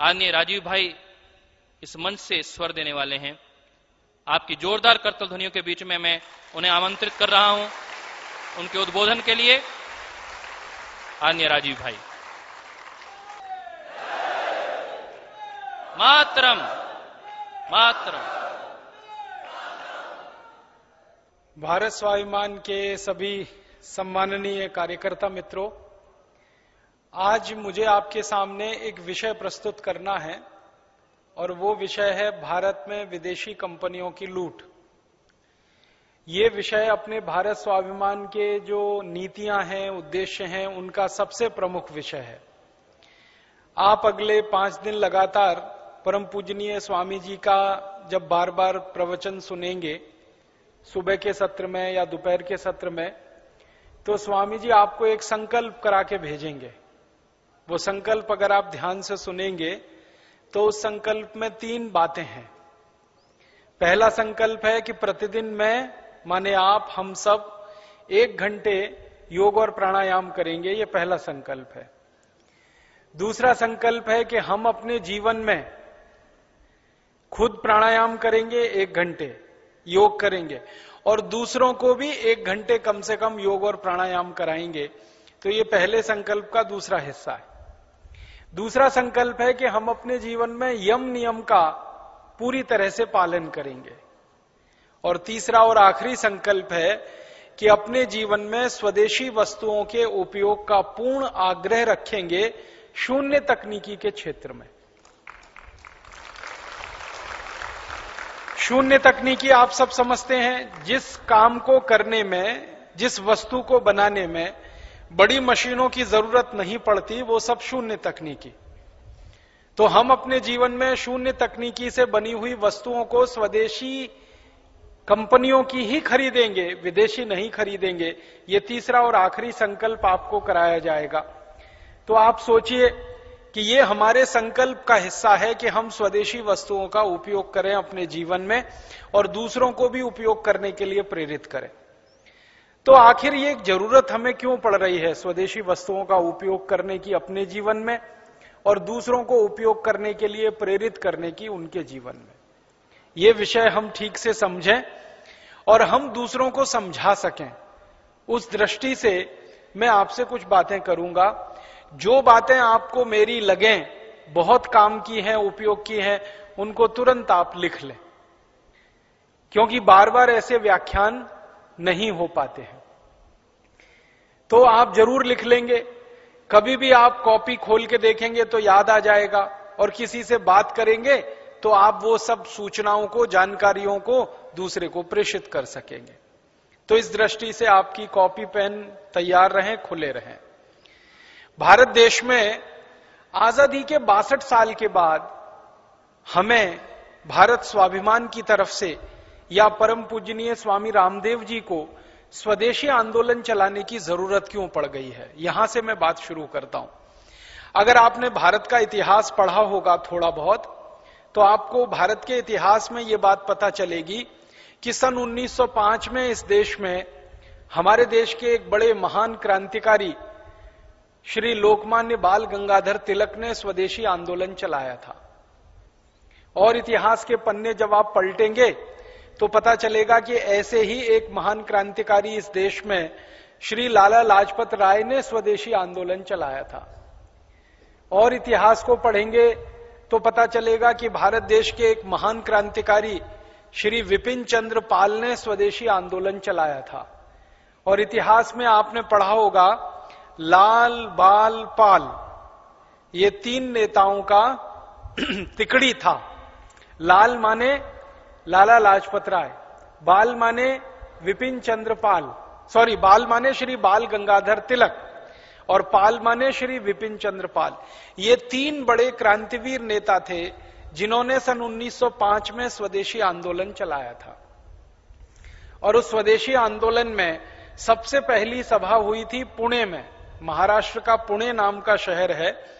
आदरणीय राजीव भाई, इस मंच से स्वर देने वाले हैं। आपकी जोरदार कर्तव्य ध्वनियों के बीच में मैं उन्हें आमंत्रित कर रहा हूँ उनके उद्बोधन के लिए। आदरणीय राजीव भाई, मातरम मातरम। भारत स्वाभिमान के सभी सम्माननीय कार्यकर्ता मित्रों आज मुझे आपके सामने एक विषय प्रस्तुत करना है, और वो विषय है भारत में विदेशी कंपनियों की लूट। ये विषय अपने भारत स्वाभिमान के जो नीतियाँ हैं, उद्देश्य हैं, उनका सबसे प्रमुख विषय है। आप अगले पाँच दिन लगातार परम पूजनीय स्वामी जी का जब बार बार प्रवचन सुनेंगे, सुबह के सत्र में या दोपहर के सत्र में तो स्वामी जी आपको एक संकल्प करा के भेजेंगे। वो संकल्प अगर आप ध्यान से सुनेंगे तो उस संकल्प में तीन बातें हैं। पहला संकल्प है कि प्रतिदिन मैं, माने आप, हम सब, एक घंटे योग और प्राणायाम करेंगे, ये पहला संकल्प है। दूसरा संकल्प है कि हम अपने जीवन में खुद प्राणायाम करेंगे, एक घंटे योग करेंगे, और दूसरों को भी एक घंटे कम से कम योग और प्राणायाम कराएँगे। तो ये पहले संकल्प का दूसरा हिस्सा है। दूसरा संकल्प है कि हम अपने जीवन में यम नियम का पूरी तरह से पालन करेंगे। और तीसरा और आखिरी संकल्प है कि अपने जीवन में स्वदेशी वस्तुओं के उपयोग का पूर्ण आग्रह रखेंगे शून्य तकनीकी के क्षेत्र में। शून्य तकनीकी आप सब समझते हैं, जिस काम को करने में, जिस वस्तु को बनाने में बड़ी मशीनों की ज़रूरत नहीं पड़ती, वो सब शून्य तकनीकी। तो हम अपने जीवन में शून्य तकनीकी से बनी हुई वस्तुओं को स्वदेशी कंपनियों की ही खरीदेंगे, विदेशी नहीं खरीदेंगे। ये तीसरा और आखिरी संकल्प आपको कराया जाएगा। तो आप सोचिए कि ये हमारे संकल्प का हिस्सा है कि हम स्वदेशी वस्तुओं का उपयोग करें अपने जीवन में और दूसरों को भी उपयोग करने के लिए प्रेरित करें। तो आखिर ये एक ज़रूरत हमें क्यों पड़ रही है स्वदेशी वस्तुओं का उपयोग करने की अपने जीवन में और दूसरों को उपयोग करने के लिए, प्रेरित करने की उनके जीवन में? ये विषय हम ठीक से समझें और हम दूसरों को समझा सकें। उस दृष्टि से मैं आपसे कुछ बातें करूँगा। जो बातें आपको मेरी लगें, बहुत काम की हैं, उपयोग की हैं, उनको तुरंत आप लिख लें। क्योंकि बार बार ऐसे व्याख्यान नहीं हो पाते हैं। तो आप ज़रूर लिख लेंगे। कभी भी आप कॉपी खोल के देखेंगे तो याद आ जाएगा और किसी से बात करेंगे तो आप वो सब सूचनाओं को, जानकारियों को दूसरे को प्रेषित कर सकेंगे। तो इस दृष्टि से आपकी कॉपी पेन तैयार रहें, खुले रहें। भारत देश में आज़ादी के बासठ साल के बाद हमें भारत स्वाभिमान की तरफ़ से या परम पूजनीय स्वामी रामदेव जी को स्वदेशी आंदोलन चलाने की ज़रूरत क्यों पड़ गई है? यहाँ से मैं बात शुरू करता हूँ। अगर आपने भारत का इतिहास पढ़ा होगा थोड़ा बहुत तो आपको भारत के इतिहास में यह बात पता चलेगी कि सन 1905 में इस देश में, हमारे देश के एक बड़े महान क्रांतिकारी श्री लोकमान्य बाल गंगाधर तिलक ने स्वदेशी आंदोलन चलाया था। और इतिहास के पन्ने जब आप पलटेंगे तो पता चलेगा कि ऐसे ही एक महान क्रांतिकारी इस देश में श्री लाला लाजपत राय ने स्वदेशी आंदोलन चलाया था। और इतिहास को पढ़ेंगे तो पता चलेगा कि भारत देश के एक महान क्रांतिकारी श्री विपिन चंद्र पाल ने स्वदेशी आंदोलन चलाया था। और इतिहास में आपने पढ़ा होगा, लाल बाल पाल, ये तीन नेताओं का तिकड़ी था। लाल माने लाला लाजपत राय। बाल माने विपिन चंद्र पाल। सॉरी बाल माने श्री बाल गंगाधर तिलक और पाल माने श्री विपिन चंद्र पाल। ये तीन बड़े क्रांतिवीर नेता थे जिन्होंने सन 1905 में स्वदेशी आंदोलन चलाया था। और उस स्वदेशी आंदोलन में सबसे पहली सभा हुई थी पुणे में। महाराष्ट्र का पुणे नाम का शहर है।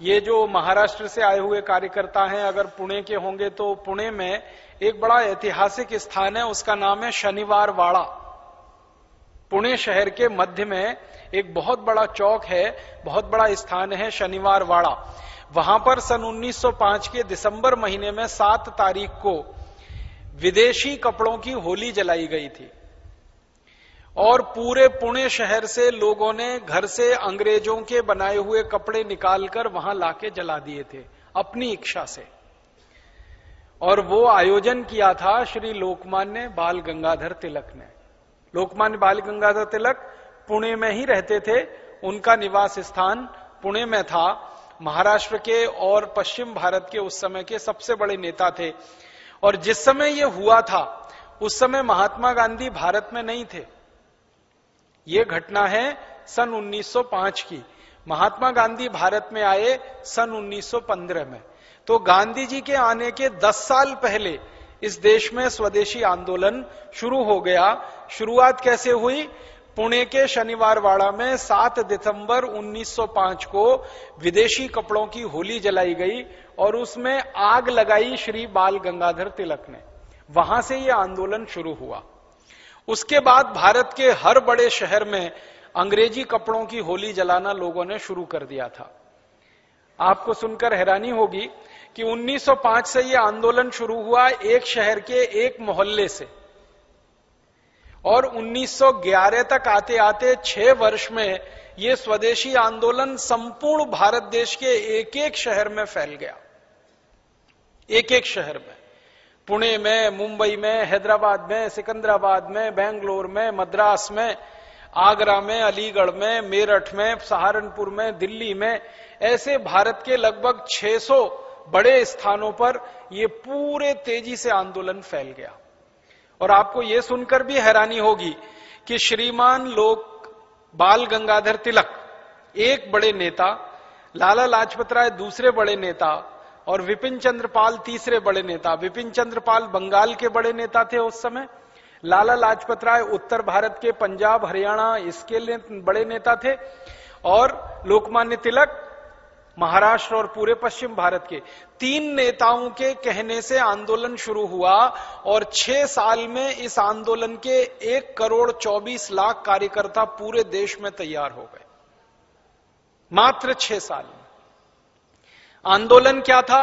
ये जो महाराष्ट्र से आए हुए कार्यकर्ता हैं, अगर पुणे के होंगे तो पुणे में एक बड़ा ऐतिहासिक स्थान है, उसका नाम है शनिवार वाड़ा पुणे शहर के मध्य में एक बहुत बड़ा चौक है, बहुत बड़ा स्थान है शनिवार वाड़ा वहाँ पर सन 1905 के दिसंबर महीने में सात तारीख को विदेशी कपड़ों की होली जलाई गई थी। और पूरे पुणे शहर से लोगों ने घर से अंग्रेज़ों के बनाए हुए कपड़े निकालकर वहाँ लाके जला दिए थे, अपनी इच्छा से। और वो आयोजन किया था श्री लोकमान्य बाल गंगाधर तिलक ने। लोकमान्य बाल गंगाधर तिलक पुणे में ही रहते थे। उनका निवास स्थान पुणे में था। महाराष्ट्र के और पश्चिम भारत के उस समय के सबसे बड़े नेता थे। और जिस समय यह हुआ था, उस समय महात्मा गांधी भारत में नहीं थे। ये घटना है सन 1905 की। महात्मा गांधी भारत में आए सन 1915 में। तो गांधी जी के आने के 10 साल पहले इस देश में स्वदेशी आंदोलन शुरू हो गया। शुरुआत कैसे हुई? पुणे के शनिवार वाड़ा में 7 दिसंबर 1905 को विदेशी कपड़ों की होली जलाई गई और उसमें आग लगाई श्री बाल गंगाधर तिलक ने। वहाँ से यह आंदोलन शुरू हुआ। उसके बाद भारत के हर बड़े शहर में अंग्रेज़ी कपड़ों की होली जलाना लोगों ने शुरू कर दिया था। आपको सुनकर हैरानी होगी कि 1905 से यह आंदोलन शुरू हुआ एक शहर के एक मोहल्ले से। और 1911 तक आते आते छह वर्ष में यह स्वदेशी आंदोलन संपूर्ण भारत देश के एक एक शहर में फैल गया। एक एक शहर में। पुणे में, मुंबई में, हैदराबाद में, सिकंदराबाद में, बेंगलोर में, मद्रास में, आगरा में, अलीगढ़ में, मेरठ में, सहारनपुर में, दिल्ली में, ऐसे भारत के लगभग 600 बड़े स्थानों पर यह पूरे तेज़ी से आंदोलन फैल गया। और आपको यह सुनकर भी हैरानी होगी कि श्रीमान लोक बाल गंगाधर तिलक, एक बड़े नेता, लाला लाजपत राय दूसरे बड़े नेता और विपिन चंद्रपाल तीसरे बड़े नेता। विपिन चंद्रपाल बंगाल के बड़े नेता थे उस समय। लाला लाजपत राय उत्तर भारत के पंजाब, हरियाणा, इसके बड़े नेता थे। और लोकमान्य तिलक महाराष्ट्र और पूरे पश्चिम भारत के तीन नेताओं के कहने से आंदोलन शुरू हुआ और छह साल में इस आंदोलन के एक करोड़ चौबीस लाख कार्यकर्ता पूरे देश में तैयार हो गए। मात्र छह साल में। आंदोलन क्या था?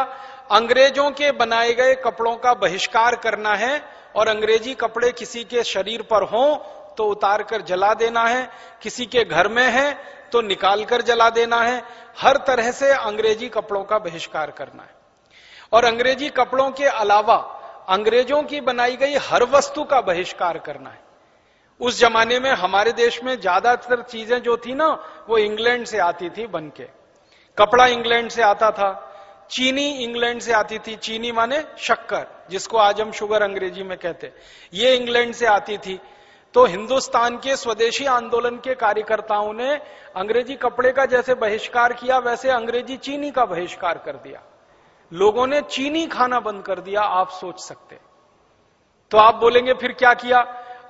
अंग्रेज़ों के बनाए गए कपड़ों का बहिष्कार करना है और अंग्रेज़ी कपड़े किसी के शरीर पर हो तो उतार कर जला देना है, किसी के घर में है तो निकाल कर जला देना है। हर तरह से अंग्रेज़ी कपड़ों का बहिष्कार करना है। और अंग्रेज़ी कपड़ों के अलावा अंग्रेज़ों की बनाई गई हर वस्तु का बहिष्कार करना है। उस जमाने में हमारे देश में ज़्यादातर चीज़ें जो थी ना, वो इंग्लैंड से आती थी बन के कपड़ा इंग्लैंड से आता था, चीनी इंग्लैंड से आती थी। चीनी माने शक्कर, जिसको आज हम शुगर अंग्रेज़ी में कहते ये इंग्लैंड से आती थी। तो हिंदुस्तान के स्वदेशी आंदोलन के कार्यकर्ताओं ने अंग्रेज़ी कपड़े का जैसे बहिष्कार किया, वैसे अंग्रेज़ी चीनी का बहिष्कार कर दिया। लोगों ने चीनी खाना बंद कर दिया, आप सोच सकते। तो आप बोलेंगे, फिर क्या किया?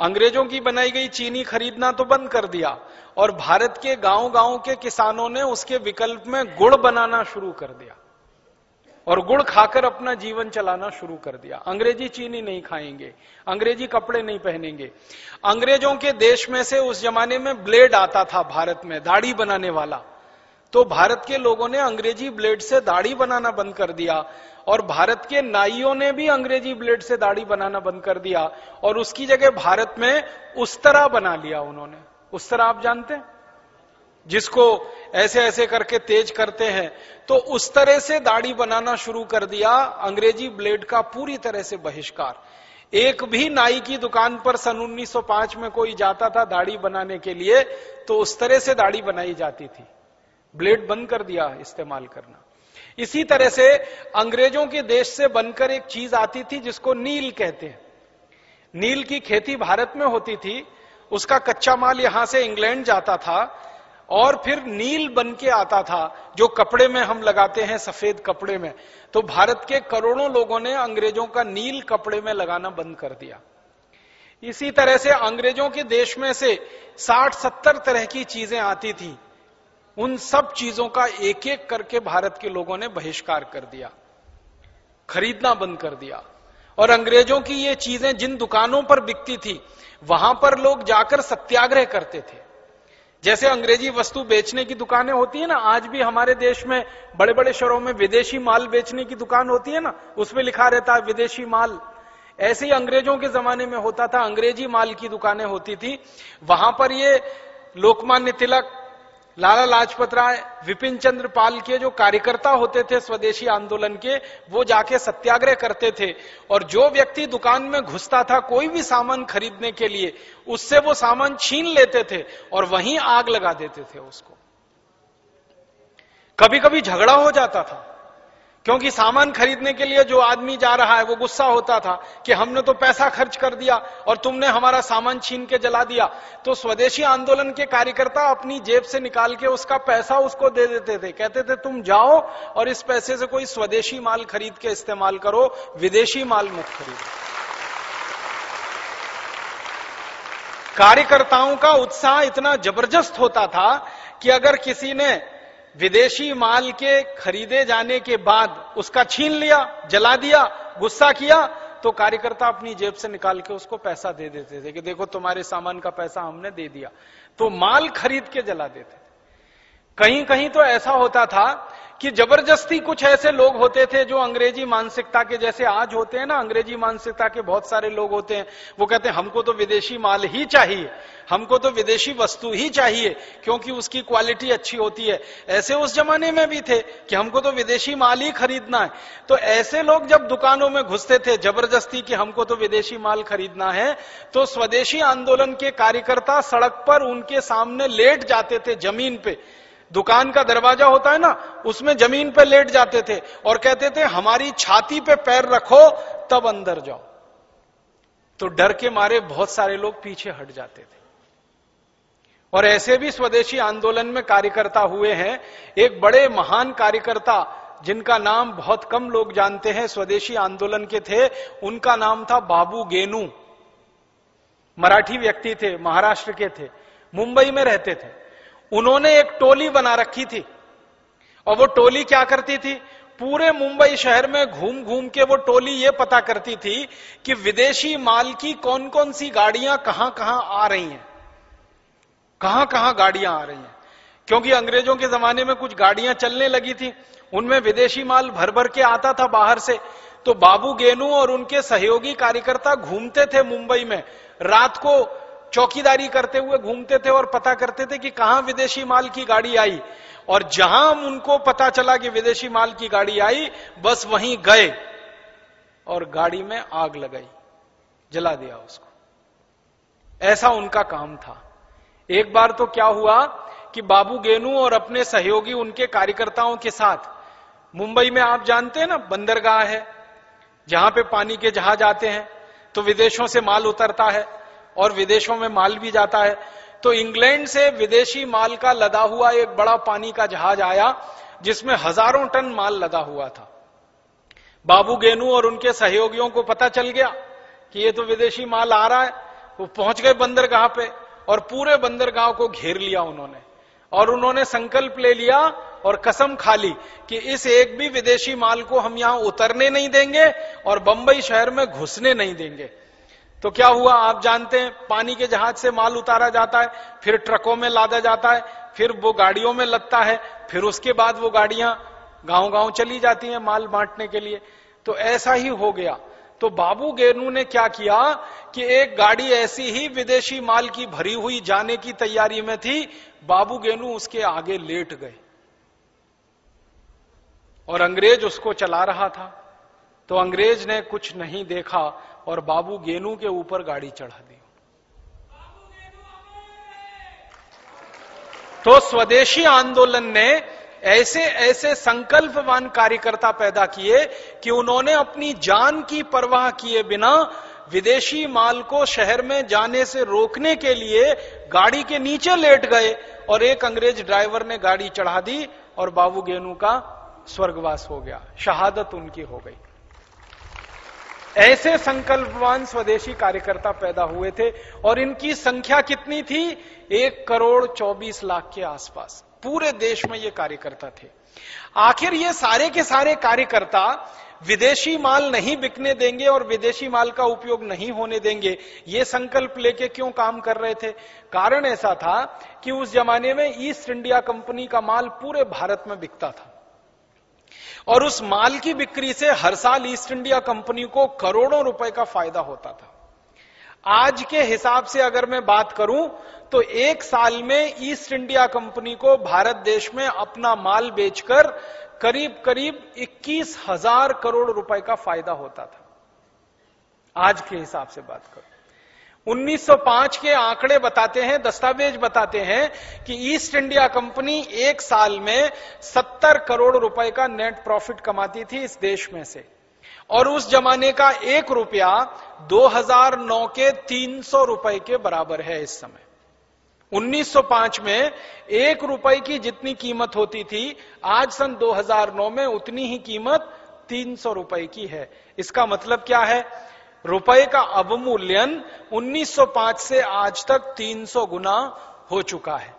अंग्रेज़ों की बनाई गई चीनी खरीदना तो बंद कर दिया। और भारत के गाँव गाँव के किसानों ने उसके विकल्प में गुड़ बनाना शुरू कर दिया। और गुड़ खाकर अपना जीवन चलाना शुरू कर दिया। अंग्रेज़ी चीनी नहीं खाएँगे, अंग्रेज़ी कपड़े नहीं पहनेंगे। अंग्रेज़ों के देश में से उस जमाने में ब्लेड आता था भारत में, दाढ़ी बनाने वाला। तो भारत के लोगों ने अंग्रेज़ी ब्लेड से दाढ़ी बनाना बंद कर दिया और भारत के नाइयों ने भी अंग्रेज़ी ब्लेड से दाढ़ी बनाना बंद कर दिया और उसकी जगह भारत में उस तरह बना लिया उन्होंने। उस तरह आप जानते हैं? जिसको ऐसे ऐसे करके तेज करते हैं तो उस तरह से दाढ़ी बनाना शुरू कर दिया, अंग्रेज़ी ब्लेड का पूरी तरह से बहिष्कार। एक भी नाई की दुकान पर सन 1905 में कोई जाता था दाढ़ी बनाने के लिए तो उस तरह से दाढ़ी बनाई जाती थी। ब्लेड बंद कर दिया इस्तेमाल करना। इसी तरह से अंग्रेज़ों के देश से बनकर एक चीज़ आती थी जिसको नील कहते हैं। नील की खेती भारत में होती थी, उसका कच्चा माल यहाँ से इंग्लैंड जाता था और फिर नील बन के आता था, जो कपड़े में हम लगाते हैं, सफ़ेद कपड़े में। तो भारत के करोड़ों लोगों ने अंग्रेज़ों का नील कपड़े में लगाना बंद कर दिया। इसी तरह से अंग्रेज़ों के देश में से 60-70 तरह की चीज़ें आती थी। उन सब चीज़ों का एक एक करके भारत के लोगों ने बहिष्कार कर दिया। खरीदना बंद कर दिया। और अंग्रेज़ों की ये चीज़ें जिन दुकानों पर बिकती थी, वहाँ पर लोग जाकर सत्याग्रह करते थे। जैसे अंग्रेज़ी वस्तु बेचने की दुकानें होती है ना, आज भी हमारे देश में बड़े बड़े शहरों में विदेशी माल बेचने की दुकान होती है ना, उसमें लिखा रहता है विदेशी माल। ऐसे ही अंग्रेज़ों के जमाने में होता था, अंग्रेज़ी माल की दुकानें होती थी। वहाँ पर ये लोकमान्य तिलक लाला लाजपत राय, विपिन चंद्र पाल के जो कार्यकर्ता होते थे स्वदेशी आंदोलन के, वो जाके सत्याग्रह करते थे। और जो व्यक्ति दुकान में घुसता था कोई भी सामान खरीदने के लिए, उससे वो सामान छीन लेते थे और वहीं आग लगा देते थे उसको। कभी कभी झगड़ा हो जाता था। क्योंकि सामान खरीदने के लिए जो आदमी जा रहा है, वो गुस्सा होता था कि हमने तो पैसा खर्च कर दिया और तुमने हमारा सामान छीन के जला दिया। तो स्वदेशी आंदोलन के कार्यकर्ता अपनी जेब से निकाल के उसका पैसा उसको दे देते थे। कहते थे, तुम जाओ और इस पैसे से कोई स्वदेशी माल खरीद के इस्तेमाल करो, विदेशी माल मत खरीदो। कार्यकर्ताओं का उत्साह इतना ज़बरदस्त होता था कि अगर किसी ने विदेशी माल के खरीदे जाने के बाद उसका छीन लिया, जला दिया, गुस्सा किया तो कार्यकर्ता अपनी जेब से निकाल के उसको पैसा दे देते थे कि देखो तुम्हारे सामान का पैसा हमने दे दिया। तो माल खरीद के जला देते थे। कहीं कहीं तो ऐसा होता था कि ज़बरदस्ती कुछ ऐसे लोग होते थे जो अंग्रेज़ी मानसिकता के जैसे आज होते हैं ना, अंग्रेज़ी मानसिकता के बहुत सारे लोग होते हैं। वो कहते हैं, हमको तो विदेशी माल ही चाहिए, हमको तो विदेशी वस्तु ही चाहिए, क्योंकि उसकी क्वालिटी अच्छी होती है। ऐसे उस जमाने में भी थे कि हमको तो विदेशी माल ही खरीदना है। तो ऐसे लोग जब दुकानों में घुसते थे, ज़बरदस्ती कि हमको तो विदेशी माल खरीदना है तो स्वदेशी आंदोलन के कार्यकर्ता सड़क पर उनके सामने लेट जाते थे ज़मीन पे। दुकान का दरवाज़ा होता है ना, उसमें ज़मीन पे लेट जाते थे और कहते थे, हमारी छाती पे पैर रखो, तब अंदर जाओ. तो डर के मारे बहुत सारे लोग पीछे हट जाते थे। और ऐसे भी स्वदेशी आंदोलन में कार्यकर्ता हुए हैं। एक बड़े महान कार्यकर्ता, जिनका नाम बहुत कम लोग जानते हैं, स्वदेशी आंदोलन के थे, उनका नाम था बाबू गेनू। मराठी व्यक्ति थे, महाराष्ट्र के थे। मुंबई में रहते थे। उन्होंने एक टोली बना रखी थी। और वो टोली क्या करती थी? पूरे मुंबई शहर में घूम घूम के वो टोली ये पता करती थी कि विदेशी माल की कौन कौन सी गाड़ियाँ कहाँ कहाँ आ रही हैं। कहाँ कहाँ गाड़ियाँ आ रही हैं। क्योंकि अंग्रेज़ों के जमाने में कुछ गाड़ियाँ चलने लगी थी। उनमें विदेशी माल भर भर के आता था बाहर से। तो बाबू गेनू और उनके सहयोगी कार्यकर्ता घूमते थे मुंबई में। रात को चौकीदारी करते हुए घूमते थे और पता करते थे कि कहाँ विदेशी माल की गाड़ी आई। और जहाँ उनको पता चला कि विदेशी माल की गाड़ी आई, बस वहीं गए और गाड़ी में आग लगाई। जला दिया उसको। ऐसा उनका काम था। एक बार तो क्या हुआ कि बाबू गेनू और अपने सहयोगी उनके कार्यकर्ताओं के साथ, मुंबई में आप जानते हैं ना, बंदरगाह है, जहाँ पे पानी के जहाज़ आते हैं तो विदेशों से माल उतरता है। और विदेशों में माल भी जाता है। तो इंग्लैंड से विदेशी माल का लदा हुआ एक बड़ा पानी का जहाज़ आया, जिसमें हज़ारों टन माल लदा हुआ था। बाबू गेनू और उनके सहयोगियों को पता चल गया कि ये तो विदेशी माल आ रहा है, वो पहुँच गए बंदरगाह पे और पूरे बंदरगाह को घेर लिया उन्होंने। और उन्होंने संकल्प ले लिया और कसम खा ली कि इस एक भी विदेशी माल को हम यहाँ उतरने नहीं देंगे और बंबई शहर में घुसने नहीं देंगे। तो क्या हुआ? आप जानते हैं, पानी के जहाज़ से माल उतारा जाता है, फिर ट्रकों में लादा जाता है, फिर वो गाड़ियों में लगता है, फिर उसके बाद वो गाड़ियाँ गाँव गाँव चली जाती हैं माल बांटने के लिए। तो ऐसा ही हो गया। तो बाबू गेनू ने क्या किया कि एक गाड़ी ऐसी ही विदेशी माल की भरी हुई जाने की तैयारी में थी, बाबू गेनू उसके आगे लेट गए। और अंग्रेज़ उसको चला रहा था। तो अंग्रेज़ ने कुछ नहीं देखा। और बाबू गेनू के ऊपर गाड़ी चढ़ा दी। तो स्वदेशी आंदोलन ने ऐसे ऐसे संकल्पवान कार्यकर्ता पैदा किए कि उन्होंने अपनी जान की परवाह किए बिना विदेशी माल को शहर में जाने से रोकने के लिए गाड़ी के नीचे लेट गए और एक अंग्रेज़ ड्राइवर ने गाड़ी चढ़ा दी और बाबू गेनू का स्वर्गवास हो गया। शहादत उनकी हो गई। ऐसे संकल्पवान स्वदेशी कार्यकर्ता पैदा हुए थे और इनकी संख्या कितनी थी? एक करोड़ चौबीस लाख के आसपास। पूरे देश में ये कार्यकर्ता थे। आखिर ये सारे के सारे कार्यकर्ता विदेशी माल नहीं बिकने देंगे और विदेशी माल का उपयोग नहीं होने देंगे। ये संकल्प लेके क्यों काम कर रहे थे? कारण ऐसा था कि उस जमाने में ईस्ट इंडिया कंपनी का माल पूरे भारत में बिकता था। और उस माल की बिक्री से हर साल ईस्ट इंडिया कंपनी को करोड़ों रुपए का फ़ायदा होता था। आज के हिसाब से अगर मैं बात करूँ तो एक साल में ईस्ट इंडिया कंपनी को भारत देश में अपना माल बेचकर करीब करीब इक्कीस हज़ार करोड़ रुपए का फ़ायदा होता था। आज के हिसाब से बात करो। 1905 के आंकड़े बताते हैं, दस्तावेज़ बताते हैं कि ईस्ट इंडिया कंपनी एक साल में 70 करोड़ रुपए का नेट प्रॉफिट कमाती थी इस देश में से। और उस जमाने का एक रुपया 2009 के 300 रुपए के बराबर है इस समय। 1905 में एक रुपए की जितनी कीमत होती थी, आज सन 2009 में उतनी ही कीमत 300 रुपए की है। इसका मतलब क्या है? रुपए का अवमूल्यन 1905 से आज तक 300 गुना हो चुका है।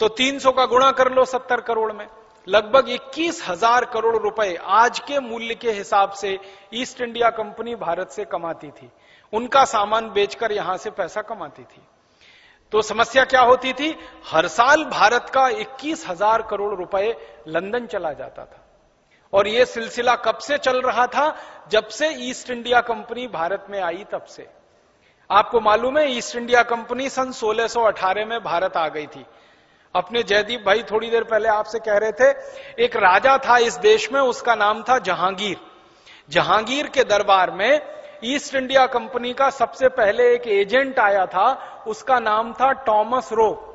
तो 300 का गुणा कर लो 70 करोड़ में। लगभग इक्कीस हज़ार करोड़ रुपए आज के मूल्य के हिसाब से ईस्ट इंडिया कंपनी भारत से कमाती थी। उनका सामान बेचकर यहाँ से पैसा कमाती थी। तो समस्या क्या होती थी? हर साल भारत का इक्कीस हज़ार करोड़ रुपए लंदन चला जाता था। और यह सिलसिला कब से चल रहा था? जब से ईस्ट इंडिया कंपनी भारत में आई तब से। आपको मालूम है, ईस्ट इंडिया कंपनी सन 1618 में भारत आ गई थी। अपने जयदीप भाई थोड़ी देर पहले आपसे कह रहे थे, एक राजा था इस देश में, उसका नाम था जहांगीर। जहांगीर के दरबार में ईस्ट इंडिया कंपनी का सबसे पहले एक एजेंट आया था, उसका नाम था टॉमस रो।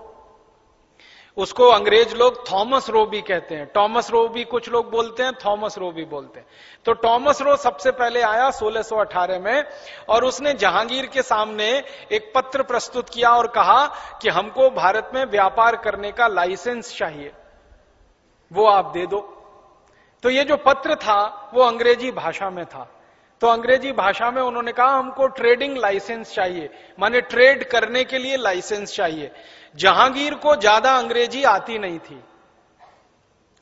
उसको अंग्रेज़ लोग थॉमस रो भी कहते हैं। टॉमस रो भी कुछ लोग बोलते हैं, थॉमस रो भी बोलते हैं। तो टॉमस रो सबसे पहले आया 1618 में और उसने जहांगीर के सामने एक पत्र प्रस्तुत किया और कहा कि हमको भारत में व्यापार करने का लाइसेंस चाहिए। वो आप दे दो। तो ये जो पत्र था, वो अंग्रेज़ी भाषा में था। तो अंग्रेज़ी भाषा में उन्होंने कहा, हमको ट्रेडिंग लाइसेंस चाहिए। माने ट्रेड करने के लिए लाइसेंस चाहिए। जहांगीर को ज़्यादा अंग्रेज़ी आती नहीं थी।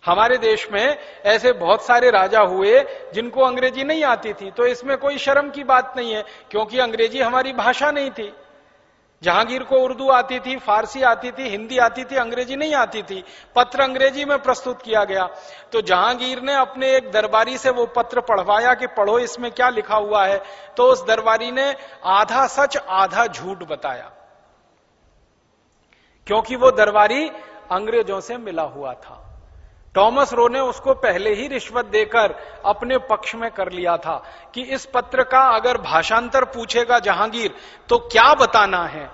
हमारे देश में ऐसे बहुत सारे राजा हुए जिनको अंग्रेज़ी नहीं आती थी तो इसमें कोई शर्म की बात नहीं है, क्योंकि अंग्रेज़ी हमारी भाषा नहीं थी। जहांगीर को उर्दू आती थी, फारसी आती थी, हिंदी आती थी, अंग्रेज़ी नहीं आती थी। पत्र अंग्रेज़ी में प्रस्तुत किया गया। तो जहांगीर ने अपने एक दरबारी से वो पत्र पढ़वाया कि पढ़ो, इसमें क्या लिखा हुआ है? तो उस दरबारी ने आधा सच, आधा झूठ बताया। क्योंकि वो दरबारी अंग्रेज़ों से मिला हुआ था। टॉमस रो ने उसको पहले ही रिश्वत देकर अपने पक्ष में कर लिया था कि इस पत्र का अगर भाषांतर पूछेगा जहांगीर तो क्या बताना है?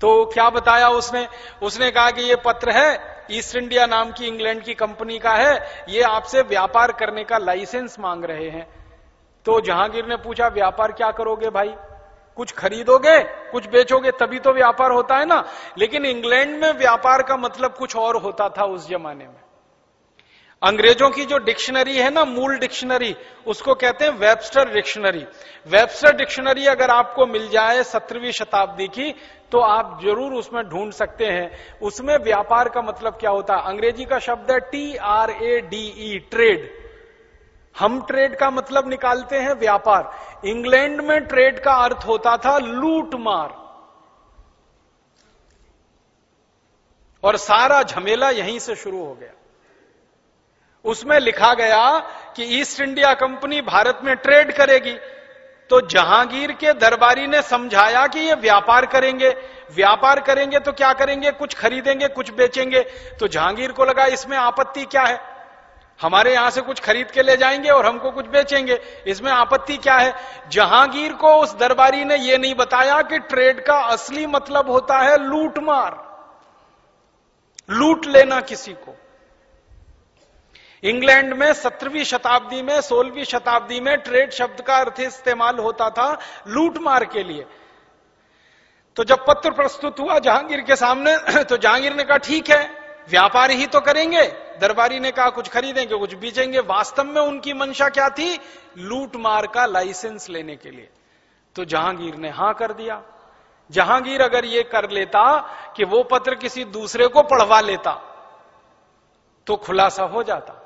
तो क्या बताया उसने? उसने कहा कि यह पत्र है, ईस्ट इंडिया नाम की इंग्लैंड की कंपनी का है, ये आपसे व्यापार करने का लाइसेंस मांग रहे हैं। तो जहांगीर ने पूछा, व्यापार क्या करोगे भाई? कुछ खरीदोगे, कुछ बेचोगे, तभी तो व्यापार होता है ना। लेकिन इंग्लैंड में व्यापार का मतलब कुछ और होता था उस जमाने में। अंग्रेज़ों की जो डिक्शनरी है ना, मूल डिक्शनरी, उसको कहते हैं वेबस्टर डिक्शनरी। वेबस्टर डिक्शनरी अगर आपको मिल जाए सत्रहवीं शताब्दी की तो आप ज़रूर उसमें ढूंढ सकते हैं। उसमें व्यापार का मतलब क्या होता है? अंग्रेज़ी का शब्द है T R A D E trade हम ट्रेड का मतलब निकालते हैं व्यापार। इंग्लैंड में ट्रेड का अर्थ होता था लूट मार। और सारा झमेला यहीं से शुरू हो गया। उसमें लिखा गया कि ईस्ट इंडिया कंपनी भारत में ट्रेड करेगी। तो जहांगीर के दरबारी ने समझाया कि ये व्यापार करेंगे। व्यापार करेंगे तो क्या करेंगे? कुछ खरीदेंगे, कुछ बेचेंगे। तो जहांगीर को लगा इसमें आपत्ति क्या है? हमारे यहाँ से कुछ खरीद के ले जाएँगे और हमको कुछ बेचेंगे। इसमें आपत्ति क्या है? जहांगीर को उस दरबारी ने यह नहीं बताया कि ट्रेड का असली मतलब होता है लूट मार लूट लेना किसी को। इंग्लैंड में सत्रहवीं शताब्दी में, सोलहवीं शताब्दी में ट्रेड शब्द का अर्थ इस्तेमाल होता था लूट मार के लिए। तो जब पत्र प्रस्तुत हुआ जहांगीर के सामने तो जहांगीर ने कहा, ठीक है, व्यापार ही तो करेंगे। दरबारी ने कहा, कुछ खरीदेंगे, कुछ बेचेंगे। वास्तव में उनकी मंशा क्या थी? लूट मार का लाइसेंस लेने के लिए। तो जहांगीर ने हाँ कर दिया। जहांगीर अगर ये कर लेता कि वो पत्र किसी दूसरे को पढ़वा लेता तो खुलासा हो जाता।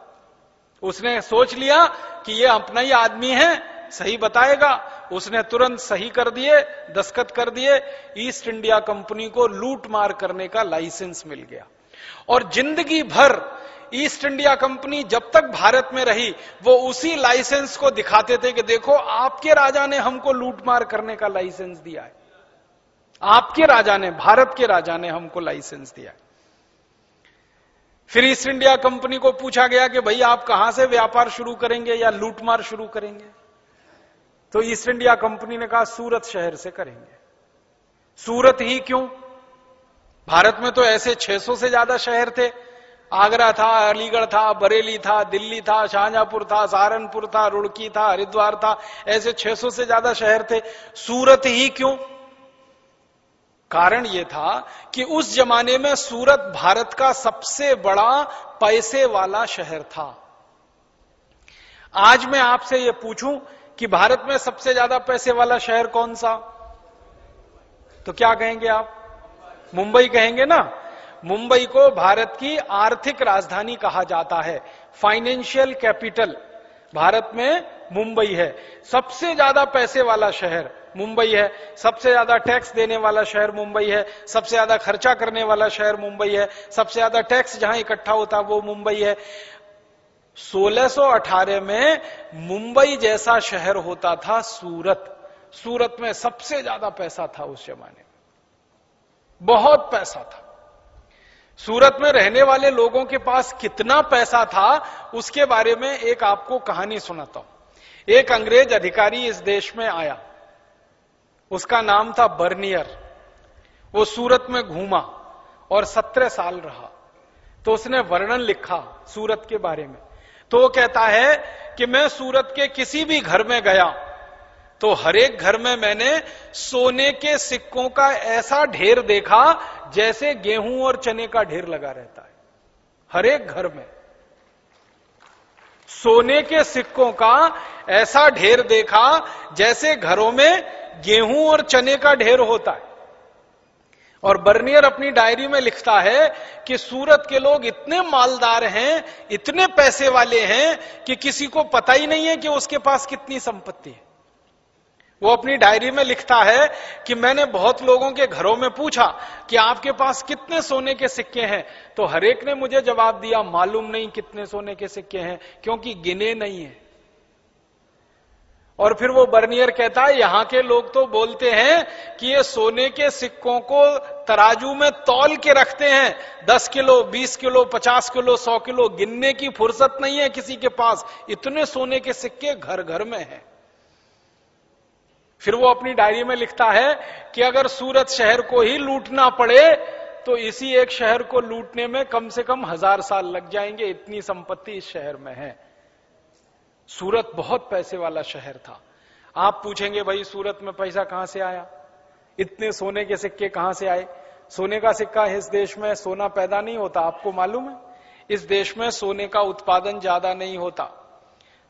उसने सोच लिया कि ये अपना ही आदमी है, सही बताएगा। उसने तुरंत सही कर दिए, दस्खत कर दिए। ईस्ट इंडिया कंपनी को लूट मार करने का लाइसेंस मिल गया। और ज़िंदगी भर ईस्ट इंडिया कंपनी जब तक भारत में रही, वो उसी लाइसेंस को दिखाते थे कि देखो, आपके राजा ने हमको लूटमार करने का लाइसेंस दिया है। आपके राजा ने, भारत के राजा ने हमको लाइसेंस दिया है। फिर ईस्ट इंडिया कंपनी को पूछा गया कि भाई, आप कहाँ से व्यापार शुरू करेंगे या लूटमार शुरू करेंगे? तो ईस्ट इंडिया कंपनी ने कहा, सूरत शहर से करेंगे। सूरत ही क्यों? भारत में तो ऐसे 600 से ज़्यादा शहर थे आगरा था, अलीगढ़ था, बरेली था, दिल्ली था, शाहजहांपुर था, सहारनपुर था, रुड़की था, हरिद्वार था, ऐसे 600 से ज़्यादा शहर थे। सूरत ही क्यों? कारण यह था कि उस जमाने में सूरत भारत का सबसे बड़ा पैसे वाला शहर था। आज मैं आपसे यह पूछूँ कि भारत में सबसे ज़्यादा पैसे वाला शहर कौन सा? तो क्या कहेंगे आप? मुंबई कहेंगे ना? मुंबई को भारत की आर्थिक राजधानी कहा जाता है फाइनेंशियल कैपिटल भारत में मुंबई है। सबसे ज़्यादा पैसे वाला शहर मुंबई है। सबसे ज़्यादा टैक्स देने वाला शहर मुंबई है। सबसे ज़्यादा खर्चा करने वाला शहर मुंबई है। सबसे ज़्यादा टैक्स जहाँ इकट्ठा होता वो मुंबई है। 1618 में मुंबई जैसा शहर होता था सूरत। सूरत में सबसे ज़्यादा पैसा था उस जमाने में। बहुत पैसा था। सूरत में रहने वाले लोगों के पास कितना पैसा था, उसके बारे में एक आपको कहानी सुनाता हूँ। एक अंग्रेज़ अधिकारी इस देश में आया। उसका नाम था बर्नियर। वो सूरत में घूमा और सत्रह साल रहा। तो उसने वर्णन लिखा सूरत के बारे में। तो वो कहता है कि मैं सूरत के किसी भी घर में गया तो हरेक घर में मैंने सोने के सिक्कों का ऐसा ढेर देखा जैसे गेहूँ और चने का ढेर लगा रहता है हरेक घर में। सोने के सिक्कों का ऐसा ढेर देखा जैसे घरों में गेहूँ और चने का ढेर होता है। और बर्नियर अपनी डायरी में लिखता है कि सूरत के लोग इतने मालदार हैं, इतने पैसे वाले हैं कि किसी को पता ही नहीं है कि उसके पास कितनी संपत्ति है। वो अपनी डायरी में लिखता है कि मैंने बहुत लोगों के घरों में पूछा कि आपके पास कितने सोने के सिक्के हैं? तो हरेक ने मुझे जवाब दिया, मालूम नहीं कितने सोने के सिक्के हैं, क्योंकि गिने नहीं है। और फिर वो बर्नियर कहता है यहाँ के लोग तो बोलते हैं कि ये सोने के सिक्कों को तराजू में तौल के रखते हैं। दस किलो, बीस किलो, पचास किलो, सौ किलो, गिनने की फुर्सत नहीं है किसी के पास। इतने सोने के सिक्के घर घर में हैं। फिर वो अपनी डायरी में लिखता है कि अगर सूरत शहर को ही लूटना पड़े तो इसी एक शहर को लूटने में कम से कम हज़ार साल लग जाएँगे। इतनी संपत्ति इस शहर में है। सूरत बहुत पैसे वाला शहर था। आप पूछेंगे, भाई, सूरत में पैसा कहाँ से आया? इतने सोने के सिक्के कहाँ से आए? सोने का सिक्का इस देश में सोना पैदा नहीं होता, आपको मालूम है? इस देश में सोने का उत्पादन ज़्यादा नहीं होता।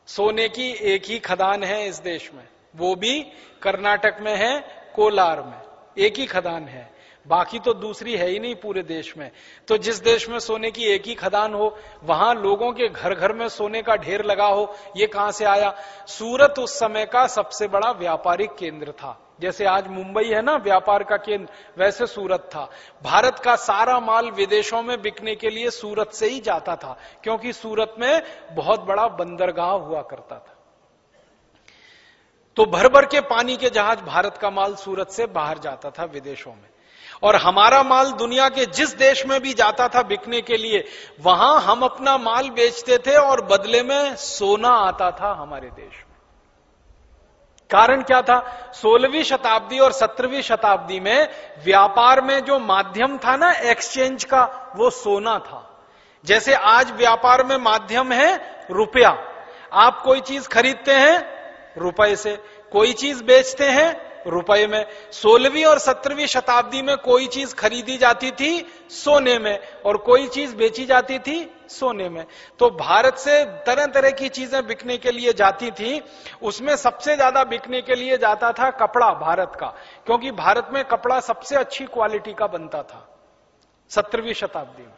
सोने की एक ही खदान है इस देश में। वो भी कर्नाटक में है, कोलार में। एक ही खदान है। बाकी तो दूसरी है ही नहीं पूरे देश में। तो जिस देश में सोने की एक ही खदान हो, वहाँ लोगों के घर घर में सोने का ढेर लगा हो, ये कहाँ से आया? सूरत उस समय का सबसे बड़ा व्यापारिक केंद्र था। जैसे आज मुंबई है ना, व्यापार का केंद्र, वैसे सूरत था। भारत का सारा माल विदेशों में बिकने के लिए सूरत से ही जाता था, क्योंकि सूरत में बहुत बड़ा बंदरगाह हुआ करता था। तो भर भर के पानी के जहाज़ भारत का माल सूरत से बाहर जाता था विदेशों में। और हमारा माल दुनिया के जिस देश में भी जाता था बिकने के लिए, वहाँ हम अपना माल बेचते थे और बदले में सोना आता था हमारे देश में। कारण क्या था? सोलहवीं शताब्दी और सत्रहवीं शताब्दी में व्यापार में जो माध्यम था ना, एक्सचेंज का, वो सोना था। जैसे आज व्यापार में माध्यम है रुपया। आप कोई चीज़ खरीदते हैं रुपए से कोई चीज़ बेचते हैं रुपए में। सोलहवीं और सत्रहवीं शताब्दी में कोई चीज़ खरीदी जाती थी सोने में, और कोई चीज़ बेची जाती थी सोने में। तो भारत से तरह तरह की चीज़ें बिकने के लिए जाती थी। उसमें सबसे ज़्यादा बिकने के लिए जाता था कपड़ा भारत का, क्योंकि भारत में कपड़ा सबसे अच्छी क्वालिटी का बनता था सत्रहवीं शताब्दी में।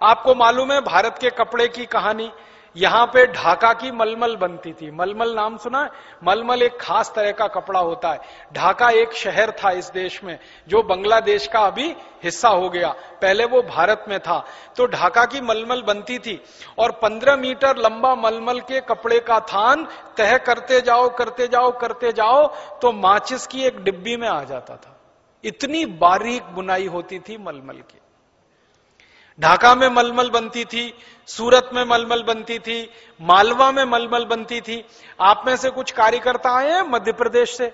आपको मालूम है भारत के कपड़े की कहानी। यहाँ पे ढाका की मलमल बनती थी। मलमल नाम सुना मलमल एक खास तरह का कपड़ा होता है। ढाका एक शहर था इस देश में, जो बांग्लादेश का अभी हिस्सा हो गया। पहले वो भारत में था। तो ढाका की मलमल बनती थी और 15 मीटर लंबा मलमल के कपड़े का थान तह करते जाओ करते जाओ करते जाओ तो माचिस की एक डिब्बी में आ जाता था। इतनी बारीक बुनाई होती थी मलमल की। ढाका में मलमल बनती थी। सूरत में मलमल बनती थी, मालवा में मलमल बनती थी। आप में से कुछ कार्यकर्ता आए हैं मध्य प्रदेश से?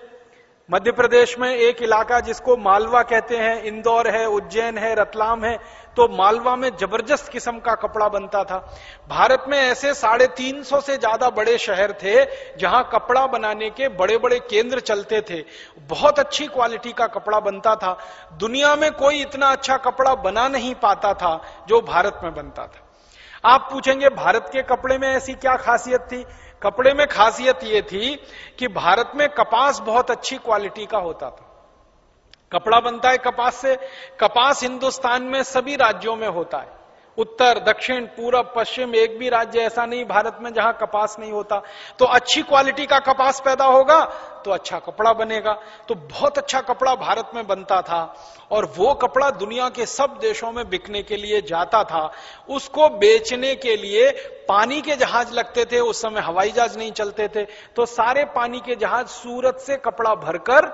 मध्य प्रदेश में एक इलाका जिसको मालवा कहते हैं, इंदौर है, उज्जैन है, रतलाम है तो मालवा में ज़बरदस्त किस्म का कपड़ा बनता था। भारत में ऐसे साढ़े तीन सौ से ज़्यादा बड़े शहर थे, जहाँ कपड़ा बनाने के बड़े बड़े केंद्र चलते थे। बहुत अच्छी क्वालिटी का कपड़ा बनता था। दुनिया में कोई इतना अच्छा कपड़ा बना नहीं पाता था जो भारत में बनता था। आप पूछेंगे, भारत के कपड़े में ऐसी क्या खासियत थी? कपड़े में खासियत यह थी कि भारत में कपास बहुत अच्छी क्वालिटी का होता था। कपड़ा बनता है कपास से, कपास हिंदुस्तान में सभी राज्यों में होता है। उत्तर, दक्षिण, पूरब, पश्चिम, एक भी राज्य ऐसा नहीं, भारत में जहाँ कपास नहीं होता। तो अच्छी क्वालिटी का कपास पैदा होगा तो अच्छा कपड़ा बनेगा। तो बहुत अच्छा कपड़ा भारत में बनता था, और वो कपड़ा दुनिया के सब देशों में बिकने के लिए जाता था। उसको बेचने के लिए पानी के जहाज़ लगते थे, उस समय हवाई जहाज़ नहीं चलते थे। तो सारे पानी के जहाज़ सूरत से कपड़ा भरकर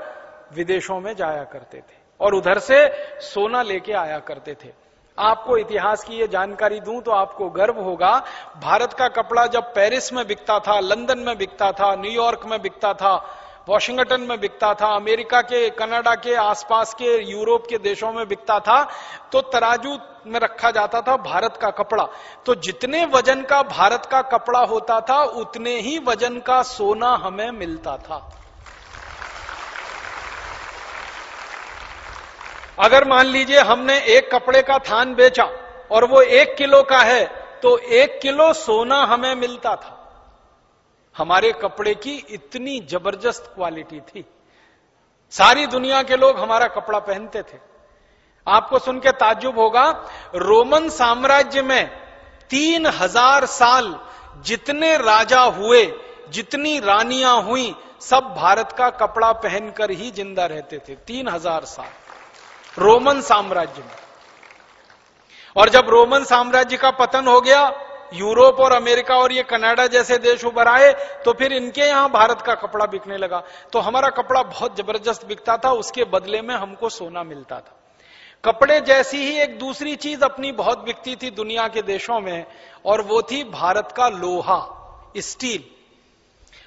विदेशों में जाया करते थे, और उधर से सोना लेके आया करते थे। आपको इतिहास की ये जानकारी दूँ तो आपको गर्व होगा। भारत का कपड़ा जब पेरिस में बिकता था, लंदन में बिकता था न्यूयॉर्क में बिकता था, वॉशिंगटन में बिकता था, अमेरिका के, कनाडा के, आसपास के, यूरोप के देशों में बिकता था तो तराजू में रखा जाता था भारत का कपड़ा। तो जितने वज़न का भारत का कपड़ा होता था, उतने ही वज़न का सोना हमें मिलता था। अगर मान लीजिए हमने एक कपड़े का थान बेचा और वो एक किलो का है तो एक किलो सोना हमें मिलता था। हमारे कपड़े की इतनी ज़बरदस्त क्वालिटी थी। सारी दुनिया के लोग हमारा कपड़ा पहनते थे। आपको सुन के ताजुब होगा, रोमन साम्राज्य में तीन हज़ार साल जितने राजा हुए, जितनी रानियाँ हुई, सब भारत का कपड़ा पहनकर ही ज़िंदा रहते थे, तीन हज़ार साल। रोमन साम्राज्य में। और जब रोमन साम्राज्य का पतन हो गया, यूरोप और अमेरिका और ये कनाडा जैसे देश उभर आए तो फिर इनके यहाँ भारत का कपड़ा बिकने लगा। तो हमारा कपड़ा बहुत ज़बरदस्त बिकता था, उसके बदले में हमको सोना मिलता था। कपड़े जैसी ही एक दूसरी चीज़ अपनी बहुत बिकती थी दुनिया के देशों में, और वो थी भारत का लोहा, स्टील।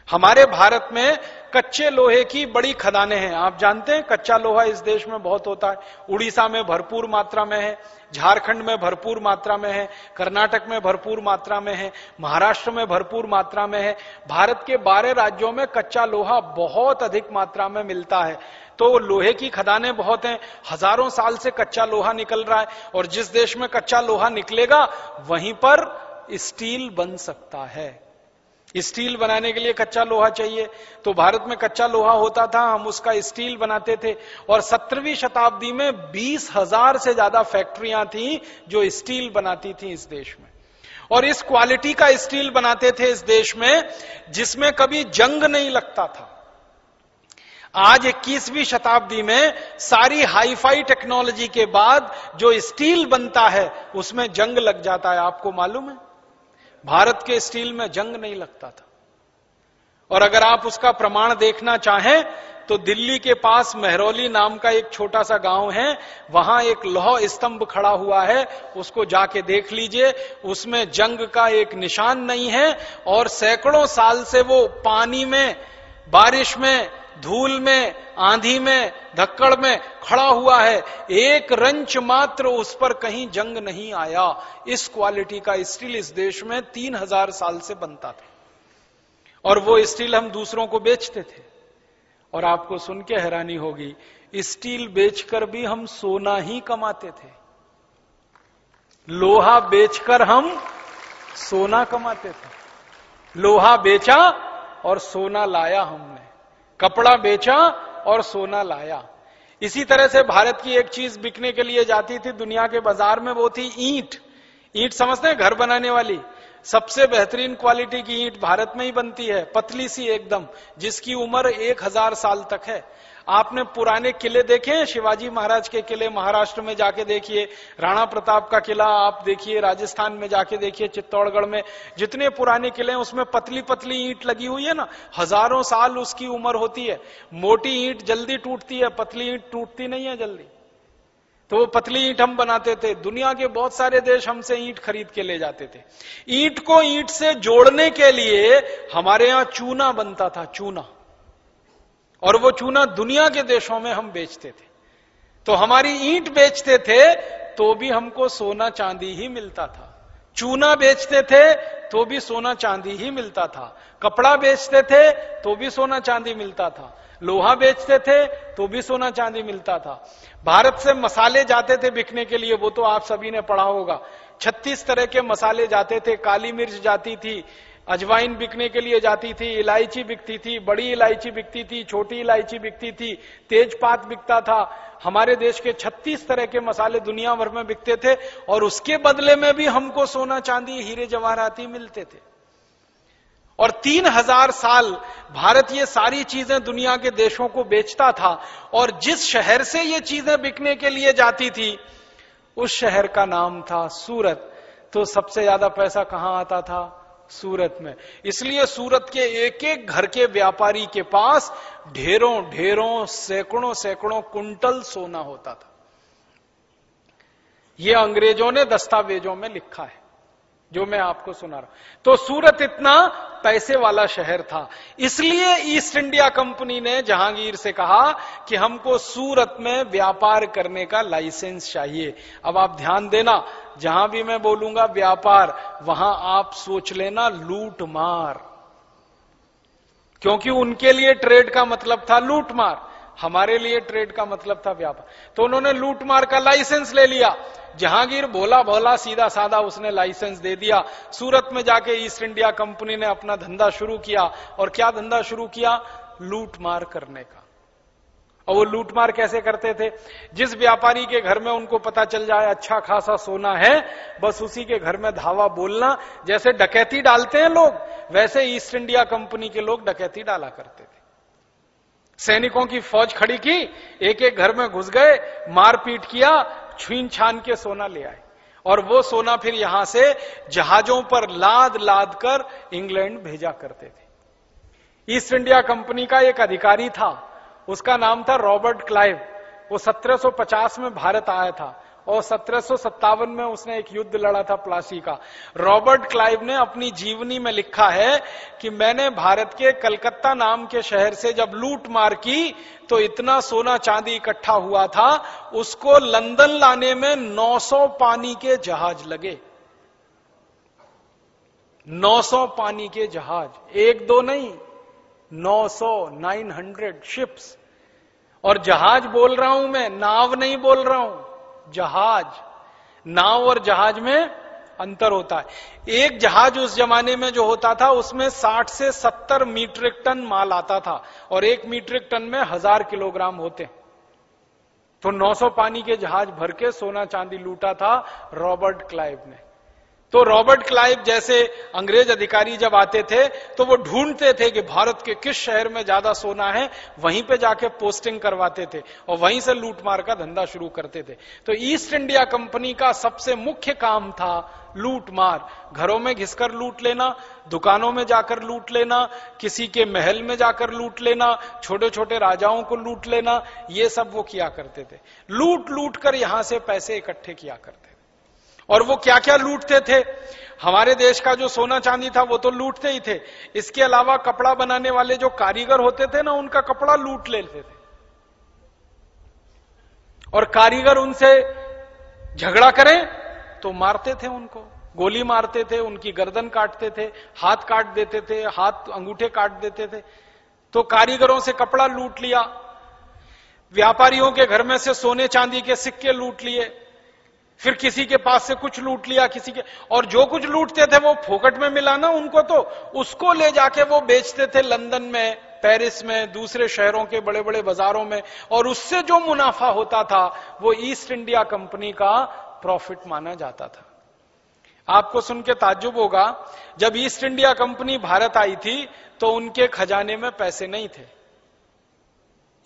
हमारे भारत में कच्चे लोहे की बड़ी खदाने हैं। आप जानते हैं, कच्चा लोहा इस देश में बहुत होता है। उड़ीसा में भरपूर मात्रा में है, झारखंड में भरपूर मात्रा में है, कर्नाटक में भरपूर मात्रा में है, महाराष्ट्र में भरपूर मात्रा में है। भारत के बारह राज्यों में कच्चा लोहा बहुत अधिक मात्रा में मिलता है। तो लोहे की खदानें बहुत हैं। हज़ारों साल से कच्चा लोहा निकल रहा है और जिस देश में कच्चा लोहा निकलेगा, वहीं पर स्टील बन सकता है। स्टील बनाने के लिए कच्चा लोहा चाहिए। तो भारत में कच्चा लोहा होता था, हम उसका स्टील बनाते थे। और सत्रहवीं शताब्दी में बीस हज़ार से ज़्यादा फैक्ट्रियाँ थी जो स्टील बनाती थी इस देश में। और इस क्वालिटी का स्टील बनाते थे इस देश में, जिसमें कभी जंग नहीं लगता था। आज 21वीं शताब्दी में सारी हाईफाई टेक्नोलॉजी के बाद जो स्टील बनता है, उसमें जंग लग जाता है। आपको मालूम है? भारत के स्टील में जंग नहीं लगता था। और अगर आप उसका प्रमाण देखना चाहें तो दिल्ली के पास मेहरौली नाम का एक छोटा सा गाँव है, वहाँ एक लौह स्तंभ खड़ा हुआ है, उसको जाके देख लीजिए, उसमें जंग का एक निशान नहीं है, और सैकड़ों साल से वो पानी में, बारिश में धूल में, आंधी में, धक्कड़ में खड़ा हुआ है। एक रंच मात्र उस पर कहीं जंग नहीं आया। इस क्वालिटी का स्टील इस देश में तीन हज़ार साल से बनता था। और वो स्टील हम दूसरों को बेचते थे। और आपको सुन के हैरानी होगी, स्टील बेचकर भी हम सोना ही कमाते थे। लोहा बेचकर हम सोना कमाते थे। लोहा बेचा और सोना लाया हमने। कपड़ा बेचा और सोना लाया। इसी तरह से भारत की एक चीज़ बिकने के लिए जाती थी दुनिया के बाज़ार में, वो थी ईट। ईट समझते हैं घर बनाने वाली? सबसे बेहतरीन क्वालिटी की ईट भारत में ही बनती है, पतली सी एकदम, जिसकी उम्र एक हज़ार साल तक है। आपने पुराने किले देखे? हैं शिवाजी महाराज के किले महाराष्ट्र में जाके देखिए, राणा प्रताप का किला आप देखिए, राजस्थान में जाके देखिए, चित्तौड़गढ़ में। जितने पुराने किले हैं, उसमें पतली पतली ईंट लगी हुई है ना? हज़ारों साल उसकी उम्र होती है। मोटी ईंट जल्दी टूटती है, पतली ईंट टूटती नहीं है जल्दी। तो वो पतली ईंट हम बनाते थे। दुनिया के बहुत सारे देश हमसे ईंट खरीद के ले जाते थे। ईंट को ईंट से जोड़ने के लिए हमारे यहाँ चूना बनता था, चूना। और वो चूना दुनिया के देशों में हम बेचते थे। तो हमारी ईंट बेचते थे तो भी हमको सोना चांदी ही मिलता था। चूना बेचते थे तो भी सोना चांदी ही मिलता था। कपड़ा बेचते थे तो भी सोना चांदी मिलता था। लोहा बेचते थे तो भी सोना चांदी मिलता था। भारत से मसाले जाते थे बिकने के लिए, वो तो आप सभी ने पढ़ा होगा। छत्तीस तरह के मसाले जाते थे, काली मिर्च जाती थी अजवाइन बिकने के लिए जाती थी, इलायची बिकती थी, बड़ी इलायची बिकती थी, छोटी इलायची बिकती थी, तेजपात बिकता था। हमारे देश के 36 तरह के मसाले दुनिया भर में बिकते थे और उसके बदले में भी हमको सोना, चांदी, हीरे जवाहराती मिलते थे। और तीन हज़ार साल भारत ये सारी चीज़ें दुनिया के देशों को बेचता था और जिस शहर से ये चीज़ें बिकने के लिए जाती थी, उस शहर का नाम था सूरत। तो सबसे ज़्यादा पैसा कहाँ आता था? सूरत में। इसलिए सूरत के एक एक घर के व्यापारी के पास ढेरों ढेरों, सैकड़ों सैकड़ों कुंटल सोना होता था। यह अंग्रेज़ों ने दस्तावेजों में लिखा है, जो मैं आपको सुना रहा हूँ। तो सूरत इतना पैसे वाला शहर था। इसलिए ईस्ट इंडिया कंपनी ने जहांगीर से कहा कि हमको सूरत में व्यापार करने का लाइसेंस चाहिए। अब आप ध्यान देना जहाँ भी मैं बोलूँगा व्यापार, वहाँ आप सोच लेना लूट मार। क्योंकि उनके लिए ट्रेड का मतलब था लूट मार। हमारे लिए ट्रेड का मतलब था व्यापार। तो उन्होंने लूट मार का लाइसेंस ले लिया। जहांगीर भोला भोला सीधा साधा उसने लाइसेंस दे दिया। सूरत में जाके ईस्ट इंडिया कंपनी ने अपना धंधा शुरू किया। और क्या धंधा शुरू किया? लूट मार करने का। और वो लूटमार कैसे करते थे? जिस व्यापारी के घर में उनको पता चल जाए अच्छा खासा सोना है, बस उसी के घर में धावा बोलना। जैसे डकैती डालते हैं लोग, वैसे ईस्ट इंडिया कंपनी के लोग डकैती डाला करते थे। सैनिकों की फौज खड़ी की एक एक घर में घुस गए, मारपीट किया छीन छान के सोना ले आए। और वो सोना फिर यहाँ से जहाजों पर लाद लाद कर इंग्लैंड भेजा करते थे। ईस्ट इंडिया कंपनी का एक अधिकारी था उसका नाम था रॉबर्ट क्लाइव। वो 1750 में भारत आया था और सत्रह में उसने एक युद्ध लड़ा था प्लासी का। रॉबर्ट क्लाइव ने अपनी जीवनी में लिखा है कि मैंने भारत के कलकत्ता नाम के शहर से जब लूट मार की तो इतना सोना चांदी इकट्ठा हुआ था, उसको लंदन लाने में 900 पानी के जहाज़ लगे। 900 पानी के जहाज़, एक दो नहीं 900 900 शिप्स। और जहाज़ बोल रहा हूँ मैं, नाव नहीं बोल रहा हूँ, जहाज़। नाव और जहाज़ में अंतर होता है। एक जहाज़ उस जमाने में जो होता था, उसमें 60 से 70 मीट्रिक टन माल आता था और एक मीट्रिक टन में हज़ार किलोग्राम होते। तो 900 पानी के जहाज़ भर के सोना चांदी लूटा था रॉबर्ट क्लाइव ने। तो रॉबर्ट क्लाइव जैसे अंग्रेज़ अधिकारी जब आते थे तो वो ढूंढते थे कि भारत के किस शहर में ज़्यादा सोना है, वहीं पे जाके पोस्टिंग करवाते थे और वहीं से लूटमार का धंधा शुरू करते थे। तो ईस्ट इंडिया कंपनी का सबसे मुख्य काम था लूटमार। घरों में घिसकर लूट लेना, दुकानों में जाकर लूट लेना, किसी के महल में जाकर लूट लेना छोटे छोटे राजाओं को लूट लेना, ये सब वो किया करते थे। लूट लूट कर यहाँ से पैसे इकट्ठे किया करते और वो क्या क्या लूटते थे? हमारे देश का जो सोना चांदी था, वो तो लूटते ही थे। इसके अलावा कपड़ा बनाने वाले जो कारीगर होते थे ना, उनका कपड़ा लूट लेते थे। और कारीगर उनसे झगड़ा करें तो मारते थे उनको। गोली मारते थे, उनकी गर्दन काटते थे, हाथ काट देते थे, हाथ अंगूठे काट देते थे। तो कारीगरों से कपड़ा लूट लिया। व्यापारियों के घर में से सोने चांदी के सिक्के लूट लिए। फिर किसी के पास से कुछ लूट लिया, किसी के, और जो कुछ लूटते थे वो फोकट में मिला ना उनको तो उसको ले जाके वो बेचते थे लंदन में, पेरिस में, दूसरे शहरों के बड़े बड़े बाजारों में, और उससे जो मुनाफा होता था वो ईस्ट इंडिया कंपनी का प्रॉफिट माना जाता था। आपको सुन के ताजुब होगा, जब ईस्ट इंडिया कंपनी भारत आई थी तो उनके खजाने में पैसे नहीं थे।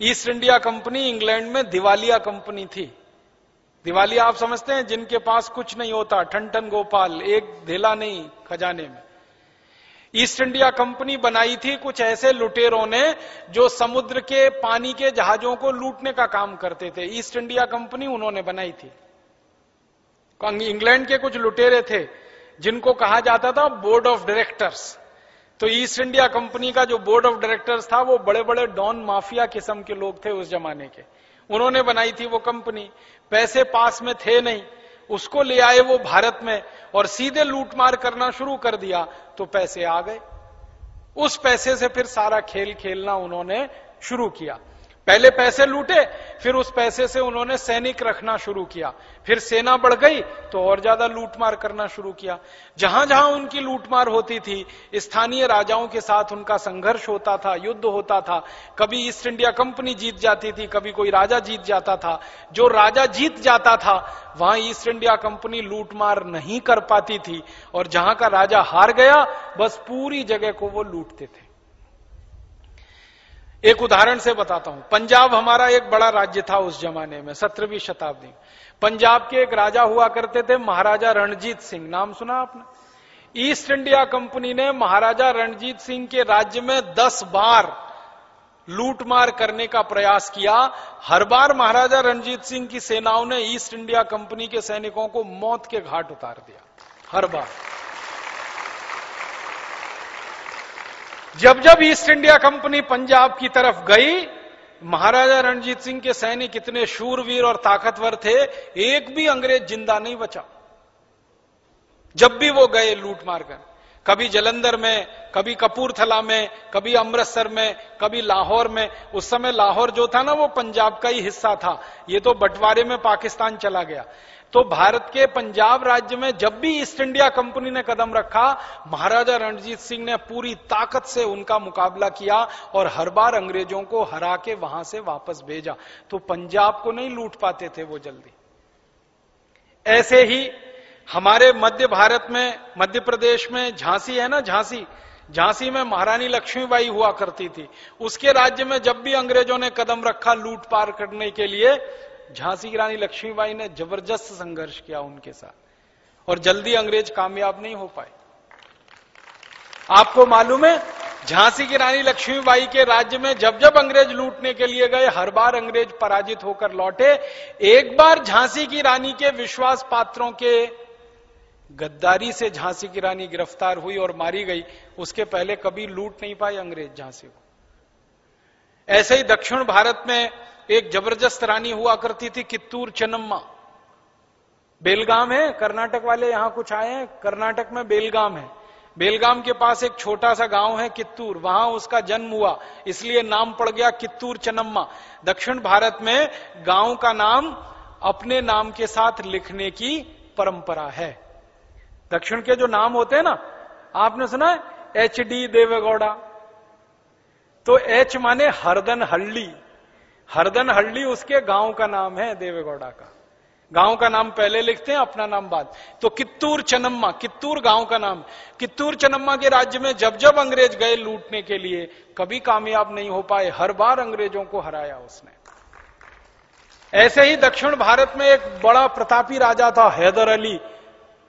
ईस्ट इंडिया कंपनी इंग्लैंड में दिवालिया कंपनी थी। दिवालिया आप समझते हैं, जिनके पास कुछ नहीं होता ठन ठन गोपाल, एक धेला नहीं खजाने में। ईस्ट इंडिया कंपनी बनाई थी कुछ ऐसे लुटेरों ने, जो समुद्र के, पानी के जहाजों को लूटने का काम करते थे। ईस्ट इंडिया कंपनी उन्होंने बनाई थी। इंग्लैंड के कुछ लुटेरे थे, जिनको कहा जाता था बोर्ड ऑफ़ डायरेक्टर्स। तो ईस्ट इंडिया कंपनी का जो बोर्ड ऑफ़ डायरेक्टर्स था, वो बड़े बड़े डॉन माफिया किस्म के लोग थे उस जमाने के। उन्होंने बनाई थी वो कंपनी। पैसे पास में थे नहीं, उसको ले आए वो भारत में और सीधे लूटमार करना शुरू कर दिया तो पैसे आ गए। उस पैसे से फिर सारा खेल खेलना उन्होंने शुरू किया। पहले पैसे लूटे, फिर उस पैसे से उन्होंने सैनिक रखना शुरू किया। फिर सेना बढ़ गई तो और ज़्यादा लूटमार करना शुरू किया। जहाँ जहाँ उनकी लूटमार होती थी, स्थानीय राजाओं के साथ उनका संघर्ष होता था, युद्ध होता था। कभी ईस्ट इंडिया कंपनी जीत जाती थी, कभी कोई राजा जीत जाता था। जो राजा जीत जाता था, वहाँ ईस्ट इंडिया कंपनी लूटमार नहीं कर पाती थी। और जहाँ का राजा हार गया, बस पूरी जगह को वो लूटते थे। एक उदाहरण से बताता हूँ। पंजाब हमारा एक बड़ा राज्य था उस जमाने में, सत्रहवीं शताब्दी। पंजाब के एक राजा हुआ करते थे, महाराजा रणजीत सिंह। नाम सुना आपने? ईस्ट इंडिया कंपनी ने महाराजा रणजीत सिंह के राज्य में दस बार लूटमार करने का प्रयास किया। हर बार महाराजा रणजीत सिंह की सेनाओं ने ईस्ट इंडिया कंपनी के सैनिकों को मौत के घाट उतार दिया। हर बार। जब जब ईस्ट इंडिया कंपनी पंजाब की तरफ़ गई, महाराजा रणजीत सिंह के सैनिक इतने शूरवीर और ताकतवर थे, एक भी अंग्रेज़ ज़िंदा नहीं बचा। जब भी वो गए लूट मार कर, कभी जलंधर में, कभी कपूरथला में, कभी अमृतसर में, कभी लाहौर में, उस समय लाहौर जो था ना, वो पंजाब का ही हिस्सा था। ये तो बंटवारे में पाकिस्तान चला गया। तो भारत के पंजाब राज्य में जब भी ईस्ट इंडिया कंपनी ने कदम रखा, महाराजा रणजीत सिंह ने पूरी ताकत से उनका मुकाबला किया और हर बार अंग्रेज़ों को हरा के वहाँ से वापस भेजा। तो पंजाब को नहीं लूट पाते थे वो जल्दी। ऐसे ही हमारे मध्य भारत में, मध्य प्रदेश में झांसी है ना झांसी? झांसी में महारानी लक्ष्मीबाई हुआ करती थी। उसके राज्य में जब भी अंग्रेज़ों ने कदम रखा लूट पार करने के लिए झांसी की रानी लक्ष्मीबाई ने ज़बरदस्त संघर्ष किया उनके साथ और जल्दी अंग्रेज़ कामयाब नहीं हो पाए। आपको मालूम है, झांसी की रानी लक्ष्मीबाई के राज्य में जब जब अंग्रेज़ लूटने के लिए गए, हर बार अंग्रेज़ पराजित होकर लौटे। एक बार झांसी की रानी के विश्वास पात्रों के गद्दारी से झांसी की रानी गिरफ़्तार हुई और मारी गई। उसके पहले कभी लूट नहीं पाए अंग्रेज़ झांसी को। ऐसे ही दक्षिण भारत में एक ज़बरदस्त रानी हुआ करती थी कित्तूर चनम्मा बेलगाम है, कर्नाटक वाले यहाँ कुछ आए हैं, कर्नाटक में बेलगाम है। बेलगाम के पास एक छोटा सा गाँव है कित्तूर, वहाँ उसका जन्म हुआ, इसलिए नाम पड़ गया कित्तूर चनम्मा दक्षिण भारत में गाँव का नाम अपने नाम के साथ लिखने की परंपरा है। दक्षिण के जो नाम होते हैं ना, आपने सुना एच डी देवेगौड़ा? तो एच माने हरदन हल्ली। हरदन हल्ली उसके गाँव का नाम है देवेगौड़ा का। गाँव का नाम पहले लिखते हैं, अपना नाम बाद। तो कित्तूर चनम्मा कित्तूर गाँव का नाम। कित्तूर चनम्मा के राज्य में जब जब अंग्रेज़ गए लूटने के लिए, कभी कामयाब नहीं हो पाए, हर बार अंग्रेज़ों को हराया उसने। ऐसे ही दक्षिण भारत में एक बड़ा प्रतापी राजा था, हैदर अली।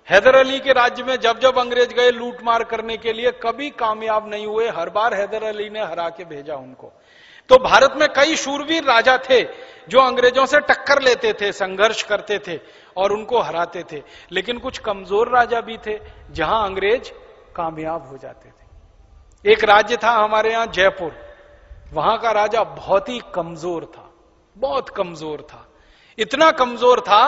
हैदर अली के राज्य में जब जब अंग्रेज़ गए लूटमार करने के लिए, कभी कामयाब नहीं हुए, हर बार हैदर अली ने हरा के भेजा उनको। तो भारत में कई शूरवीर राजा थे जो अंग्रेज़ों से टक्कर लेते थे, संघर्ष करते थे और उनको हराते थे। लेकिन कुछ कमज़ोर राजा भी थे, जहाँ अंग्रेज़ कामयाब हो जाते थे। एक राज्य था हमारे यहाँ जयपुर। वहाँ का राजा बहुत ही कमज़ोर था, बहुत कमज़ोर था। इतना कमज़ोर था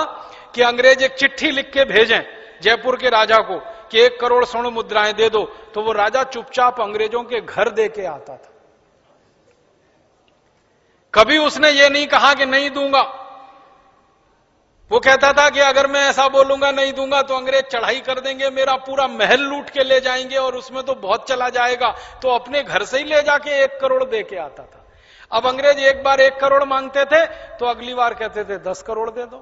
कि अंग्रेज़ एक चिट्ठी लिख के भेजें जयपुर के राजा को कि एक करोड़ स्वर्ण मुद्राएँ दे दो तो वो राजा चुपचाप अंग्रेज़ों के घर दे के आता था। कभी उसने ये नहीं कहा कि नहीं दूँगा। वो कहता था कि अगर मैं ऐसा बोलूँगा, नहीं दूँगा तो अंग्रेज़ चढ़ाई कर देंगे, मेरा पूरा महल लूट के ले जाएँगे और उसमें तो बहुत चला जाएगा। तो अपने घर से ही ले जाके एक करोड़ दे के आता था। अब अंग्रेज़ एक बार एक करोड़ मांगते थे तो अगली बार कहते थे, दस करोड़ दे दो।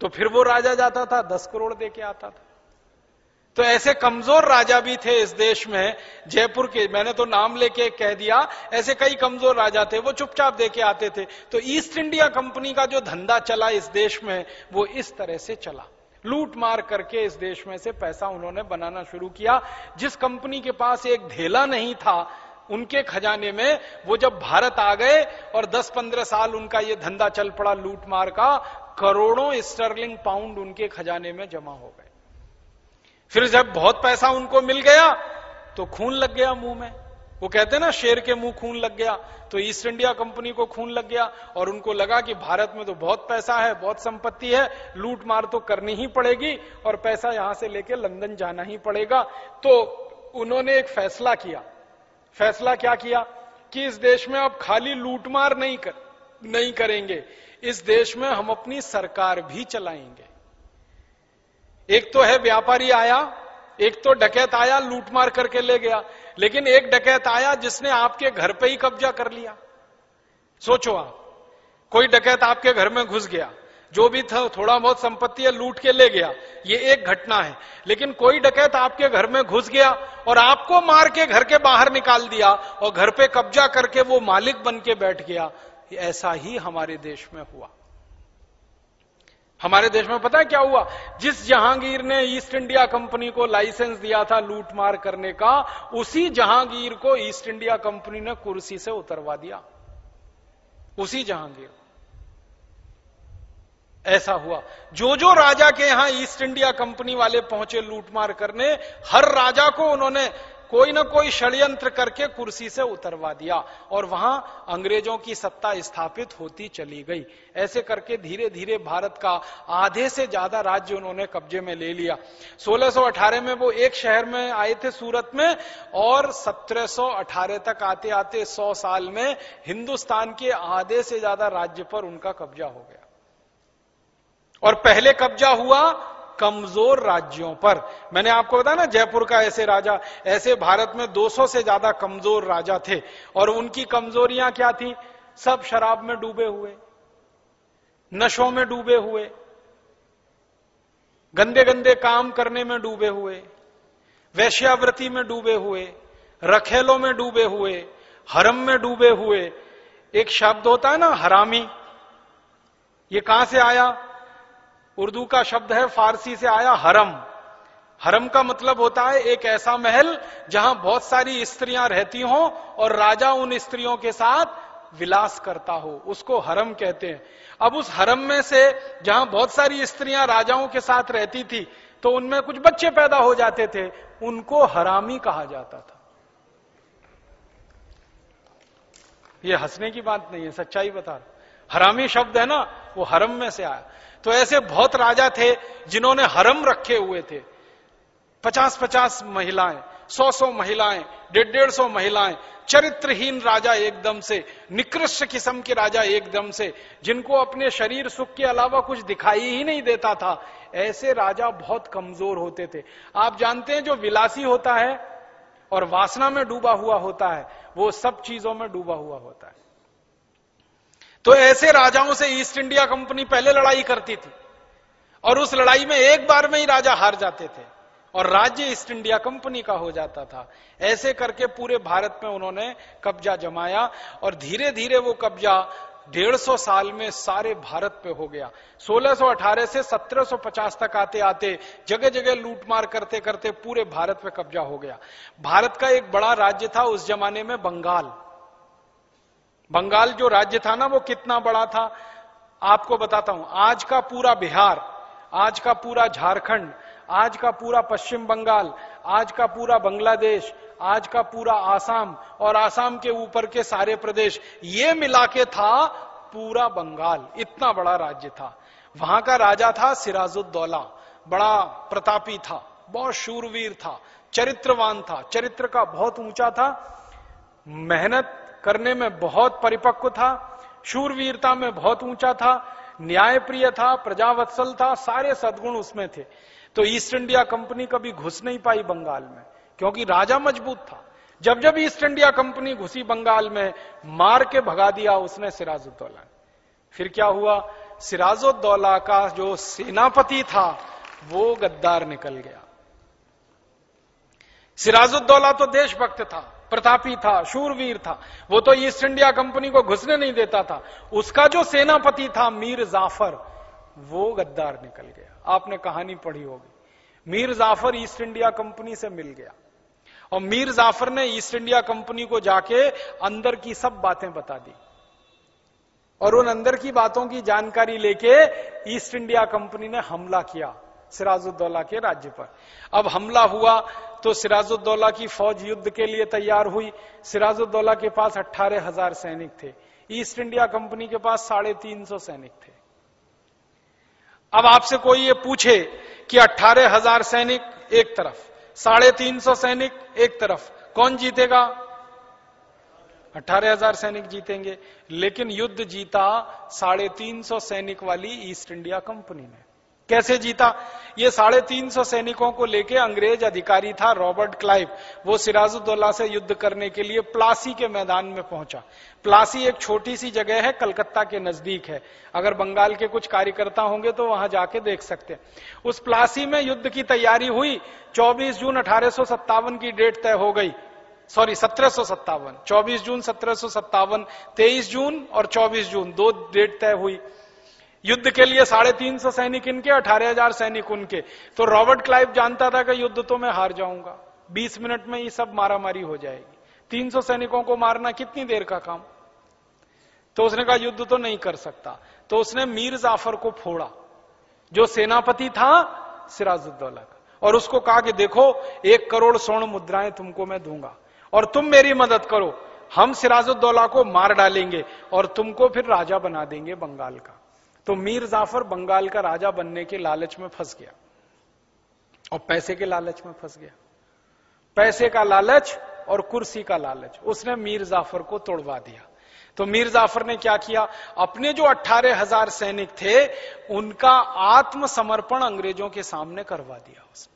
तो फिर वो राजा जाता था, दस करोड़ दे के आता था। तो ऐसे कमज़ोर राजा भी थे इस देश में, जयपुर के, मैंने तो नाम लेके कह दिया, ऐसे कई कमज़ोर राजा थे, वो चुपचाप देके आते थे। तो ईस्ट इंडिया कंपनी का जो धंधा चला इस देश में, वो इस तरह से चला। लूट मार करके इस देश में से पैसा उन्होंने बनाना शुरू किया। जिस कंपनी के पास एक ढेला नहीं था, उनके खजाने में, वो जब भारत आ गए और 10-15 साल उनका ये धंधा चल पड़ा लूट मार का, करोड़ों स्टर्लिंग पाउंड उनके खजाने में जमा हो गए। फिर जब बहुत पैसा उनको मिल गया तो खून लग गया मुँह में। वो कहते हैं ना, शेर के मुँह खून लग गया तो ईस्ट इंडिया कंपनी को खून लग गया, और उनको लगा कि भारत में तो बहुत पैसा है, बहुत संपत्ति है, लूट मार तो करनी ही पड़ेगी, और पैसा यहाँ से लेके लंदन जाना ही पड़ेगा। तो उन्होंने एक फैसला किया। फैसला क्या किया? कि इस देश में अब खाली लूटमार नहीं कर, नहीं करेंगे। इस देश में हम अपनी सरकार भी चलाएँगे। एक तो है व्यापारी आया, एक तो डकैत आया, लूटमार करके ले गया। लेकिन एक डकैत आया जिसने आपके घर पे ही कब्जा कर लिया। सोचो आप, कोई डकैत आपके घर में घुस गया, जो भी था, थोड़ा बहुत संपत्ति है, लूट के ले गया, ये एक घटना है। लेकिन कोई डकैत आपके घर में घुस गया और आपको मार के घर के बाहर निकाल दिया और घर पे कब्जा करके वो मालिक बन के बैठ गया, ऐसा ही हमारे देश में हुआ। हमारे देश में पता है क्या हुआ? जिस जहांगीर ने ईस्ट इंडिया कंपनी को लाइसेंस दिया था लूटमार करने का, उसी जहांगीर को ईस्ट इंडिया कंपनी ने कुर्सी से उतरवा दिया। उसी जहांगीर ऐसा हुआ। जो जो राजा के यहाँ ईस्ट इंडिया कंपनी वाले पहुँचे लूटमार करने, हर राजा को उन्होंने कोई ना कोई षड्यंत्र करके कुर्सी से उतरवा दिया और वहाँ अंग्रेज़ों की सत्ता स्थापित होती चली गई। ऐसे करके धीरे धीरे भारत का आधे से ज़्यादा राज्य उन्होंने कब्जे में ले लिया। 1618 में वो एक शहर में आए थे सूरत में और 1718 तक आते आते 100 साल में हिंदुस्तान के आधे से ज़्यादा राज्य पर उनका कब्जा हो गया। और पहले कब्जा हुआ कमज़ोर राज्यों पर। मैंने आपको बताया ना, जयपुर का ऐसे राजा, ऐसे भारत में 200 से ज़्यादा कमज़ोर राजा थे। और उनकी कमजोरियाँ क्या थी? सब शराब में डूबे हुए, नशों में डूबे हुए गंदे गंदे काम करने में डूबे हुए, वैश्यावृत्ति में डूबे हुए, रखेलों में डूबे हुए, हरम में डूबे हुए। एक शब्द होता है ना, हरामी। ये कहाँ से आया? उर्दू का शब्द है, फारसी से आया हरम। हरम का मतलब होता है एक ऐसा महल जहाँ बहुत सारी स्त्रियाँ रहती हों और राजा उन स्त्रियों के साथ विलास करता हो। उसको हरम कहते हैं। अब उस हरम में से जहाँ बहुत सारी स्त्रियाँ राजाओं के साथ रहती थी तो उनमें कुछ बच्चे पैदा हो जाते थे। उनको हरामी कहा जाता था। ये हंसने की बात नहीं है, सच्चाई बता हरामी शब्द है ना, वो हरम में से आया। तो ऐसे बहुत राजा थे जिन्होंने हरम रखे हुए थे। पचास पचास महिलाएँ सौ सौ महिलाएँ डेढ़ डेढ़ सौ महिलाएँ, चरित्रहीन राजा एकदम से, निकृष्ट किस्म के राजा एकदम से, जिनको अपने शरीर सुख के अलावा कुछ दिखाई ही नहीं देता था। ऐसे राजा बहुत कमज़ोर होते थे। आप जानते हैं जो विलासी होता है और वासना में डूबा हुआ होता है, वो सब चीज़ों में डूबा हुआ होता है। तो ऐसे राजाओं से ईस्ट इंडिया कंपनी पहले लड़ाई करती थी। और उस लड़ाई में एक बार में ही राजा हार जाते थे। और राज्य ईस्ट इंडिया कंपनी का हो जाता था। ऐसे करके पूरे भारत में उन्होंने कब्जा जमाया और धीरे धीरे वो कब्जा डेढ़ सौ साल में सारे भारत पे हो गया। 1618 से 1750 तक आते आते जगह जगह लूटमार करते करते पूरे भारत पे कब्जा हो गया। भारत का एक बड़ा राज्य था उस जमाने में बंगाल। बंगाल जो राज्य था ना, वो कितना बड़ा था? आपको बताता हूँ, आज का पूरा बिहार, आज का पूरा झारखंड, आज का पूरा पश्चिम बंगाल, आज का पूरा बांग्लादेश, आज का पूरा आसाम और आसाम के ऊपर के सारे प्रदेश, ये मिला के था पूरा बंगाल, इतना बड़ा राज्य था। वहाँ का राजा था सिराजुद्दौला, बड़ा प्रतापी था, बहुत शूरवीर था, चरित्रवान था, चरित्र का बहुत ऊँचा था, मेहनत करने में बहुत परिपक्व था, शूरवीरता में बहुत ऊँचा था, न्यायप्रिय था, प्रजावत्सल था, सारे सदगुण उसमें थे। तो ईस्ट इंडिया कंपनी कभी घुस नहीं पाई बंगाल में, क्योंकि राजा मज़बूत था। जब जब ईस्ट इंडिया कंपनी घुसी बंगाल में, मार के भगा दिया उसने सिराजुद्दौला। फिर क्या हुआ? सिराजुद्दौला का जो सेनापति था, वो गद्दार निकल गया। सिराजुद्दौला तो देशभक्त था। प्रतापी था, शूरवीर था। वो तो ईस्ट इंडिया कंपनी को घुसने नहीं देता था। उसका जो सेनापति था, मीर जाफ़र, वो गद्दार निकल गया। आपने कहानी पढ़ी होगी। Mir Jafar East India company से मिल गया। और मीर जाफ़र ने ईस्ट इंडिया कंपनी को जाके अंदर की सब बातें बता दी। और उन अंदर की बातों की जानकारी लेके ईस्ट इंडिया कंपनी ने हमला किया, सिराजुद्दौला के राज्य पर। अब हमला हुआ तो सिराजुद्दौला की फौज युद्ध के लिए तैयार हुई। सिराजुद्दौला के पास अट्ठारह हज़ार सैनिक थे। ईस्ट इंडिया कंपनी के पास साढ़े तीन सौ सैनिक थे। अब आपसे कोई ये पूछे कि अट्ठारह हज़ार सैनिक एक तरफ़, साढ़े तीन सौ सैनिक एक तरफ़, कौन जीतेगा? अठारह हज़ार सैनिक जीतेंगे, लेकिन युद्ध जीता साढ़े तीन सौ सैनिक वाली ईस्ट इंडिया कंपनी ने। कैसे जीता? ये साढ़े तीन सौ सैनिकों को लेके अंग्रेज़ अधिकारी था रॉबर्ट क्लाइव। वो सिराजुद्दौला से युद्ध करने के लिए प्लासी के मैदान में पहुँचा। प्लासी एक छोटी सी जगह है, कलकत्ता के नज़दीक है। अगर बंगाल के कुछ कार्यकर्ता होंगे तो वहाँ जाके देख सकते हैं। उस प्लासी में युद्ध की तैयारी हुई। 24 जून अठारह की डेट तय हो गई। सॉरी, सत्रह सौ सत्तावन। चौबीस जून सत्रह सौ सत्तावन, तेईस जून और चौबीस जून, दो डेट तय हुई। युद्ध के लिए साढ़े तीन सौ सैनिक इनके, अठारह हज़ार सैनिक उनके। तो रॉबर्ट क्लाइव जानता था कि युद्ध तो मैं हार जाऊँगा। बीस मिनट में ये सब मारामारी हो जाएगी। तीन सौ सैनिकों को मारना कितनी देर का काम? तो उसने कहा, युद्ध तो नहीं कर सकता। तो उसने मीर जाफ़र को फोड़ा, जो सेनापति था, सिराजुद्दौला का। और उसको कहा कि देखो, एक करोड़ स्वर्ण मुद्राएँ तुमको मैं दूँगा। और तुम मेरी मदद करो। हम सिराजुद्दौला को मार डालेंगे और तुमको फिर राजा बना देंगे बंगाल का। तो मीर जाफ़र बंगाल का राजा बनने के लालच में फंस गया। और पैसे के लालच में फंस गया। पैसे का लालच और कुर्सी का लालच, उसने मीर जाफ़र को तोड़वा दिया। तो मीर जाफ़र ने क्या किया? अपने जो अट्ठारह हज़ार सैनिक थे, उनका आत्मसमर्पण अंग्रेज़ों के सामने करवा दिया उसने।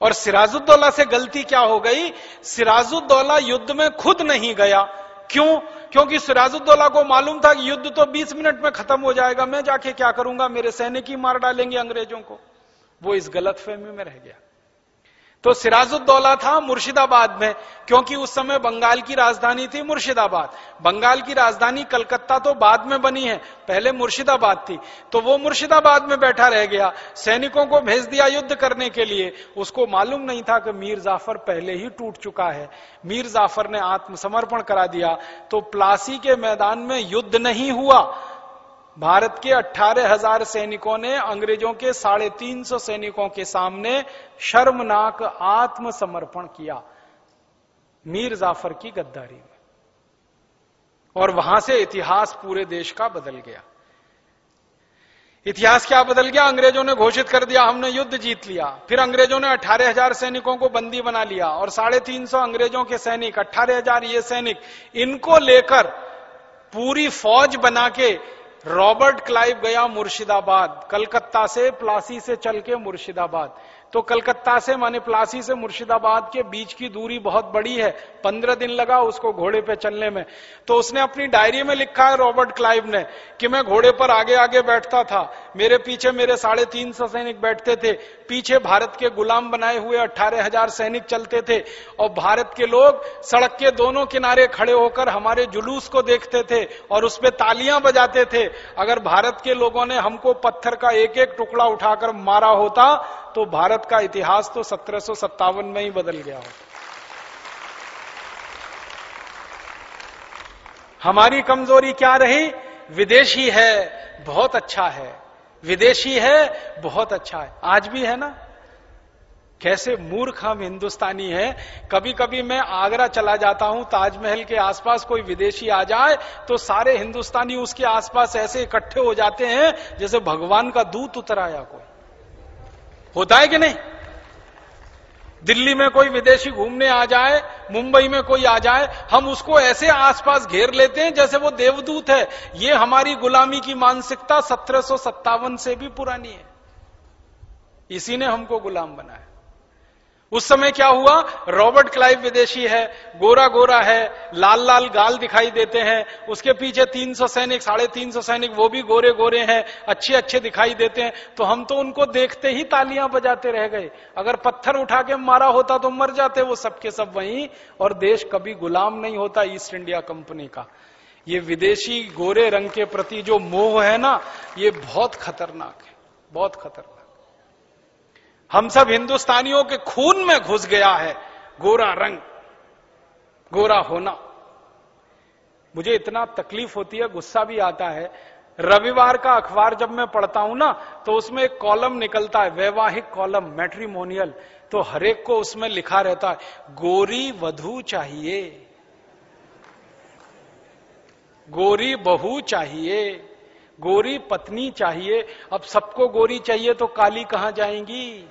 और सिराजुद्दौला से गलती क्या हो गई? सिराजुद्दौला युद्ध में खुद नहीं गया। क्यों? क्योंकि सिराजुद्दौला को मालूम था कि युद्ध तो 20 मिनट में खत्म हो जाएगा, मैं जाके क्या करूँगा? मेरे सैनिक ही मार डालेंगे अंग्रेज़ों को। वो इस गलत फहमी में रह गया। तो सिराजुद्दौला था मुर्शिदाबाद में, क्योंकि उस समय बंगाल की राजधानी थी मुर्शिदाबाद। बंगाल की राजधानी कलकत्ता तो बाद में बनी है, पहले मुर्शिदाबाद थी। तो वो मुर्शिदाबाद में बैठा रह गया, सैनिकों को भेज दिया युद्ध करने के लिए। उसको मालूम नहीं था कि मीर जाफ़र पहले ही टूट चुका है। मीर जाफ़र ने आत्मसमर्पण करा दिया तो प्लासी के मैदान में युद्ध नहीं हुआ। भारत के अट्ठारह हज़ार सैनिकों ने अंग्रेज़ों के साढ़े तीन सौ सैनिकों के सामने शर्मनाक आत्मसमर्पण किया मीर जाफ़र की गद्दारी में। और वहाँ से इतिहास पूरे देश का बदल गया। इतिहास क्या बदल गया? अंग्रेज़ों ने घोषित कर दिया, हमने युद्ध जीत लिया। फिर अंग्रेज़ों ने अठारह हज़ार सैनिकों को बंदी बना लिया और साढ़े तीन सौ अंग्रेज़ों के सैनिक, अट्ठारह हज़ार ये सैनिक, इनको लेकर पूरी फौज बना के रॉबर्ट क्लाइव गया मुर्शिदाबाद, कलकत्ता से, प्लासी से चल के मुर्शिदाबाद। तो कलकत्ता से, माने प्लासी से मुर्शिदाबाद के बीच की दूरी बहुत बड़ी है, पंद्रह दिन लगा उसको घोड़े पे चलने में। तो उसने अपनी डायरी में लिखा है रॉबर्ट क्लाइव ने, कि मैं घोड़े पर आगे आगे बैठता था। मेरे पीछे मेरे साढ़े तीन सौ सैनिक बैठते थे, पीछे भारत के गुलाम बनाए हुए अट्ठारह हज़ार सैनिक चलते थे, और भारत के लोग सड़क के दोनों किनारे खड़े होकर हमारे जुलूस को देखते थे और उसमें तालियाँ बजाते थे। अगर भारत के लोगों ने हमको पत्थर का एक एक टुकड़ा उठाकर मारा होता तो भारत का इतिहास तो सत्रह सौ सत्तावन में ही बदल गया हो हमारी कमज़ोरी क्या रही? विदेशी है, बहुत अच्छा है। विदेशी है, बहुत अच्छा है। आज भी है ना? कैसे मूर्ख हम हिंदुस्तानी है। कभी कभी मैं आगरा चला जाता हूँ, ताजमहल के आसपास कोई विदेशी आ जाए तो सारे हिंदुस्तानी उसके आसपास ऐसे इकट्ठे हो जाते हैं, जैसे भगवान का दूत उतर आया कोई। होता है कि नहीं? दिल्ली में कोई विदेशी घूमने आ जाए, मुंबई में कोई आ जाए, हम उसको ऐसे आसपास घेर लेते हैं जैसे वो देवदूत है। ये हमारी गुलामी की मानसिकता सत्रह सौ सत्तावन से भी पुरानी है। इसी ने हमको गुलाम बनाया। उस समय क्या हुआ? रॉबर्ट क्लाइव विदेशी है गोरा गोरा है लाल लाल गाल दिखाई देते हैं, उसके पीछे 300 सैनिक, साढ़े तीन सैनिक, वो भी गोरे गोरे हैं अच्छे अच्छे दिखाई देते हैं तो हम तो उनको देखते ही तालियाँ बजाते रह गए। अगर पत्थर उठा के मारा होता तो मर जाते वो सबके सब वहीं, और देश कभी गुलाम नहीं होता ईस्ट इंडिया कंपनी का। ये विदेशी गोरे रंग के प्रति जो मोह है ना, ये बहुत खतरनाक है, बहुत खतरनाक। हम सब हिंदुस्तानियों के खून में घुस गया है। गोरा रंग, गोरा होना। मुझे इतना तकलीफ़ होती है, गुस्सा भी आता है। रविवार का अखबार जब मैं पढ़ता हूँ ना तो उसमें एक कॉलम निकलता है, वैवाहिक कॉलम, मैट्रीमोनियल। तो हरेक को उसमें लिखा रहता है, गोरी वधु चाहिए। गोरी बहू चाहिए, गोरी पत्नी चाहिए। अब सबको गोरी चाहिए तो काली कहाँ जाएँगी?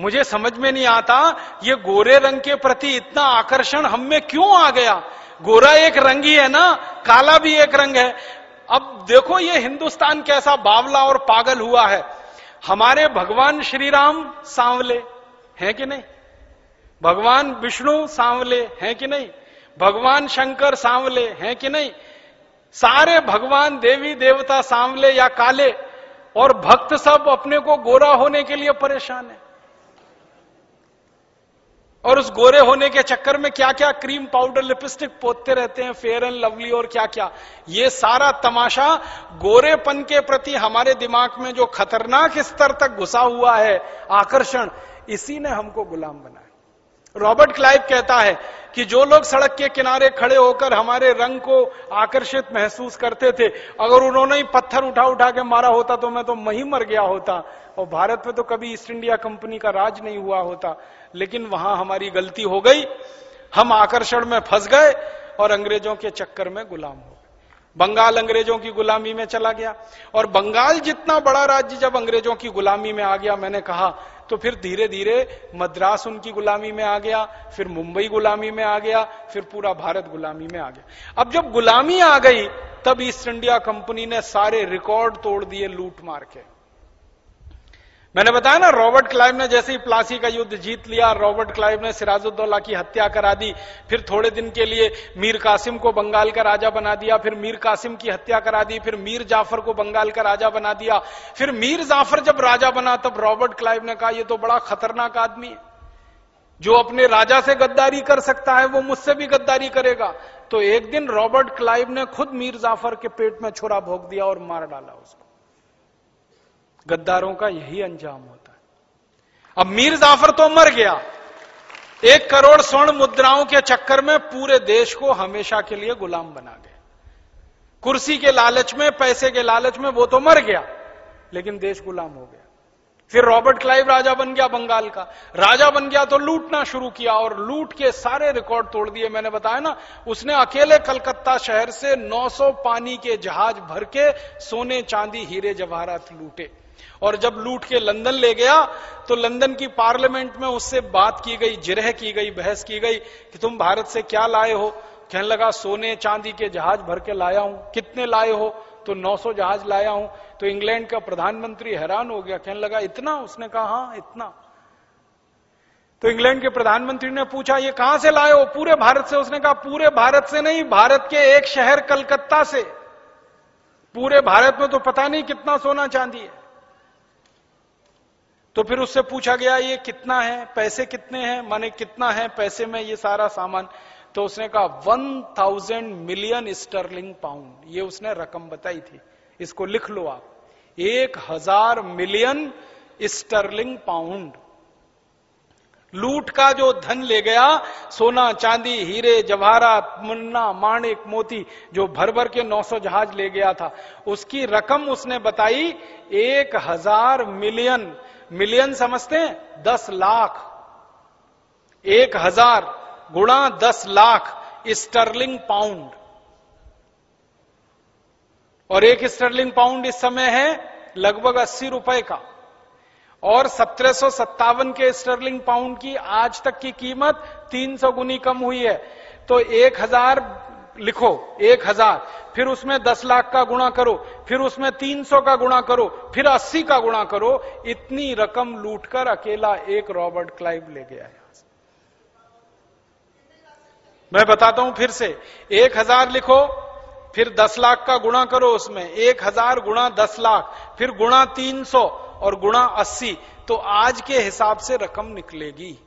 मुझे समझ में नहीं आता, ये गोरे रंग के प्रति इतना आकर्षण हम में क्यों आ गया? गोरा एक रंग ही है ना, काला भी एक रंग है। अब देखो ये हिंदुस्तान कैसा बावला और पागल हुआ है। हमारे भगवान श्री राम सांवले, हैं कि नहीं? भगवान विष्णु सांवले, हैं कि नहीं? भगवान शंकर सांवले, हैं कि नहीं? सारे भगवान देवी, देवता सांवले या काले, और भक्त सब अपने को गोरा होने के लिए परेशान है। और उस गोरे होने के चक्कर में क्या क्या क्रीम पाउडर लिपस्टिक पोतते रहते हैं फेयर एंड लवली और क्या क्या ये सारा तमाशा गोरेपन के प्रति हमारे दिमाग में जो खतरनाक स्तर तक घुसा हुआ है, आकर्षण, इसी ने हमको गुलाम बनाया। रॉबर्ट क्लाइव कहता है कि जो लोग सड़क के किनारे खड़े होकर हमारे रंग को आकर्षित महसूस करते थे, अगर उन्होंने ही पत्थर उठा उठा के मारा होता तो मैं तो मही मर गया होता, और भारत में तो कभी ईस्ट इंडिया कंपनी का राज नहीं हुआ होता। लेकिन वहाँ हमारी गलती हो गई। हम आकर्षण में फंस गए और अंग्रेज़ों के चक्कर में गुलाम हो गए। बंगाल अंग्रेज़ों की गुलामी में चला गया। और बंगाल जितना बड़ा राज्य जब अंग्रेज़ों की गुलामी में आ गया, मैंने कहा तो फिर धीरे धीरे मद्रास उनकी गुलामी में आ गया, फिर मुंबई गुलामी में आ गया, फिर पूरा भारत गुलामी में आ गया। अब जब गुलामी आ गई, तब ईस्ट इंडिया कंपनी ने सारे रिकॉर्ड तोड़ दिए, लूट मार के। मैंने बताया ना, रॉबर्ट क्लाइव ने जैसे ही प्लासी का युद्ध जीत लिया, रॉबर्ट क्लाइव ने सिराजुद्दौला की हत्या करा दी, फिर थोड़े दिन के लिए मीर कासिम को बंगाल का राजा बना दिया, फिर मीर कासिम की हत्या करा दी, फिर मीर जाफ़र को बंगाल का राजा बना दिया, फिर मीर जाफ़र जब राजा बना, तब रॉबर्ट क्लाइव ने कहा यह तो बड़ा खतरनाक आदमी है। जो अपने राजा से गद्दारी कर सकता है, वो मुझसे भी गद्दारी करेगा। तो एक दिन रॉबर्ट क्लाइव ने खुद मीर जाफ़र के पेट में छुरा भोग दिया और मार डाला उसको। गद्दारों का यही अंजाम होता है। अब मीर जाफ़र तो मर गया। एक करोड़ स्वर्ण मुद्राओं के चक्कर में पूरे देश को हमेशा के लिए गुलाम बना गए। कुर्सी के लालच में, पैसे के लालच में वो तो मर गया, लेकिन देश गुलाम हो गया। फिर रॉबर्ट क्लाइव राजा बन गया बंगाल का। राजा बन गया तो लूटना शुरू किया और लूट के सारे रिकॉर्ड तोड़ दिए। मैंने बताया ना, उसने अकेले कलकत्ता शहर से 900 पानी के जहाज़ भर के सोने, चांदी, हीरे, जवाहरात लूटे। और जब लूट के लंदन ले गया तो लंदन की पार्लियामेंट में उससे बात की गई, जिरह की गई, बहस की गई कि तुम भारत से क्या लाए हो। कहने लगा, सोने चांदी के जहाज़ भर के लाया हूँ। कितने लाए हो? तो 900 जहाज़ लाया हूँ। तो इंग्लैंड का प्रधानमंत्री हैरान हो गया। कहने लगा, इतना? उसने कहा हाँ इतना। तो इंग्लैंड के प्रधानमंत्री ने पूछा, ये कहाँ से लाए हो? पूरे भारत से? उसने कहा, पूरे भारत से नहीं, भारत के एक शहर कलकत्ता से। पूरे भारत में तो पता नहीं कितना सोना चांदी है। तो फिर उससे पूछा गया, ये कितना है? पैसे कितने हैं? माने कितना है पैसे में ये सारा सामान? तो उसने कहा, one thousand million sterling pound. ये उसने रकम बताई थी। इसको लिख लो आप। एक हज़ार मिलियन स्टर्लिंग पाउंड। लूट का जो धन ले गया, सोना, चांदी, हीरे जवाहरात मुन्ना, माणिक, मोती, जो भर भर के 900 जहाज़ ले गया था, उसकी रकम उसने बताई, एक हज़ार मिलियन। मिलियन समझते हैं? दस लाख। एक हज़ार गुणा दस लाख स्टर्लिंग पाउंड। और एक स्टर्लिंग पाउंड इस समय है लगभग अस्सी रुपए का। और सत्रह सौ सत्तावन के स्टर्लिंग पाउंड की आज तक की कीमत 300 गुनी कम हुई है। तो एक हज़ार लिखो, एक हज़ार। फिर उसमें दस लाख का गुणा करो, फिर उसमें तीन सौ का गुणा करो, फिर अस्सी का गुणा करो, इतनी रकम लूटकर अकेला एक रॉबर्ट क्लाइव ले गया है। मैं बताता हूँ फिर से, एक हज़ार लिखो, फिर दस लाख का गुणा करो उसमें, एक हज़ार गुणा दस लाख, फिर गुणा तीन सौ और गुणा अस्सी तो आज के हिसाब से रकम निकलेगी।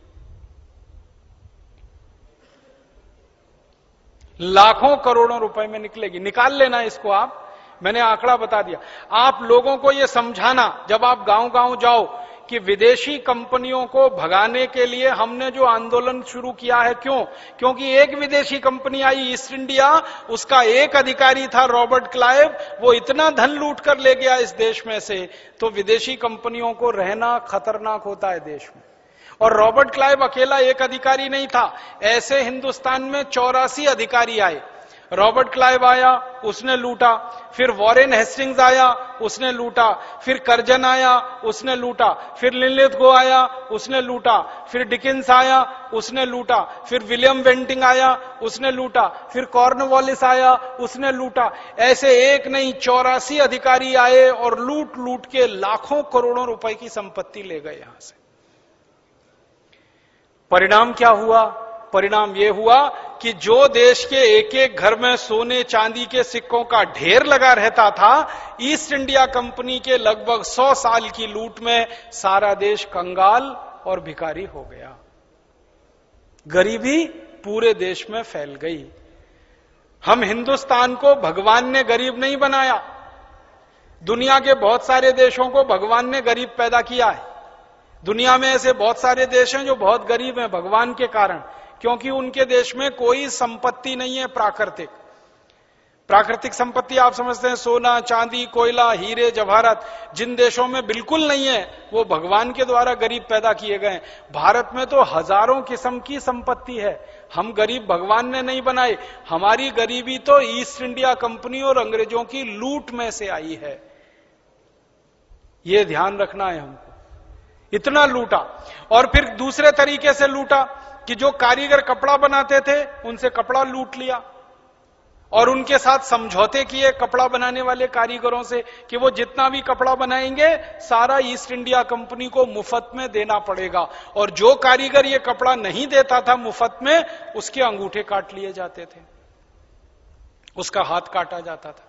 लाखों करोड़ों रुपए में निकलेगी। निकाल लेना इसको आप। मैंने आंकड़ा बता दिया। आप लोगों को यह समझाना, जब आप गाँव गाँव जाओ, कि विदेशी कंपनियों को भगाने के लिए हमने जो आंदोलन शुरू किया है, क्यों? क्योंकि एक विदेशी कंपनी आई, ईस्ट इंडिया, उसका एक अधिकारी था, रॉबर्ट क्लाइव, वो इतना धन लूट कर ले गया इस देश में से तो विदेशी कंपनियों को रहना खतरनाक होता है देश में। और रॉबर्ट क्लाइव अकेला एक अधिकारी नहीं था। ऐसे हिंदुस्तान में चौरासी अधिकारी आए। रॉबर्ट क्लाइव आया, उसने लूटा। फिर वॉरेन हेस्टिंग्स आया, उसने लूटा। फिर करजन आया, उसने लूटा। फिर लिलित गो आया, उसने लूटा। फिर डिकिंस आया, उसने लूटा। फिर विलियम वेंटिंग आया, उसने लूटा। फिर कॉर्नवॉलिस आया, उसने लूटा। ऐसे एक नहीं, चौरासी अधिकारी आए और लूट लूट के लाखों करोड़ों रुपए की संपत्ति ले गए यहाँ से। परिणाम क्या हुआ? परिणाम यह हुआ कि जो देश के एक एक घर में सोने चांदी के सिक्कों का ढेर लगा रहता था, ईस्ट इंडिया कंपनी के लगभग सौ साल की लूट में सारा देश कंगाल और भिकारी हो गया। गरीबी पूरे देश में फैल गई। हम हिंदुस्तान को भगवान ने गरीब नहीं बनाया। दुनिया के बहुत सारे देशों को भगवान ने गरीब पैदा किया है। दुनिया में ऐसे बहुत सारे देश हैं जो बहुत गरीब हैं भगवान के कारण, क्योंकि उनके देश में कोई संपत्ति नहीं है प्राकृतिक। प्राकृतिक संपत्ति आप समझते हैं, सोना, चांदी, कोयला, हीरे, जवाहरत, जिन देशों में बिल्कुल नहीं है, वो भगवान के द्वारा गरीब पैदा किए गए भारत में तो हज़ारों किस्म की संपत्ति है। हम गरीब भगवान ने नहीं बनाए हमारी गरीबी तो ईस्ट इंडिया कंपनी और अंग्रेज़ों की लूट में से आई है। ये ध्यान रखना है हमको इतना लूटा। और फिर दूसरे तरीके से लूटा कि जो कारीगर कपड़ा बनाते थे, उनसे कपड़ा लूट लिया। और उनके साथ समझौते किए कपड़ा बनाने वाले कारीगरों से कि वो जितना भी कपड़ा बनाएँगे, सारा ईस्ट इंडिया कंपनी को मुफ़्त में देना पड़ेगा। और जो कारीगर ये कपड़ा नहीं देता था मुफ़्त में, उसके अंगूठे काट लिए जाते थे। उसका हाथ काटा जाता था।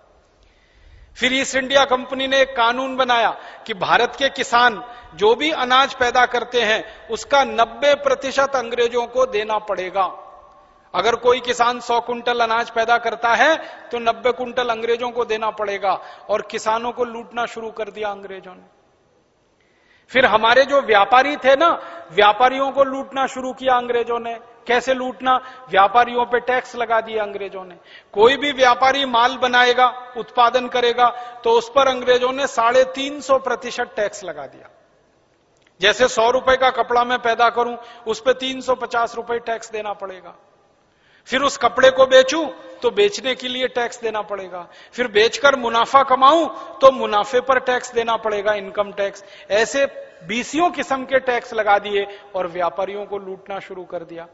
फिर ईस्ट इंडिया कंपनी ने एक कानून बनाया कि भारत के किसान जो भी अनाज पैदा करते हैं, उसका 90 प्रतिशत अंग्रेज़ों को देना पड़ेगा। अगर कोई किसान 100 कुंटल अनाज पैदा करता है तो 90 कुंटल अंग्रेज़ों को देना पड़ेगा और किसानों को लूटना शुरू कर दिया अंग्रेज़ों ने। फिर हमारे जो व्यापारी थे ना, व्यापारियों को लूटना शुरू किया अंग्रेज़ों ने। कैसे लूटना? व्यापारियों पे टैक्स लगा दिया अंग्रेज़ों ने। कोई भी व्यापारी माल बनाएगा, उत्पादन करेगा तो उस पर अंग्रेज़ों ने साढ़े तीन सौ प्रतिशत टैक्स लगा दिया। जैसे सौ रुपए का कपड़ा मैं पैदा करूँ, उस पर तीन सौ पचास रुपए टैक्स देना पड़ेगा। फिर उस कपड़े को बेचूं तो बेचने के लिए टैक्स देना पड़ेगा। फिर बेचकर मुनाफा कमाऊं तो मुनाफे पर टैक्स देना पड़ेगा, इनकम टैक्स। ऐसे बीसियों किस्म के टैक्स लगा दिए और व्यापारियों को लूटना शुरू कर दिया।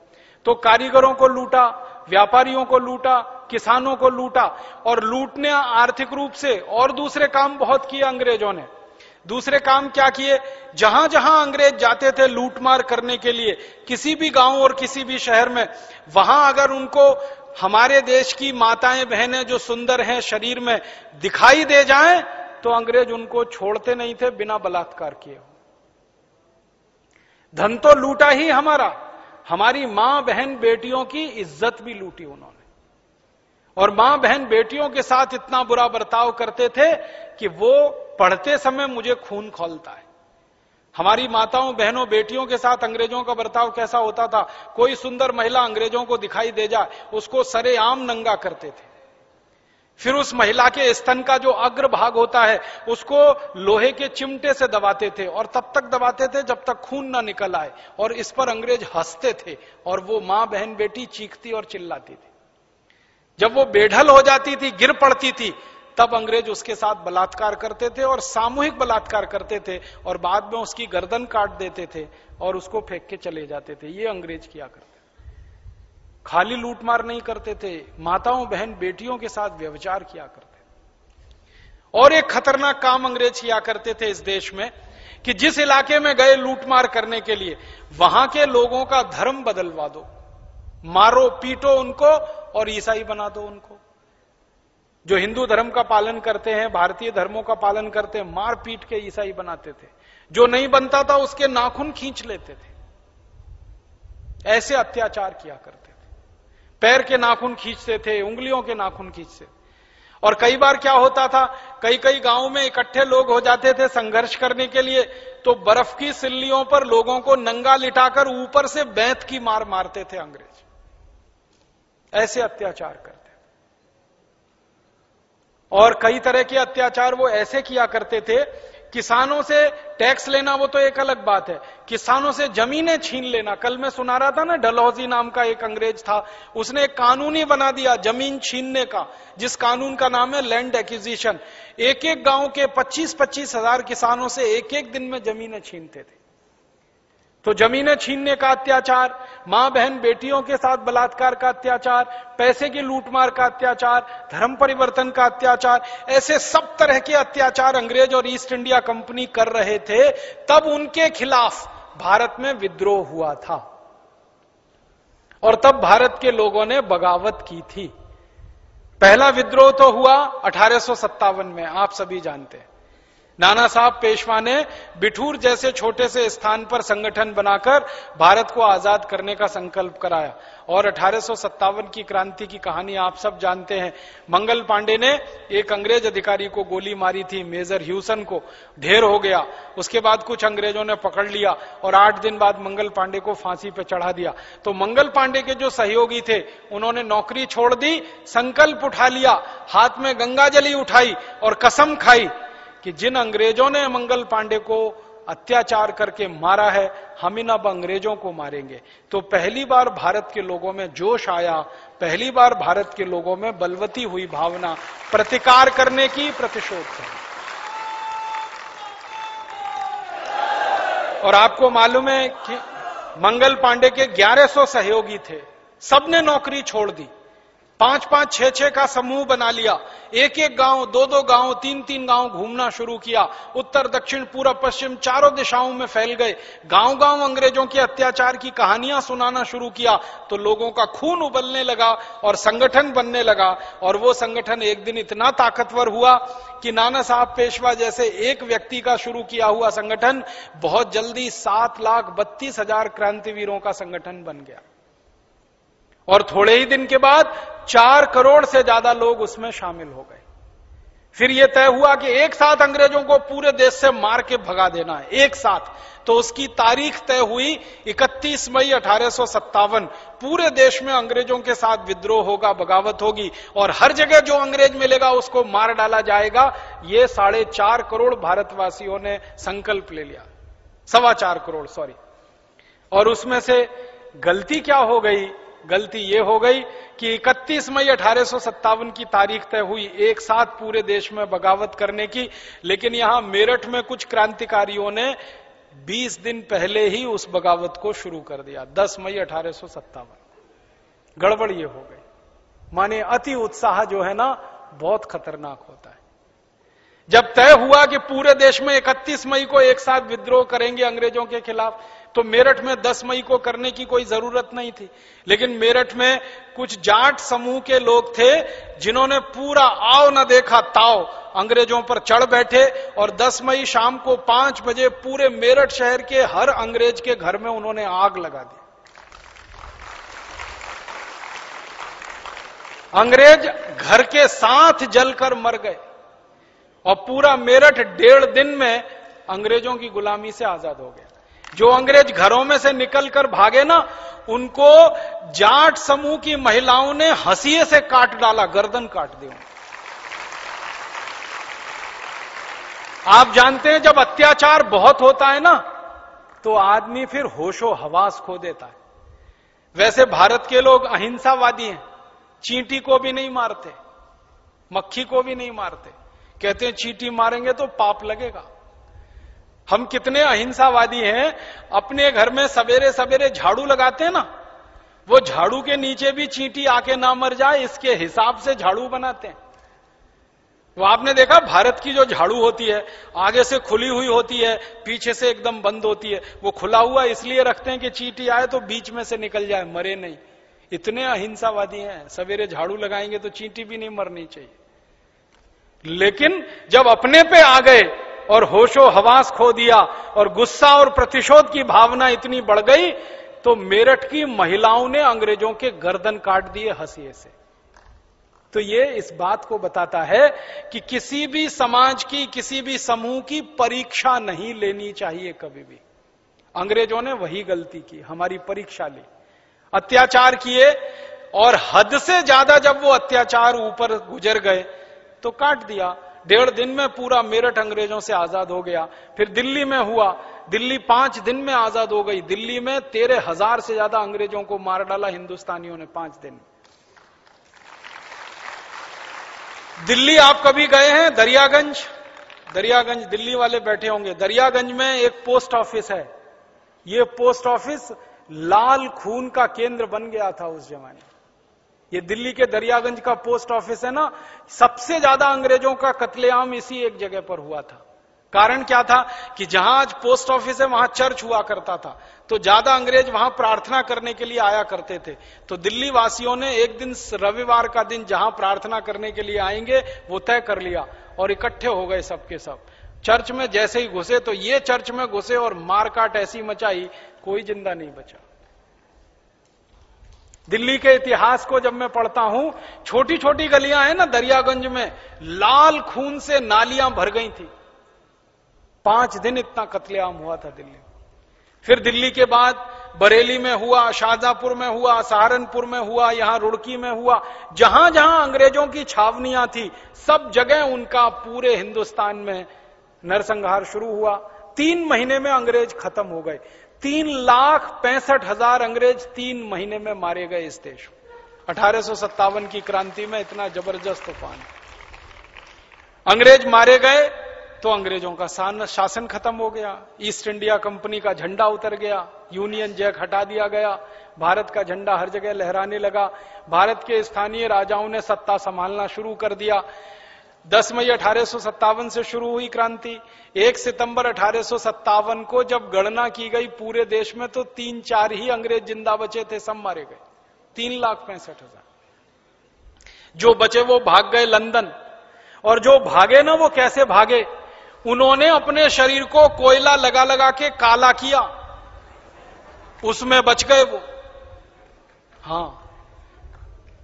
तो कारीगरों को लूटा, व्यापारियों को लूटा, किसानों को लूटा और लूटने आर्थिक रूप से और दूसरे काम बहुत किए अंग्रेज़ों ने। दूसरे काम क्या किए? जहाँ जहाँ अंग्रेज़ जाते थे लूटमार करने के लिए, किसी भी गाँव और किसी भी शहर में, वहाँ अगर उनको हमारे देश की माताएँ, बहनें जो सुंदर हैं, शरीर में दिखाई दे जाएँ तो अंग्रेज़ उनको छोड़ते नहीं थे, बिना बलात्कार किए। धन तो लूटा ही हमारा। हमारी माँ बहन बेटियों की इज़्ज़त भी लूटी उन्होंने। और माँ बहन बेटियों के साथ इतना बुरा बर्ताव करते थे कि वो पढ़ते समय मुझे खून खोलता है। हमारी माताओं, बहनों, बेटियों के साथ अंग्रेज़ों का बर्ताव कैसा होता था? कोई सुंदर महिला अंग्रेज़ों को दिखाई दे जाए, उसको सरेआम नंगा करते थे। फिर उस महिला के स्तन का जो अग्र भाग होता है, उसको लोहे के चिमटे से दबाते थे और तब तक दबाते थे जब तक खून ना निकल आए। और इस पर अंग्रेज़ हँसते थे और वो माँ बहन बेटी चीखती और चिल्लाती थी। जब वो बेढल हो जाती थी, गिर पड़ती थी, तब अंग्रेज़ उसके साथ बलात्कार करते थे और सामूहिक बलात्कार करते थे और बाद में उसकी गर्दन काट देते थे और उसको फेंक के चले जाते थे। ये अंग्रेज़ किया करते खाली लूटमार नहीं करते थे, माताओं, बहन, बेटियों के साथ व्यवचार किया करते और एक खतरनाक काम अंग्रेज़ किया करते थे इस देश में कि जिस इलाके में गए लूटमार करने के लिए, वहाँ के लोगों का धर्म बदलवा दो। मारो, पीटो उनको और ईसाई बना दो उनको। जो हिंदू धर्म का पालन करते हैं, भारतीय धर्मों का पालन करते हैं, मार, पीट के ईसाई बनाते थे। जो नहीं बनता था, उसके नाखून खींच लेते थे। ऐसे अत्याचार किया करते थे पैर के नाखून खींचते थे, उंगलियों के नाखून खींचते। और कई बार क्या होता था कई कई गाँव में इकट्ठे लोग हो जाते थे संघर्ष करने के लिए तो बर्फ़ की सिल्लियों पर लोगों को नंगा लिटाकर ऊपर से बैंत की मार मारते थे अंग्रेज़। ऐसे अत्याचार करते और कई तरह के अत्याचार वो ऐसे किया करते थे किसानों से टैक्स लेना वो तो एक अलग बात है। किसानों से जमीनें छीन लेना। कल मैं सुना रहा था ना, डलहौजी नाम का एक अंग्रेज़ था। उसने एक कानून ही बना दिया ज़मीन छीनने का, जिस कानून का नाम है लैंड एक्विजिशन। एक एक गाँव के 25-25 हज़ार किसानों से एक एक दिन में जमीनें छीनते थे। तो जमीनें छीनने का अत्याचार माँ बहन बेटियों के साथ बलात्कार का अत्याचार, पैसे की लूटमार का अत्याचार, धर्म परिवर्तन का अत्याचार, ऐसे सब तरह के अत्याचार अंग्रेज़ और ईस्ट इंडिया कंपनी कर रहे थे, तब उनके खिलाफ भारत में विद्रोह हुआ था। और तब भारत के लोगों ने बगावत की थी। पहला विद्रोह तो हुआ अठारह सौ सत्तावन में, आप सभी जानते हैं। नाना साहब पेशवा ने बिठूर जैसे छोटे से स्थान पर संगठन बनाकर भारत को आज़ाद करने का संकल्प कराया। और अठारह सौ सत्तावन की क्रांति की कहानी आप सब जानते हैं। मंगल पांडे ने एक अंग्रेज़ अधिकारी को गोली मारी थी, मेजर ह्यूसन को। ढेर हो गया। उसके बाद कुछ अंग्रेज़ों ने पकड़ लिया और आठ दिन बाद मंगल पांडे को फांसी पर चढ़ा दिया। तो मंगल पांडे के जो सहयोगी थे, उन्होंने नौकरी छोड़ दी, संकल्प उठा लिया, हाथ में गंगाजली उठाई और कसम खाई। कि जिन अंग्रेज़ों ने मंगल पांडे को अत्याचार करके मारा है, हम इन अब अंग्रेज़ों को मारेंगे। तो पहली बार भारत के लोगों में जोश आया, पहली बार भारत के लोगों में बलवती हुई भावना, प्रतिकार करने की प्रतिशोध करने और आपको मालूम है कि मंगल पांडे के 1100 सहयोगी थे, सबने नौकरी छोड़ दी। पाँच पाँच छह छह का समूह बना लिया। एक एक गाँव दो दो गाँव तीन तीन गाँव घूमना शुरू किया। उत्तर, दक्षिण पूर्व पश्चिम चारों दिशाओं में फैल गए। गाँव गाँव अंग्रेज़ों के अत्याचार की कहानियाँ सुनाना शुरू किया तो लोगों का खून उबलने लगा और संगठन बनने लगा। और वो संगठन एक दिन इतना ताकतवर हुआ कि नाना साहब पेशवा जैसे एक व्यक्ति का शुरू किया हुआ संगठन बहुत जल्दी सात लाख बत्तीस हज़ार क्रांतिवीरों का संगठन बन गया। और थोड़े ही दिन के बाद चार करोड़ से ज़्यादा लोग उसमें शामिल हो गए। फिर यह तय हुआ कि एक साथ अंग्रेज़ों को पूरे देश से मार के भगा देना है, एक साथ। तो उसकी तारीख तय हुई 31 मई अठारह पूरे देश में अंग्रेज़ों के साथ विद्रोह होगा, बगावत होगी और हर जगह जो अंग्रेज़ मिलेगा उसको मार डाला जाएगा। ये साढ़े चार करोड़ भारतवासियों ने संकल्प ले लिया। सवा चार करोड़, सॉरी। और उसमें से गलती क्या हो गई? गलती ये हो गई कि 31 मई अठारह की तारीख तय हुई, एक साथ पूरे देश में बगावत करने की। लेकिन यहाँ मेरठ में कुछ क्रांतिकारियों ने 20 दिन पहले ही उस बगावत को शुरू कर दिया 10 मई अठारह गड़बड़ ये हो गई। माने अति उत्साह जो है ना, बहुत खतरनाक होता है। जब तय हुआ कि पूरे देश में 31 मई को एक साथ विद्रोह करेंगे अंग्रेज़ों के खिलाफ तो मेरठ में 10 मई को करने की कोई ज़रूरत नहीं थी। लेकिन मेरठ में कुछ जाट समूह के लोग थे, जिन्होंने पूरा आओ न देखा ताव अंग्रेज़ों पर चढ़ बैठे और 10 मई शाम को 5 बजे पूरे मेरठ शहर के हर अंग्रेज़ के घर में उन्होंने आग लगा दी। अंग्रेज़ घर के साथ जलकर मर गए और पूरा मेरठ डेढ़ दिन में अंग्रेज़ों की गुलामी से आज़ाद हो गया। जो अंग्रेज़ घरों में से निकलकर भागे ना, उनको जाट समूह की महिलाओं ने हंसीए से काट डाला, गर्दन काट दी आप जानते हैं, जब अत्याचार बहुत होता है ना तो आदमी फिर होशो हवास खो देता है। वैसे भारत के लोग अहिंसावादी हैं, चींटी को भी नहीं मारते, मक्खी को भी नहीं मारते। कहते हैं, चींटी मारेंगे तो पाप लगेगा। हम कितने अहिंसावादी हैं, अपने घर में सवेरे सवेरे झाड़ू लगाते हैं ना, वो झाड़ू के नीचे भी चींटी आके ना मर जाए, इसके हिसाब से झाड़ू बनाते हैं। वो आपने देखा, भारत की जो झाड़ू होती है, आगे से खुली हुई होती है, पीछे से एकदम बंद होती है, वो खुला हुआ इसलिए रखते हैं कि चींटी आए तो बीच में से निकल जाए, मरे नहीं। इतने अहिंसावादी हैं, सवेरे झाड़ू लगाएँगे तो चींटी भी नहीं मरनी चाहिए। लेकिन जब अपने पे आ गए और होशो हवास खो दिया और गुस्सा और प्रतिशोध की भावना इतनी बढ़ गई तो मेरठ की महिलाओं ने अंग्रेज़ों के गर्दन काट दिए हंसिए से। तो ये इस बात को बताता है कि किसी भी समाज की, किसी भी समूह की परीक्षा नहीं लेनी चाहिए कभी भी। अंग्रेज़ों ने वही गलती की, हमारी परीक्षा ली, अत्याचार किए, और हद से ज़्यादा जब वो अत्याचार ऊपर गुजर गए तो काट दिया। डेढ़ दिन में पूरा मेरठ अंग्रेज़ों से आज़ाद हो गया। फिर दिल्ली में हुआ। दिल्ली पाँच दिन में आज़ाद हो गई। दिल्ली में तेरह हज़ार से ज़्यादा अंग्रेज़ों को मार डाला हिंदुस्तानियों ने पाँच दिन। दिल्ली आप कभी गए हैं? दरियागंज? दरियागंज दिल्ली वाले बैठे होंगे। दरियागंज में एक पोस्ट ऑफ़िस है। ये पोस्ट ऑफ़िस लाल खून का केंद्र बन गया था उस जमाने। ये दिल्ली के दरियागंज का पोस्ट ऑफ़िस है ना, सबसे ज़्यादा अंग्रेज़ों का कत्लेआम इसी एक जगह पर हुआ था। कारण क्या था कि जहाँ आज पोस्ट ऑफ़िस है, वहाँ चर्च हुआ करता था। तो ज़्यादा अंग्रेज़ वहाँ प्रार्थना करने के लिए आया करते थे। तो दिल्ली वासियों ने एक दिन, रविवार का दिन जहाँ प्रार्थना करने के लिए आएँगे, वो तय कर लिया और इकट्ठे हो गए सबके सब। चर्च में जैसे ही घुसे तो ये चर्च में घुसे और मारकाट ऐसी मचाई, कोई ज़िंदा नहीं बचा। दिल्ली के इतिहास को जब मैं पढ़ता हूँ छोटी छोटी गलियाँ हैं ना दरियागंज में, लाल खून से नालियाँ भर गई थी। पाँच दिन इतना कत्लेआम हुआ था दिल्ली। फिर दिल्ली के बाद बरेली में हुआ शाहजहांपुर में हुआ, सहारनपुर में हुआ, यहाँ रुड़की में हुआ जहाँ जहाँ अंग्रेज़ों की छावनियाँ थी, सब जगह उनका पूरे हिंदुस्तान में नरसंहार शुरू हुआ। तीन महीने में अंग्रेज़ खत्म हो गए। तीन लाख पैंसठ हज़ार अंग्रेज़ तीन महीने में मारे गए इस देश में अठारह सौ सत्तावन की क्रांति में इतना ज़बरदस्त तूफ़ान। अंग्रेज़ मारे गए तो अंग्रेज़ों का शासन खत्म हो गया। ईस्ट इंडिया कंपनी का झंडा उतर गया। यूनियन जैक हटा दिया गया। भारत का झंडा हर जगह लहराने लगा। भारत के स्थानीय राजाओं ने सत्ता संभालना शुरू कर दिया। 10 मई अठारह से शुरू हुई क्रांति। 1 सितंबर अठारह को जब गणना की गई पूरे देश में तो तीन चार ही अंग्रेज़ ज़िंदा बचे थे, सब मारे गए। तीन लाख पैंसठ हज़ार। जो बचे वो भाग गए लंदन। और जो भागे ना, वो कैसे भागे? उन्होंने अपने शरीर को कोयला लगा लगा के काला किया। उसमें बच गए वो। हाँ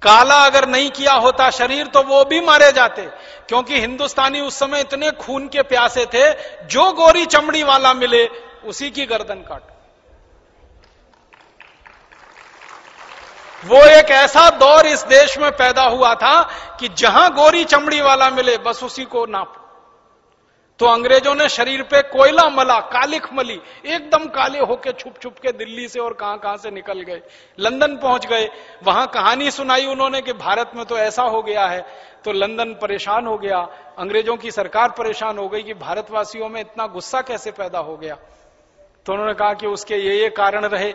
काला अगर नहीं किया होता शरीर तो वो भी मारे जाते। क्योंकि हिंदुस्तानी उस समय इतने खून के प्यासे थे, जो गोरी चमड़ी वाला मिले, उसी की गर्दन काटो। वो एक ऐसा दौर इस देश में पैदा हुआ था कि जहाँ गोरी चमड़ी वाला मिले, बस उसी को नापो। तो अंग्रेज़ों ने शरीर पे कोयला मला, कालिख मली, एकदम काले होके छुप छुप के दिल्ली से और कहाँ कहाँ से निकल गए, लंदन पहुँच गए। वहाँ कहानी सुनाई उन्होंने कि भारत में तो ऐसा हो गया है तो लंदन परेशान हो गया, अंग्रेज़ों की सरकार परेशान हो गई कि भारतवासियों में इतना गुस्सा कैसे पैदा हो गया। तो उन्होंने कहा कि उसके ये ये कारण रहे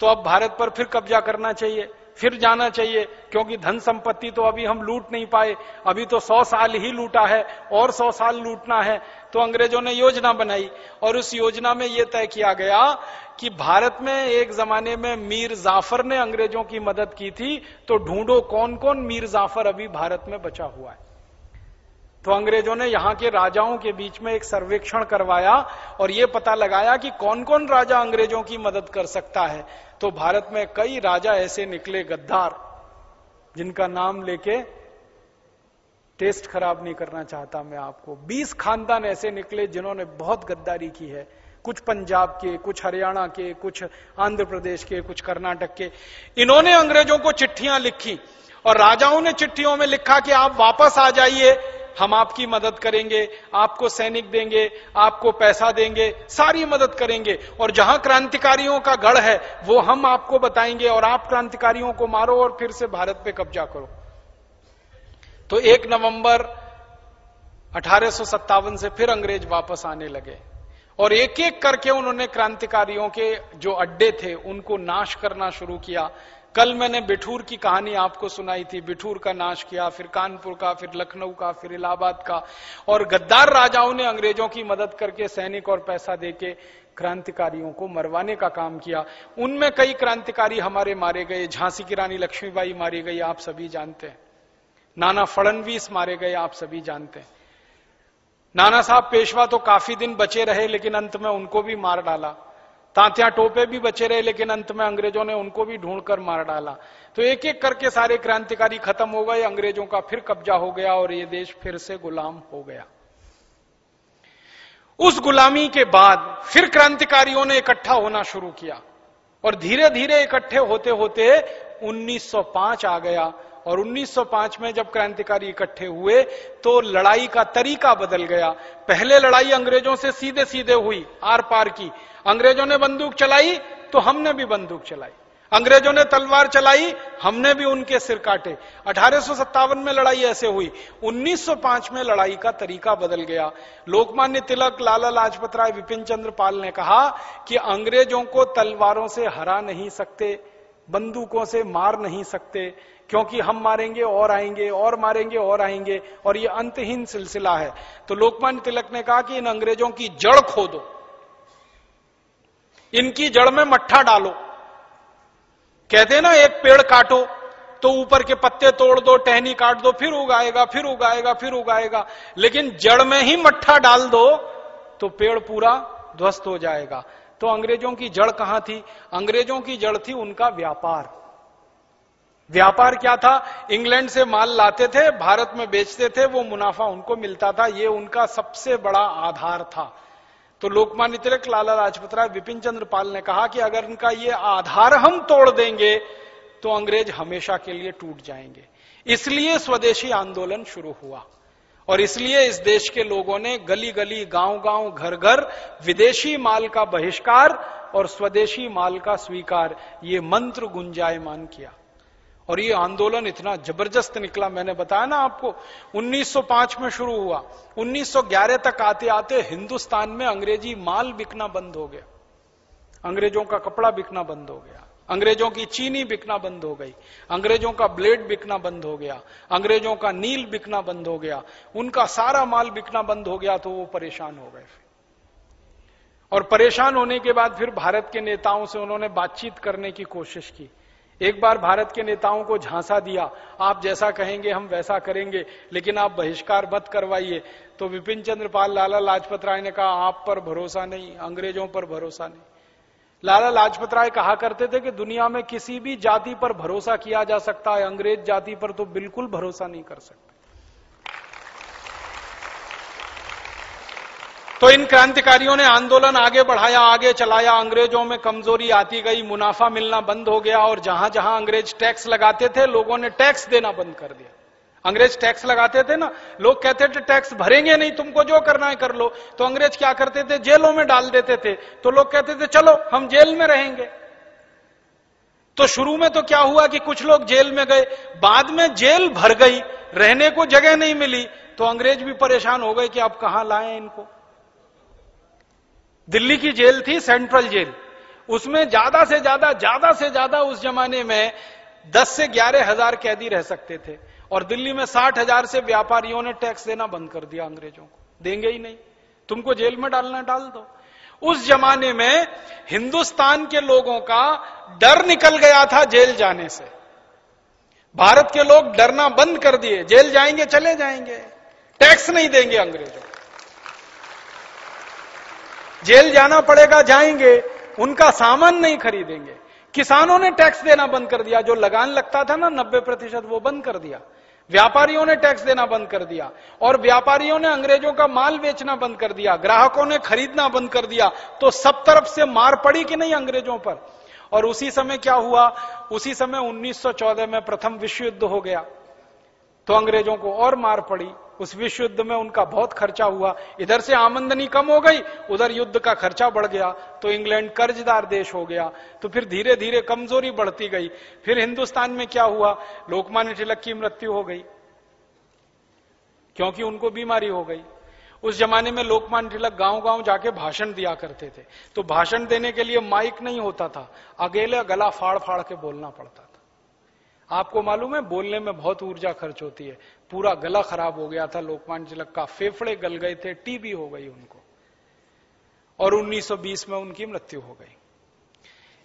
तो अब भारत पर फिर कब्जा करना चाहिए। फिर जाना चाहिए, क्योंकि धन संपत्ति तो अभी हम लूट नहीं पाए। अभी तो सौ साल ही लूटा है, और सौ साल लूटना है। तो अंग्रेज़ों ने योजना बनाई, और उस योजना में यह तय किया गया कि भारत में एक जमाने में मीर जाफ़र ने अंग्रेज़ों की मदद की थी तो ढूंढो कौन कौन मीर जाफ़र अभी भारत में बचा हुआ है। तो अंग्रेज़ों ने यहाँ के राजाओं के बीच में एक सर्वेक्षण करवाया और यह पता लगाया कि कौन कौन राजा अंग्रेज़ों की मदद कर सकता है। तो भारत में कई राजा ऐसे निकले गद्दार, जिनका नाम लेके टेस्ट खराब नहीं करना चाहता मैं आपको। 20 खानदान ऐसे निकले जिन्होंने बहुत गद्दारी की है। कुछ पंजाब के, कुछ हरियाणा के, कुछ आंध्र प्रदेश के, कुछ कर्नाटक के। इन्होंने अंग्रेज़ों को चिट्ठियाँ लिखी और राजाओं ने चिट्ठियों में लिखा कि आप वापस आ जाइए। हम आपकी मदद करेंगे, आपको सैनिक देंगे, आपको पैसा देंगे, सारी मदद करेंगे। और जहाँ क्रांतिकारियों का गढ़ है, वो हम आपको बताएँगे और आप क्रांतिकारियों को मारो और फिर से भारत पे कब्जा करो। तो एक नवंबर अठारह से फिर अंग्रेज़ वापस आने लगे। और एक एक करके उन्होंने क्रांतिकारियों के जो अड्डे थे, उनको नाश करना शुरू किया। कल मैंने बिठूर की कहानी आपको सुनाई थी। बिठूर का नाश किया, फिर कानपुर का, फिर लखनऊ का, फिर इलाहाबाद का। और गद्दार राजाओं ने अंग्रेज़ों की मदद करके सैनिक और पैसा देके क्रांतिकारियों को मरवाने का काम किया। उनमें कई क्रांतिकारी हमारे मारे गए। झांसी की रानी लक्ष्मीबाई मारी गई, आप सभी जानते हैं। नाना फड़नवीस मारे गए, आप सभी जानते हैं। नाना साहब, पेशवा तो काफ़ी दिन बचे रहे, लेकिन अंत में उनको भी मार डाला। तांत्या टोपे भी बचे रहे, लेकिन अंत में अंग्रेज़ों ने उनको भी ढूंढकर मार डाला। तो एक एक करके सारे क्रांतिकारी खत्म हो गए, अंग्रेज़ों का फिर कब्जा हो गया और ये देश फिर से गुलाम हो गया। उस गुलामी के बाद फिर क्रांतिकारियों ने इकट्ठा होना शुरू किया और धीरे धीरे इकट्ठे होते होते 1905 आ गया। और 1905 में जब क्रांतिकारी इकट्ठे हुए तो लड़ाई का तरीका बदल गया। पहले लड़ाई अंग्रेज़ों से सीधे सीधे हुई, आर पार की। अंग्रेज़ों ने बंदूक चलाई तो हमने भी बंदूक चलाई। अंग्रेज़ों ने तलवार चलाई, हमने भी उनके सिर काटे। अठारह में लड़ाई ऐसे हुई। 1905 में लड़ाई का तरीका बदल गया। लोकमान्य तिलक, लाला लाजपत राय, विपिन चंद्र पाल ने कहा कि अंग्रेज़ों को तलवारों से हरा नहीं सकते, बंदूकों से मार नहीं सकते। क्योंकि हम मारेंगे और आएँगे, और मारेंगे, और आएँगे, और ये अंतहीन सिलसिला है। तो लोकमान्य तिलक ने कहा कि इन अंग्रेज़ों की जड़ खोदो। इनकी जड़ में मट्ठा डालो। कहते ना, एक पेड़ काटो तो ऊपर के पत्ते तोड़ दो, टहनी काट दो, फिर उगाएगा फिर उगाएगा फिर उगाएगा। लेकिन जड़ में ही मट्ठा डाल दो तो पेड़ पूरा ध्वस्त हो जाएगा। तो अंग्रेज़ों की जड़ कहाँ थी? अंग्रेज़ों की जड़ थी उनका व्यापार। व्यापार क्या था? इंग्लैंड से माल लाते थे, भारत में बेचते थे, वो मुनाफा उनको मिलता था, ये उनका सबसे बड़ा आधार था। तो लोकमान्य तिलक, लाला लाजपत राय विपिन चंद्र पाल ने कहा कि अगर इनका ये आधार हम तोड़ देंगे तो अंग्रेज़ हमेशा के लिए टूट जाएँगे। इसलिए स्वदेशी आंदोलन शुरू हुआ। और इसलिए इस देश के लोगों ने गली गली गाँव गाँव घर घर विदेशी माल का बहिष्कार और स्वदेशी माल का स्वीकार, ये मंत्र गुंजायमान किया। और ये आंदोलन इतना ज़बरदस्त निकला, मैंने बताया ना आपको 1905 में शुरू हुआ 1911 तक आते आते हिंदुस्तान में अंग्रेज़ी माल बिकना बंद हो गया। अंग्रेज़ों का कपड़ा बिकना बंद हो गया, अंग्रेज़ों की चीनी बिकना बंद हो गई, अंग्रेज़ों का ब्लेड बिकना बंद हो गया, अंग्रेज़ों का नील बिकना बंद हो गया, उनका सारा माल बिकना बंद हो गया तो वो परेशान हो गए और परेशान होने के बाद फिर भारत के नेताओं से उन्होंने बातचीत करने की कोशिश की। एक बार भारत के नेताओं को झांसा दिया। आप जैसा कहेंगे, हम वैसा करेंगे, लेकिन आप बहिष्कार मत करवाइए। तो विपिन चंद्रपाल लाला लाजपत राय ने कहा, आप पर भरोसा नहीं, अंग्रेज़ों पर भरोसा नहीं। लाला लाजपत राय कहा करते थे कि दुनिया में किसी भी जाति पर भरोसा किया जा सकता है, अंग्रेज़ जाति पर तो बिल्कुल भरोसा नहीं कर सकते। तो इन क्रांतिकारियों ने आंदोलन आगे बढ़ाया, आगे चलाया, अंग्रेज़ों में कमज़ोरी आती गई, मुनाफा मिलना बंद हो गया और जहाँ जहाँ अंग्रेज़ टैक्स लगाते थे, लोगों ने टैक्स देना बंद कर दिया। अंग्रेज़ टैक्स लगाते थे ना, लोग कहते थे, टैक्स भरेंगे नहीं, तुमको जो करना है कर लो। तो अंग्रेज़ क्या करते थे? जेलों में डाल देते थे। तो लोग कहते थे, चलो, हम जेल में रहेंगे। तो शुरू में तो क्या हुआ कि कुछ लोग जेल में गए, बाद में जेल भर गई, रहने को जगह नहीं मिली। तो अंग्रेज़ भी परेशान हो गए कि अब कहाँ लाए इनको। दिल्ली की जेल थी, सेंट्रल जेल। उसमें ज़्यादा से ज़्यादा ज़्यादा से ज़्यादा उस जमाने में 10 से ग्यारह हज़ार कैदी रह सकते थे। और दिल्ली में साठ हज़ार से व्यापारियों ने टैक्स देना बंद कर दिया अंग्रेज़ों को। देंगे ही नहीं। तुमको जेल में डालना डाल दो। उस जमाने में हिंदुस्तान के लोगों का डर निकल गया था जेल जाने से। भारत के लोग डरना बंद कर दिए। जेल जाएँगे, चले जाएँगे। टैक्स नहीं देंगे अंग्रेज़ों जेल जाना पड़ेगा, जाएँगे, उनका सामान नहीं खरीदेंगे। किसानों ने टैक्स देना बंद कर दिया, जो लगान लगता था ना, नब्बे प्रतिशत वो बंद कर दिया। व्यापारियों ने टैक्स देना बंद कर दिया, और व्यापारियों ने अंग्रेज़ों का माल बेचना बंद कर दिया, ग्राहकों ने खरीदना बंद कर दिया तो सब तरफ़ से मार पड़ी कि नहीं अंग्रेज़ों पर? और उसी समय क्या हुआ? उसी समय 1914 में प्रथम विश्व युद्ध हो गया तो अंग्रेज़ों को और मार पड़ी। उस विश्व युद्ध में उनका बहुत खर्चा हुआ। इधर से आमंदनी कम हो गई, उधर युद्ध का खर्चा बढ़ गया तो इंग्लैंड कर्जदार देश हो गया। तो फिर धीरे धीरे कमज़ोरी बढ़ती गई। फिर हिंदुस्तान में क्या हुआ? लोकमान्य तिलक की मृत्यु हो गई, क्योंकि उनको बीमारी हो गई। उस जमाने में लोकमान्य तिलक गाँव गाँव जाके भाषण दिया करते थे। तो भाषण देने के लिए माइक नहीं होता था। अकेले गला फाड़ फाड़ के बोलना पड़ता था। आपको मालूम है, बोलने में बहुत ऊर्जा खर्च होती है। पूरा गला खराब हो गया था लोकमान तिलक का फेफड़े गल गए थे, टीबी हो गई उनको। और 1920 में उनकी मृत्यु हो गई।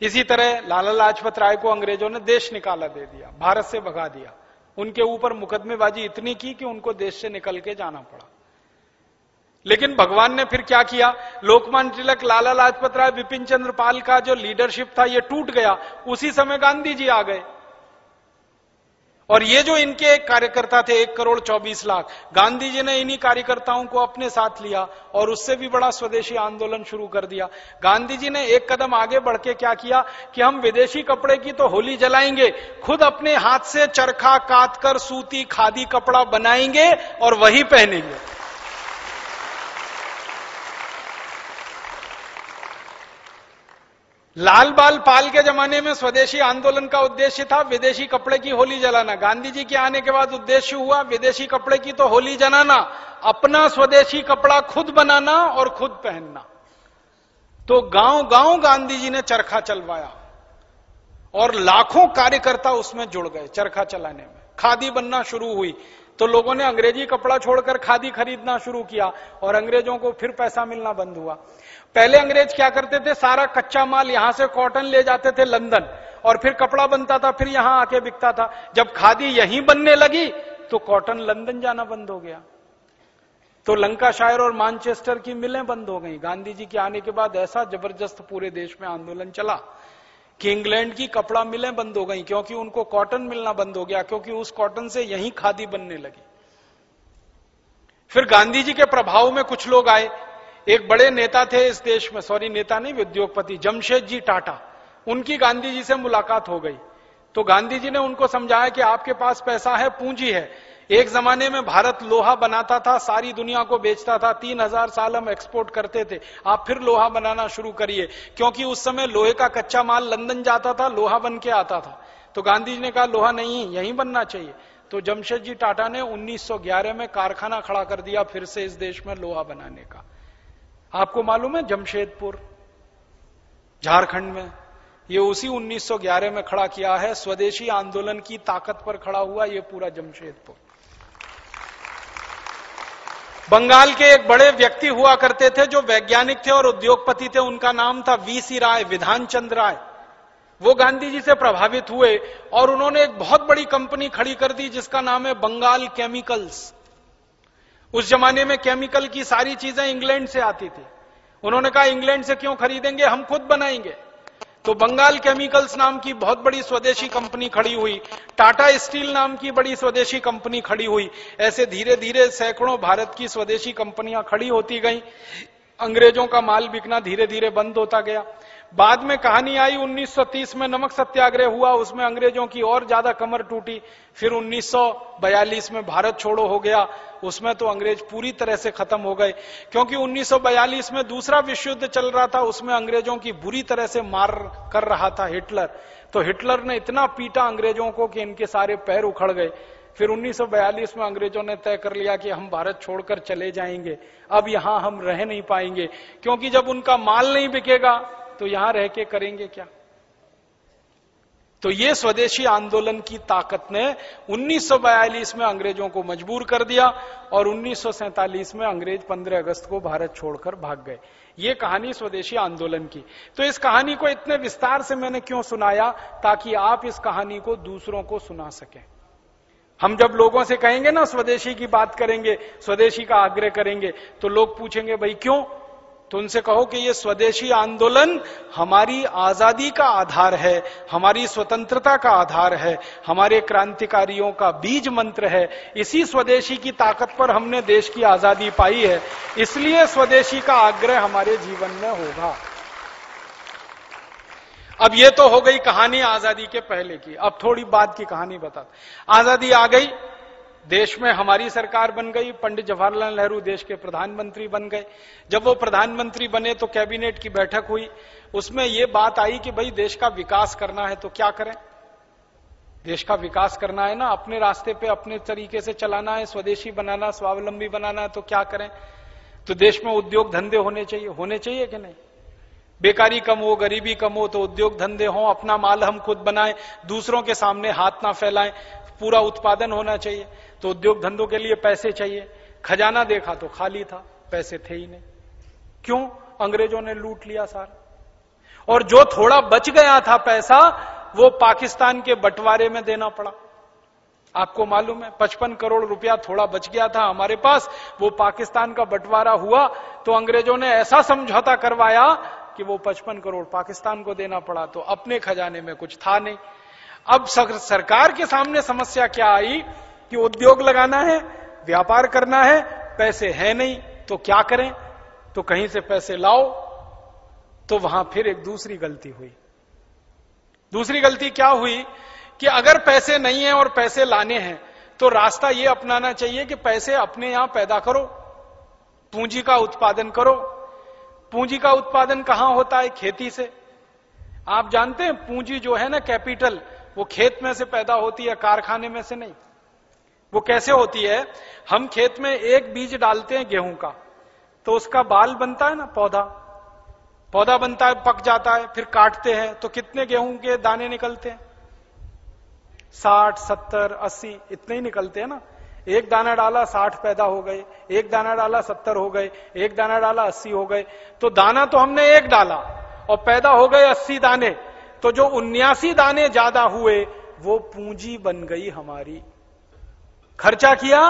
इसी तरह लाला लाजपत राय को अंग्रेज़ों ने देश निकाला दे दिया, भारत से भगा दिया। उनके ऊपर मुकदमेबाजी इतनी की कि उनको देश से निकल के जाना पड़ा। लेकिन भगवान ने फिर क्या किया? लोकमान तिलक, लाला लाजपत राय, विपिन चंद्र पाल का जो लीडरशिप था, ये टूट गया। उसी समय गांधी जी आ गए। और ये जो इनके एक कार्यकर्ता थे, एक करोड़ चौबीस लाख, गांधी जी ने इन्हीं कार्यकर्ताओं को अपने साथ लिया और उससे भी बड़ा स्वदेशी आंदोलन शुरू कर दिया। गांधी जी ने एक कदम आगे बढ़ के क्या किया कि हम विदेशी कपड़े की तो होली जलाएँगे, खुद अपने हाथ से चरखा काट कर सूती, खादी कपड़ा बनाएँगे और वही पहनेंगे। लाल बाल पाल के जमाने में स्वदेशी आंदोलन का उद्देश्य था विदेशी कपड़े की होली जलाना। गांधी जी के आने के बाद उद्देश्य हुआ विदेशी कपड़े की तो होली जलाना, अपना स्वदेशी कपड़ा खुद बनाना और खुद पहनना। तो गाँव गाँव गांधी जी ने चरखा चलवाया और लाखों कार्यकर्ता उसमें जुड़ गए चरखा चलाने में। खादी बनना शुरू हुई तो लोगों ने अंग्रेज़ी कपड़ा छोड़कर खादी खरीदना शुरू किया और अंग्रेज़ों को फिर पैसा मिलना बंद हुआ। पहले अंग्रेज़ क्या करते थे? सारा कच्चा माल यहाँ से कॉटन ले जाते थे लंदन और फिर कपड़ा बनता था, फिर यहाँ आके बिकता था। जब खादी यहीं बनने लगी तो कॉटन लंदन जाना बंद हो गया। तो लंका शायर और मानचेस्टर की मिलें बंद हो गई। गांधी जी के आने के बाद ऐसा ज़बरदस्त पूरे देश में आंदोलन चला कि इंग्लैंड की कपड़ा मिलें बंद हो गई, क्योंकि उनको कॉटन मिलना बंद हो गया, क्योंकि उस कॉटन से यही खादी बनने लगी। फिर गांधी जी के प्रभाव में कुछ लोग आए। एक बड़े नेता थे इस देश में, सॉरी, नेता नहीं, उद्योगपति जमशेद जी टाटा। उनकी गांधी जी से मुलाकात हो गई। तो गांधी जी ने उनको समझाया कि आपके पास पैसा है, पूंजी है। एक जमाने में भारत लोहा बनाता था, सारी दुनिया को बेचता था, तीन हज़ार साल हम एक्सपोर्ट करते थे। आप फिर लोहा बनाना शुरू करिए, क्योंकि उस समय लोहे का कच्चा माल लंदन जाता था, लोहा बन के आता था। तो गांधी जी ने कहा, लोहा नहीं, यही बनना चाहिए। तो जमशेद जी टाटा ने 1911 में कारखाना खड़ा कर दिया, फिर से इस देश में लोहा बनाने का। आपको मालूम है जमशेदपुर? झारखंड में। ये उसी 1911 में खड़ा किया है। स्वदेशी आंदोलन की ताकत पर खड़ा हुआ ये पूरा जमशेदपुर। बंगाल के एक बड़े व्यक्ति हुआ करते थे जो वैज्ञानिक थे और उद्योगपति थे। उनका नाम था वीसी राय विधान चंद्र राय। वो गांधी जी से प्रभावित हुए और उन्होंने एक बहुत बड़ी कंपनी खड़ी कर दी जिसका नाम है बंगाल केमिकल्स। उस जमाने में केमिकल की सारी चीज़ें इंग्लैंड से आती थी। उन्होंने कहा, इंग्लैंड से क्यों खरीदेंगे? हम खुद बनाएँगे। तो बंगाल केमिकल्स नाम की बहुत बड़ी स्वदेशी कंपनी खड़ी हुई, टाटा स्टील नाम की बड़ी स्वदेशी कंपनी खड़ी हुई, ऐसे धीरे धीरे सैकड़ों भारत की स्वदेशी कंपनियाँ खड़ी होती गई। अंग्रेज़ों का माल बिकना धीरे धीरे बंद होता गया। बाद में कहानी आई 1930 में नमक सत्याग्रह हुआ, उसमें अंग्रेज़ों की और ज़्यादा कमर टूटी, फिर 1942 में भारत छोड़ो हो गया, उसमें तो अंग्रेज़ पूरी तरह से खत्म हो गए, क्योंकि 1942 में दूसरा विश्व युद्ध चल रहा था, उसमें अंग्रेज़ों की बुरी तरह से मार कर रहा था हिटलर। तो हिटलर ने इतना पीटा अंग्रेज़ों को कि इनके सारे पैर उखड़ गए। फिर 1942 में अंग्रेज़ों ने तय कर लिया कि हम भारत छोड़कर चले जाएँगे। अब यहाँ हम रह नहीं पाएँगे, क्योंकि जब उनका माल नहीं बिकेगा तो यहाँ रह के करेंगे क्या? तो ये स्वदेशी आंदोलन की ताकत ने 1942 में अंग्रेज़ों को मजबूर कर दिया और 1947 में अंग्रेज़ 15 अगस्त को भारत छोड़कर भाग गए। ये कहानी स्वदेशी आंदोलन की। तो इस कहानी को इतने विस्तार से मैंने क्यों सुनाया? ताकि आप इस कहानी को दूसरों को सुना सकें। हम जब लोगों से कहेंगे ना, स्वदेशी की बात करेंगे, स्वदेशी का आग्रह करेंगे तो लोग पूछेंगे, भाई क्यों? तो उनसे कहो कि ये स्वदेशी आंदोलन हमारी आज़ादी का आधार है, हमारी स्वतंत्रता का आधार है, हमारे क्रांतिकारियों का बीज मंत्र है। इसी स्वदेशी की ताकत पर हमने देश की आज़ादी पाई है। इसलिए स्वदेशी का आग्रह हमारे जीवन में होगा। अब ये तो हो गई कहानी आज़ादी के पहले की। अब थोड़ी बाद की कहानी बता आज़ादी आ गई देश में हमारी सरकार बन गई, पंडित जवाहरलाल नेहरू देश के प्रधानमंत्री बन गए। जब वो प्रधानमंत्री बने तो कैबिनेट की बैठक हुई। उसमें ये बात आई कि भाई देश का विकास करना है तो क्या करें? देश का विकास करना है ना, अपने रास्ते पे, अपने तरीके से चलाना है, स्वदेशी बनाना, स्वावलंबी बनाना है तो क्या करें? तो देश में उद्योग धंधे होने चाहिए। होने चाहिए कि नहीं? बेकारी कम हो, गरीबी कम हो तो उद्योग धंधे हो, अपना माल हम खुद बनाएँ, दूसरों के सामने हाथ ना फैलाएँ। पूरा उत्पादन होना चाहिए। तो उद्योग धंधों के लिए पैसे चाहिए। खजाना देखा तो खाली था, पैसे थे ही नहीं। क्यों? अंग्रेज़ों ने लूट लिया सारा। और जो थोड़ा बच गया था पैसा, वो पाकिस्तान के बंटवारे में देना पड़ा। आपको मालूम है, पचपन करोड़ रुपया थोड़ा बच गया था हमारे पास, वो पाकिस्तान का बंटवारा हुआ तो अंग्रेज़ों ने ऐसा समझौता करवाया कि वो पचपन करोड़ पाकिस्तान को देना पड़ा तो अपने खजाने में कुछ था नहीं। अब सरकार के सामने समस्या क्या आई कि उद्योग लगाना है, व्यापार करना है, पैसे है नहीं तो क्या करें? तो कहीं से पैसे लाओ तो वहाँ फिर एक दूसरी गलती हुई। दूसरी गलती क्या हुई कि अगर पैसे नहीं है और पैसे लाने हैं तो रास्ता यह अपनाना चाहिए कि पैसे अपने यहाँ पैदा करो, पूंजी का उत्पादन करो। पूंजी का उत्पादन कहाँ होता है? खेती से। आप जानते हैं, पूंजी जो है ना, कैपिटल वो खेत में से पैदा होती है, कारखाने में से नहीं। वो कैसे होती है? हम खेत में एक बीज डालते हैं गेहूँ का तो उसका बाल बनता है ना, पौधा। पौधा बनता है, पक जाता है, फिर काटते हैं तो कितने गेहूँ के दाने निकलते हैं? साठ, सत्तर, अस्सी, इतने ही निकलते हैं ना। एक दाना डाला, साठ पैदा हो गए, एक दाना डाला, सत्तर हो गए, एक दाना डाला, अस्सी हो गए। तो दाना तो हमने एक डाला, और पैदा हो गए अस्सी दाने। तो जो उन्यासी दाने ज़्यादा हुए, वो पूंजी बन गई हमारी। खर्चा किया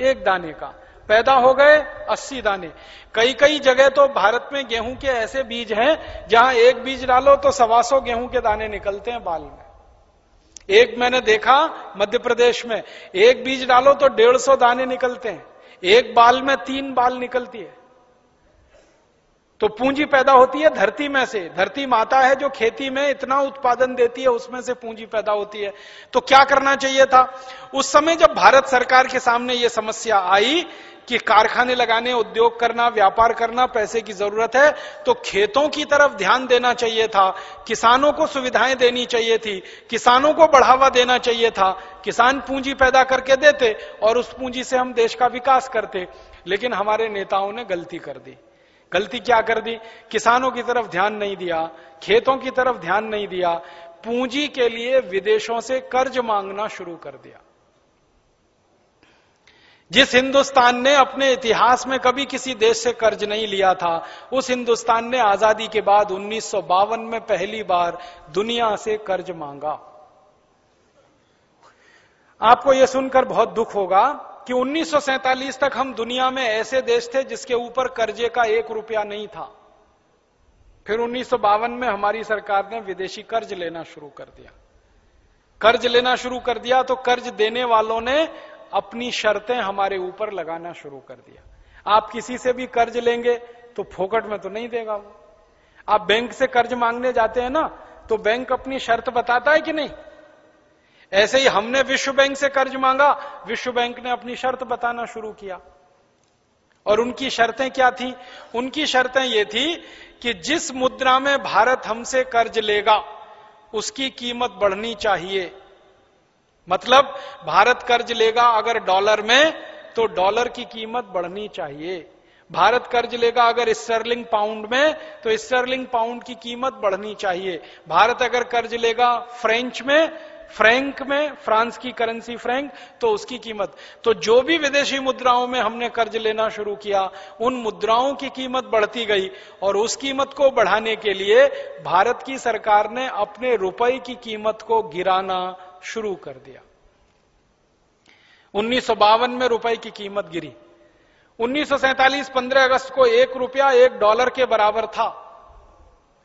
एक दाने का, पैदा हो गए अस्सी दाने। कई कई जगह तो भारत में गेहूँ के ऐसे बीज हैं, जहाँ एक बीज डालो तो सवा सौ गेहूँ के दाने निकलते हैं बाल में। एक मैंने देखा मध्य प्रदेश में, एक बीज डालो तो डेढ़ सौ दाने निकलते हैं। एक बाल में तीन बाल निकलती है। तो पूंजी पैदा होती है धरती में से। धरती माता है जो खेती में इतना उत्पादन देती है, उसमें से पूंजी पैदा होती है। तो क्या करना चाहिए था? उस समय जब भारत सरकार के सामने यह समस्या आई कि कारखाने लगाने, उद्योग करना, व्यापार करना, पैसे की ज़रूरत है तो खेतों की तरफ़ ध्यान देना चाहिए था। किसानों को सुविधाएँ देनी चाहिए थी। किसानों को बढ़ावा देना चाहिए था। किसान पूंजी पैदा करके देते और उस पूंजी से हम देश का विकास करते। लेकिन हमारे नेताओं ने गलती कर दी। गलती क्या कर दी? किसानों की तरफ़ ध्यान नहीं दिया, खेतों की तरफ़ ध्यान नहीं दिया, पूंजी के लिए विदेशों से कर्ज मांगना शुरू कर दिया। जिस हिंदुस्तान ने अपने इतिहास में कभी किसी देश से कर्ज नहीं लिया था, उस हिंदुस्तान ने आज़ादी के बाद उन्नीस सौ बावन में पहली बार दुनिया से कर्ज मांगा। आपको यह सुनकर बहुत दुख होगा कि उन्नीस तक हम दुनिया में ऐसे देश थे जिसके ऊपर कर्जे का एक रुपया नहीं था। फिर उन्नीस सौ बावन में हमारी सरकार ने विदेशी कर्ज लेना शुरू कर दिया। कर्ज लेना शुरू कर दिया तो कर्ज देने वालों ने अपनी शर्तें हमारे ऊपर लगाना शुरू कर दिया। आप किसी से भी कर्ज लेंगे तो फोकट में तो नहीं देगा वो। आप बैंक से कर्ज मांगने जाते हैं ना तो बैंक अपनी शर्त बताता है कि नहीं? ऐसे ही हमने विश्व बैंक से कर्ज मांगा, विश्व बैंक ने अपनी शर्त बताना शुरू किया। और उनकी शर्तें क्या थी? उनकी शर्तें ये थी कि जिस मुद्रा में भारत हमसे कर्ज लेगा, उसकी कीमत बढ़नी चाहिए। मतलब भारत कर्ज लेगा अगर डॉलर में तो डॉलर की कीमत बढ़नी चाहिए। भारत कर्ज लेगा अगर स्टर्लिंग पाउंड में तो स्टर्लिंग पाउंड की कीमत बढ़नी चाहिए। भारत अगर कर्ज लेगा फ्रेंच में फ्रैंक में, फ्रांस की करेंसी फ्रैंक तो उसकी कीमत। तो जो भी विदेशी मुद्राओं में हमने कर्ज लेना शुरू किया, उन मुद्राओं की कीमत बढ़ती गई और उस कीमत को बढ़ाने के लिए भारत की सरकार ने अपने रुपए की कीमत को गिराना शुरू कर दिया। उन्नीस सौ बावन में रुपए की कीमत गिरी। उन्नीस पंद्रह अगस्त को एक रुपया एक डॉलर के बराबर था।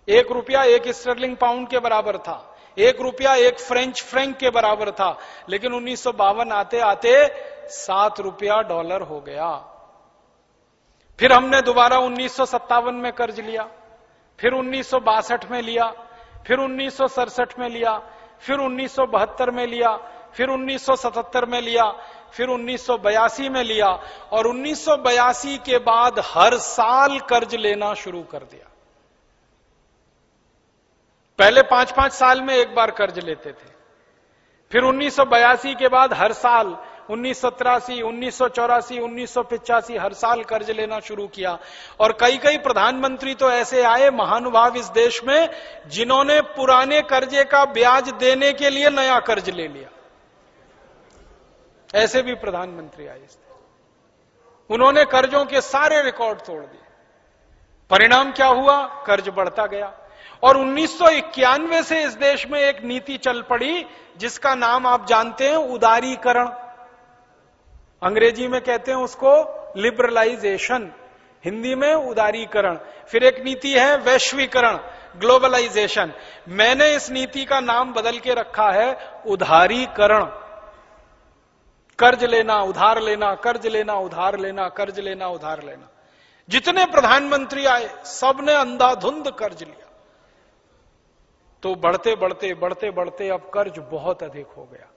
एक रुपया एक स्टर्लिंग पाउंड के बराबर था। एक रुपया एक फ्रेंच फ्रैंक के बराबर था, लेकिन उन्नीस आते आते सात रुपया डॉलर हो गया। फिर हमने दोबारा उन्नीस सौ सत्तावन में कर्ज लिया, फिर उन्नीस सौ बासठ में लिया, फिर उन्नीस सौ सड़सठ में लिया, फिर उन्नीस सौ बहत्तर में लिया, फिर 1977 में लिया, फिर 1982 में लिया, और 1982 के बाद हर साल कर्ज लेना शुरू कर दिया। पहले पाँच पाँच साल में एक बार कर्ज लेते थे। फिर 1982 के बाद हर साल, उन्नीस सौ तिरासी, उन्नीस सौ हर साल कर्ज लेना शुरू किया। और कई कई प्रधानमंत्री तो ऐसे आए महानुभाव इस देश में, जिन्होंने पुराने कर्जे का ब्याज देने के लिए नया कर्ज ले लिया। ऐसे भी प्रधानमंत्री आए इस उन्होंने कर्जों के सारे रिकॉर्ड तोड़ दिए। परिणाम क्या हुआ? कर्ज बढ़ता गया। और उन्नीस सौ इक्यानवे से इस देश में एक नीति चल पड़ी, जिसका नाम आप जानते हैं, उदारीकरण। अंग्रेज़ी में कहते हैं उसको लिबरलाइजेशन, हिंदी में उदारीकरण। फिर एक नीति है वैश्वीकरण, ग्लोबलाइजेशन। मैंने इस नीति का नाम बदल के रखा है, उधारीकरण। कर्ज लेना, उधार लेना, कर्ज लेना, उधार लेना, कर्ज लेना, उधार लेना। जितने प्रधानमंत्री आए, सबने अंधाधुंध कर्ज लिया। तो बढ़ते बढ़ते बढ़ते बढ़ते अब कर्ज बहुत अधिक हो गया।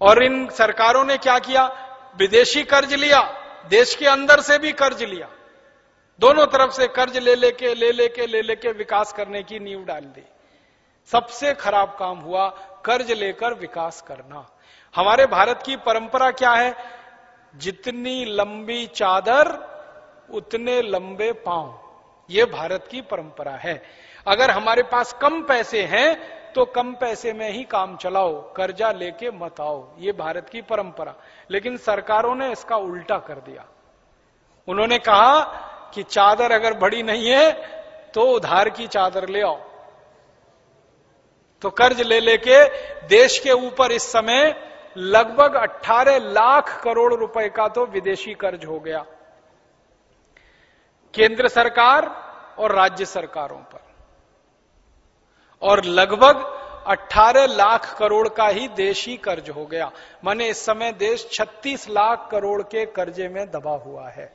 और इन सरकारों ने क्या किया? विदेशी कर्ज लिया, देश के अंदर से भी कर्ज लिया। दोनों तरफ़ से कर्ज ले लेके ले लेके ले लेके विकास करने की नींव डाल दी। सबसे खराब काम हुआ कर्ज लेकर विकास करना। हमारे भारत की परंपरा क्या है? जितनी लंबी चादर, उतने लंबे पाँव। ये भारत की परंपरा है। अगर हमारे पास कम पैसे हैं तो कम पैसे में ही काम चलाओ, कर्जा लेके मत आओ। ये भारत की परंपरा। लेकिन सरकारों ने इसका उल्टा कर दिया। उन्होंने कहा कि चादर अगर बड़ी नहीं है तो उधार की चादर ले आओ। तो कर्ज ले लेके देश के ऊपर इस समय लगभग 18 लाख करोड़ रुपए का तो विदेशी कर्ज हो गया। केंद्र सरकार और राज्य सरकारों पर। और लगभग 18 लाख करोड़ का ही देशी कर्ज हो गया। माने इस समय देश 36 लाख करोड़ के कर्जे में दबा हुआ है।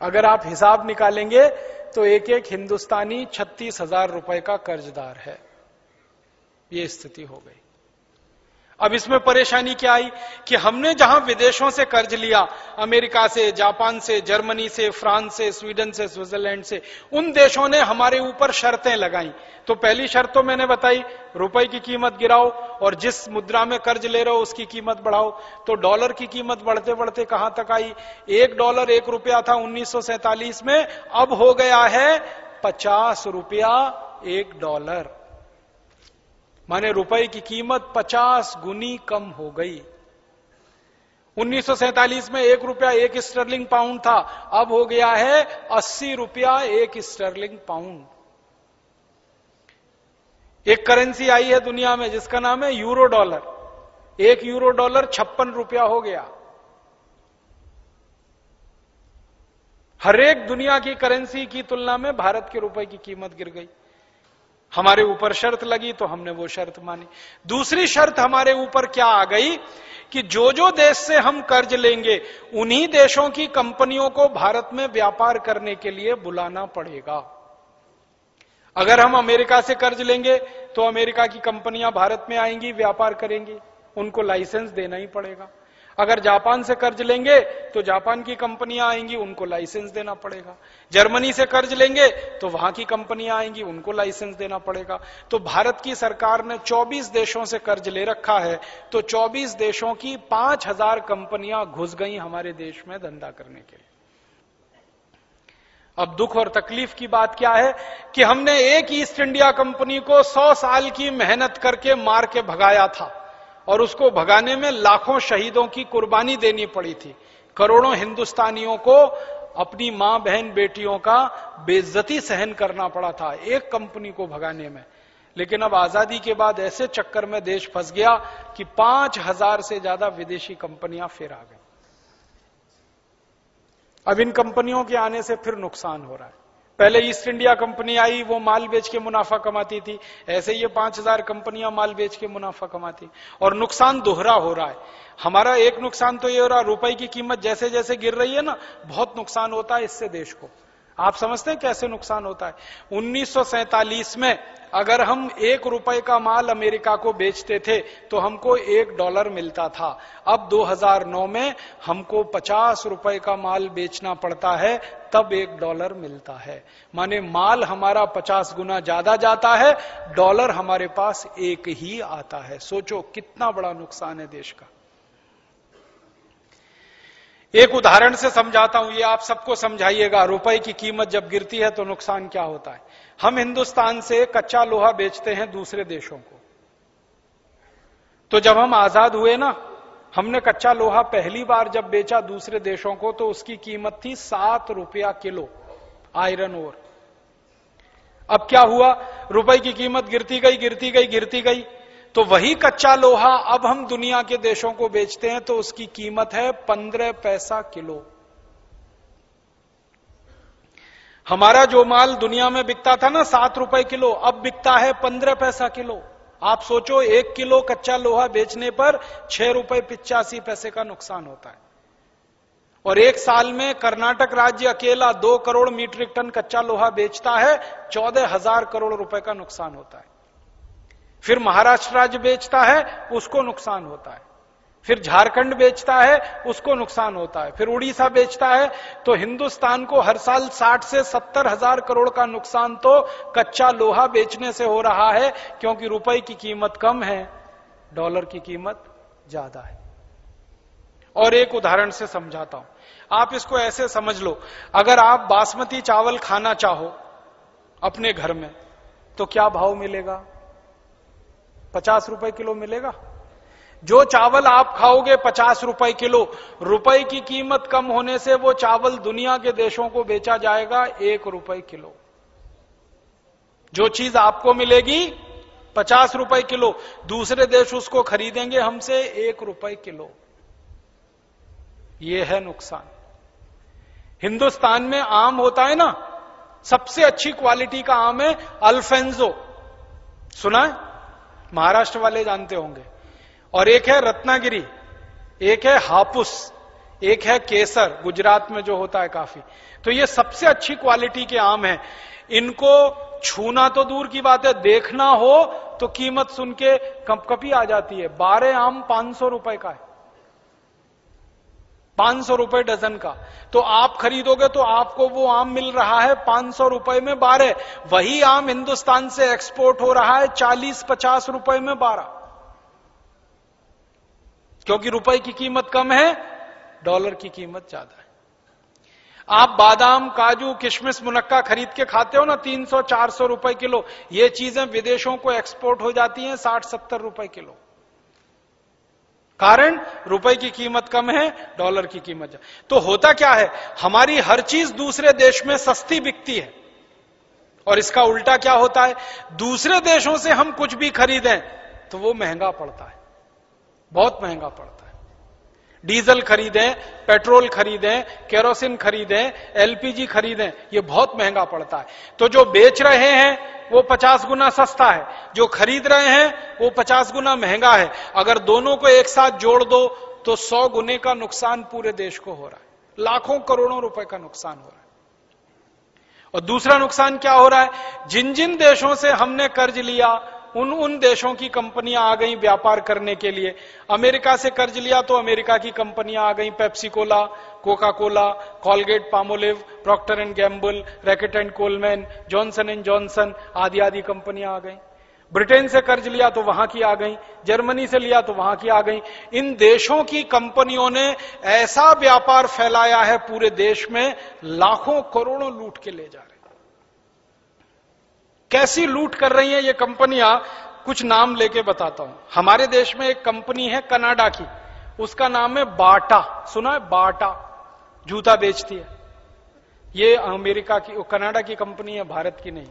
अगर आप हिसाब निकालेंगे तो एक एक हिंदुस्तानी छत्तीस हज़ार रुपए का कर्जदार है। ये स्थिति हो गई। अब इसमें परेशानी क्या आई कि हमने जहाँ विदेशों से कर्ज लिया, अमेरिका से, जापान से, जर्मनी से, फ्रांस से, स्वीडन से, स्विट्जरलैंड से, उन देशों ने हमारे ऊपर शर्तें लगाई। तो पहली शर्त तो मैंने बताई, रुपए की कीमत गिराओ और जिस मुद्रा में कर्ज ले रहे हो उसकी कीमत बढ़ाओ। तो डॉलर की कीमत बढ़ते बढ़ते कहाँ तक आई? एक डॉलर एक रुपया था उन्नीस सौ सैंतालीस में, अब हो गया है पचास रुपया एक डॉलर। माने रुपए की कीमत 50 गुनी कम हो गई। उन्नीस में एक रुपया एक स्टर्लिंग पाउंड था, अब हो गया है अस्सी रुपया एक स्टर्लिंग पाउंड। एक करेंसी आई है दुनिया में, जिसका नाम है यूरो डॉलर। एक यूरो डॉलर छप्पन रुपया हो गया। हर एक दुनिया की करेंसी की तुलना में भारत के रुपए की कीमत गिर गई। हमारे ऊपर शर्त लगी तो हमने वो शर्त मानी। दूसरी शर्त हमारे ऊपर क्या आ गई कि जो जो देश से हम कर्ज लेंगे, उन्हीं देशों की कंपनियों को भारत में व्यापार करने के लिए बुलाना पड़ेगा। अगर हम अमेरिका से कर्ज लेंगे तो अमेरिका की कंपनियाँ भारत में आएँगी, व्यापार करेंगी, उनको लाइसेंस देना ही पड़ेगा। अगर जापान से कर्ज लेंगे तो जापान की कंपनियाँ आएँगी, उनको लाइसेंस देना पड़ेगा। जर्मनी से कर्ज लेंगे तो वहाँ की कंपनियाँ आएँगी, उनको लाइसेंस देना पड़ेगा। तो भारत की सरकार ने 24 देशों से कर्ज ले रखा है तो 24 देशों की 5000 कंपनियाँ घुस गई हमारे देश में धंधा करने के लिए। अब दुख और तकलीफ़ की बात क्या है? कि हमने एक ईस्ट इंडिया कंपनी को 100 साल की मेहनत करके मार के भगाया था। और उसको भगाने में लाखों शहीदों की कुर्बानी देनी पड़ी थी। करोड़ों हिंदुस्तानियों को अपनी माँ, बहन, बेटियों का बेइज्जती सहन करना पड़ा था एक कंपनी को भगाने में। लेकिन अब आज़ादी के बाद ऐसे चक्कर में देश फंस गया कि पाँच हज़ार से ज़्यादा विदेशी कंपनियाँ फिर आ गई। अब इन कंपनियों के आने से फिर नुकसान हो रहा है। पहले ईस्ट इंडिया कंपनी आई, वो माल बेच के मुनाफा कमाती थी। ऐसे ये पाँच हज़ार कंपनियाँ माल बेच के मुनाफा कमाती। और नुकसान दोहरा हो रहा है। हमारा एक नुकसान तो ये हो रहा, रुपए की कीमत जैसे जैसे गिर रही है ना, बहुत नुकसान होता है इससे देश को। आप समझते हैं कैसे नुकसान होता है? उन्नीस में अगर हम एक रुपए का माल अमेरिका को बेचते थे तो हमको एक डॉलर मिलता था। अब 2009 में हमको पचास रुपए का माल बेचना पड़ता है, तब एक डॉलर मिलता है। माने माल हमारा पचास गुना ज़्यादा जाता है, डॉलर हमारे पास एक ही आता है। सोचो कितना बड़ा नुकसान है देश का। एक उदाहरण से समझाता हूँ, ये आप सबको समझाइएगा, रुपए की कीमत जब गिरती है तो नुकसान क्या होता है? हम हिंदुस्तान से कच्चा लोहा बेचते हैं दूसरे देशों को। तो जब हम आज़ाद हुए ना, हमने कच्चा लोहा पहली बार जब बेचा दूसरे देशों को तो उसकी कीमत थी सात रुपया किलो, आयरन ओर अब क्या हुआ? रुपए की कीमत गिरती गई गिरती गई गिरती गई। तो वही कच्चा लोहा अब हम दुनिया के देशों को बेचते हैं तो उसकी कीमत है पंद्रह पैसा किलो। हमारा जो माल दुनिया में बिकता था ना, सात रुपए किलो, अब बिकता है पंद्रह पैसा किलो। आप सोचो, एक किलो कच्चा लोहा बेचने पर छह रुपए पिचासी पैसे का नुकसान होता है। और एक साल में कर्नाटक राज्य अकेला दो करोड़ मीट्रिक टन कच्चा लोहा बेचता है, चौदह हज़ार करोड़ रुपए का नुकसान होता है। फिर महाराष्ट्र राज्य बेचता है, उसको नुकसान होता है। फिर झारखंड बेचता है, उसको नुकसान होता है। फिर उड़ीसा बेचता है तो हिंदुस्तान को हर साल 60 से सत्तर हज़ार करोड़ का नुकसान तो कच्चा लोहा बेचने से हो रहा है, क्योंकि रुपए की कीमत कम है, डॉलर की कीमत ज़्यादा है। और एक उदाहरण से समझाता हूँ। आप इसको ऐसे समझ लो, अगर आप बासमती चावल खाना चाहो अपने घर में तो क्या भाव मिलेगा? पचास रुपए किलो मिलेगा। जो चावल आप खाओगे पचास रुपए किलो, रुपए की कीमत कम होने से वो चावल दुनिया के देशों को बेचा जाएगा एक रुपए किलो। जो चीज़ आपको मिलेगी पचास रुपए किलो, दूसरे देश उसको खरीदेंगे हमसे एक रुपए किलो। ये है नुकसान। हिंदुस्तान में आम होता है ना, सबसे अच्छी क्वालिटी का आम है अल्फेंजो। सुना है? महाराष्ट्र वाले जानते होंगे। और एक है रत्नागिरी, एक है हापुस, एक है केसर, गुजरात में जो होता है काफ़ी। तो ये सबसे अच्छी क्वालिटी के आम है। इनको छूना तो दूर की बात है, देखना हो तो कीमत सुन के कपकपी आ जाती है। बारह आम पाँच सौ रुपए का है। पाँच सौ रुपए डजन का। तो आप खरीदोगे तो आपको वो आम मिल रहा है, पाँच सौ रुपए में बारह। वही आम हिंदुस्तान से एक्सपोर्ट हो रहा है, चालीस पचास रुपए में बारह। क्योंकि रुपए की कीमत कम है, डॉलर की कीमत ज़्यादा है। आप बादाम, काजू, किशमिश, मुनक्का खरीद के खाते हो ना, तीन सौ, चार सौ रुपए किलो। ये चीज़ें विदेशों को एक्सपोर्ट हो जाती हैं, साठ, सत्तर रुपए किलो। कारण रुपए की कीमत कम है, डॉलर की कीमत तो होता क्या है? हमारी हर चीज़ दूसरे देश में सस्ती बिकती है। और इसका उल्टा क्या होता है? दूसरे देशों से हम कुछ भी खरीदें तो वो महँगा पड़ता है। बहुत महँगा पड़ता है। डीजल खरीदें, पेट्रोल खरीदें, केरोसिन खरीदें, एलपीजी खरीदें, ये बहुत महँगा पड़ता है। तो जो बेच रहे हैं, वो पचास गुना सस्ता है। जो खरीद रहे हैं, वो पचास गुना महँगा है। अगर दोनों को एक साथ जोड़ दो तो सौ गुने का नुकसान पूरे देश को हो रहा है। लाखों करोड़ों रुपए का नुकसान हो रहा है। और दूसरा नुकसान क्या हो रहा है? जिन जिन देशों से हमने कर्ज लिया उन उन देशों की कंपनियाँ आ गई व्यापार करने के लिए। अमेरिका से कर्ज लिया तो अमेरिका की कंपनियाँ आ गई। Pepsi Cola Coca Cola Colgate, Palmolive, Procter and Gamble, Reckitt and Colman, Johnson and Johnson आदि आदि कंपनियाँ आ गई। ब्रिटेन से कर्ज लिया तो वहाँ की आ गई। जर्मनी से लिया तो वहाँ की आ गई। इन देशों की कंपनियों ने ऐसा व्यापार फैलाया है पूरे देश में, लाखों करोड़ों लूट के ले जा रहे कैसी लूट कर रही हैं ये कंपनियाँ, कुछ नाम लेके बताता हूँ। हमारे देश में एक कंपनी है कनाडा की। उसका नाम है बाटा। सुना है? बाटा। जूता बेचती है। ये अमेरिका की, कनाडा की कंपनी है, भारत की नहीं।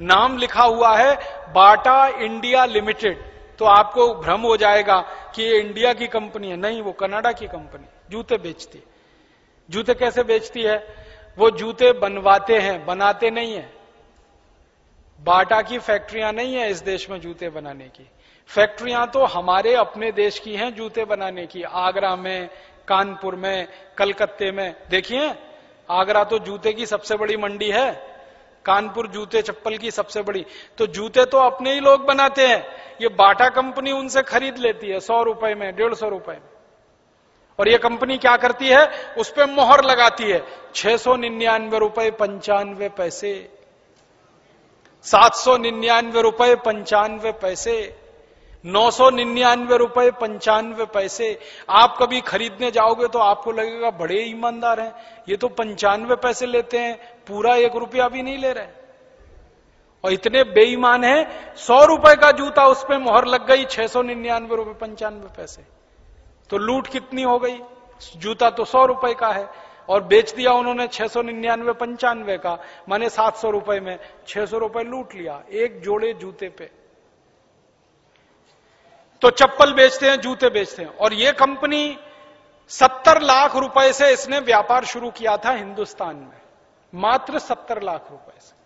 नाम लिखा हुआ है बाटा इंडिया लिमिटेड। तो आपको भ्रम हो जाएगा कि ये इंडिया की कंपनी है। नहीं, वो कनाडा की कंपनी। जूते बेचती है। जूते कैसे बेचती है? वो जूते बनवाते हैं, बनाते नहीं है। बाटा की फैक्ट्रियाँ नहीं है इस देश में जूते बनाने की। फैक्ट्रियाँ तो हमारे अपने देश की हैं जूते बनाने की। आगरा में, कानपुर में, कलकत्ते में। देखिए, आगरा तो जूते की सबसे बड़ी मंडी है। कानपुर जूते, चप्पल की सबसे बड़ी। तो जूते तो अपने ही लोग बनाते हैं। ये बाटा कंपनी उनसे खरीद लेती है, सौ रुपए में, डेढ़ सौ रुपए में। और ये कंपनी क्या करती है? उस पर मोहर लगाती है। छह सौ निन्यानवे रुपए, पंचानवे पैसे। सात सौ निन्यानवे रुपए पंचानवे पैसे, नौ सौ निन्यानवे रुपए पंचानवे पैसे। आप कभी खरीदने जाओगे तो आपको लगेगा बड़े ईमानदार हैं। ये तो पंचानवे पैसे लेते हैं, पूरा एक रुपया भी नहीं ले रहे। और इतने बेईमान हैं, सौ रुपए का जूता उस पर मोहर लग गई, छह सौ निन्यानवे रुपए पंचानवे पैसे। तो लूट कितनी हो गई? जूता तो सौ रुपए का है। और बेच दिया उन्होंने छह सौ निन्यानवे, पंचानवे का। माने सात सौ रुपए में। छह सौ रुपए लूट लिया, एक जोड़े जूते पे। तो चप्पल बेचते हैं, जूते बेचते हैं। और ये कंपनी सत्तर लाख रुपए से इसने व्यापार शुरू किया था हिंदुस्तान में। मात्र सत्तर लाख रुपए से।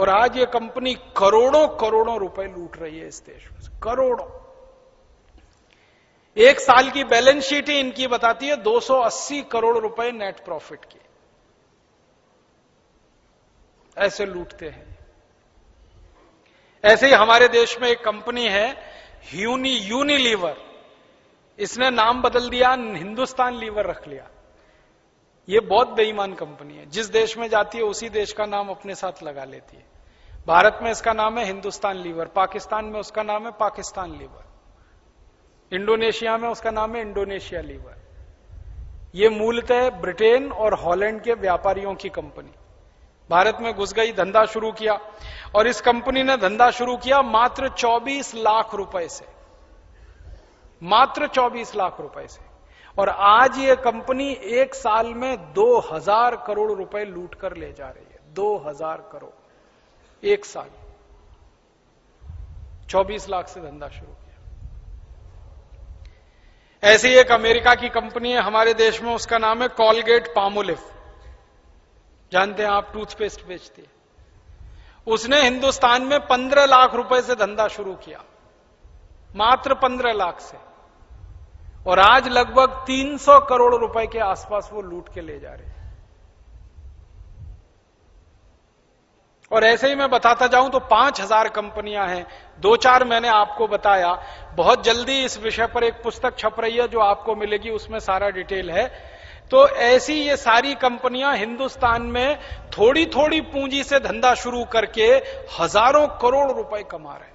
और आज ये कंपनी करोड़ों करोड़ों रुपए लूट रही है इस देश में करोड़ों। एक साल की बैलेंस शीट ही इनकी बताती है 280 करोड़ रुपए नेट प्रॉफिट की। ऐसे लूटते हैं। ऐसे ही हमारे देश में एक कंपनी है यूनी यूनिलीवर इसने नाम बदल दिया, हिंदुस्तान लीवर रख लिया। ये बहुत बेईमान कंपनी है। जिस देश में जाती है, उसी देश का नाम अपने साथ लगा लेती है। भारत में इसका नाम है हिंदुस्तान लीवर, पाकिस्तान में उसका नाम है पाकिस्तान लीवर। इंडोनेशिया में, उसका नाम है इंडोनेशिया लीवर। ये मूलतः ब्रिटेन और हॉलैंड के व्यापारियों की कंपनी। भारत में घुस गई, धंधा शुरू किया, और इस कंपनी ने धंधा शुरू किया मात्र 24 लाख रुपए से। मात्र 24 लाख रुपए से। और आज ये कंपनी एक साल में 2000 करोड़ रुपए लूट कर ले जा रही है। 2000 करोड़। एक साल। 24 लाख से धंधा शुरू। ऐसी एक अमेरिका की कंपनी है, हमारे देश में उसका नाम है कॉलगेट पामोलिफ जानते हैं आप, टूथपेस्ट बेचते हैं। उसने हिंदुस्तान में पंद्रह लाख रुपए से धंधा शुरू किया। मात्र पंद्रह लाख से। और आज लगभग 300 करोड़ रुपए के आसपास वो लूट के ले जा रहे और ऐसे ही मैं बताता जाऊँ तो पाँच हज़ार कंपनियाँ हैं। दो चार मैंने आपको बताया। बहुत जल्दी इस विषय पर एक पुस्तक छप रही है जो आपको मिलेगी, उसमें सारा डिटेल है। तो ऐसी ये सारी कंपनियाँ हिंदुस्तान में थोड़ी थोड़ी पूंजी से धंधा शुरू करके हज़ारों करोड़ रुपए कमा रहे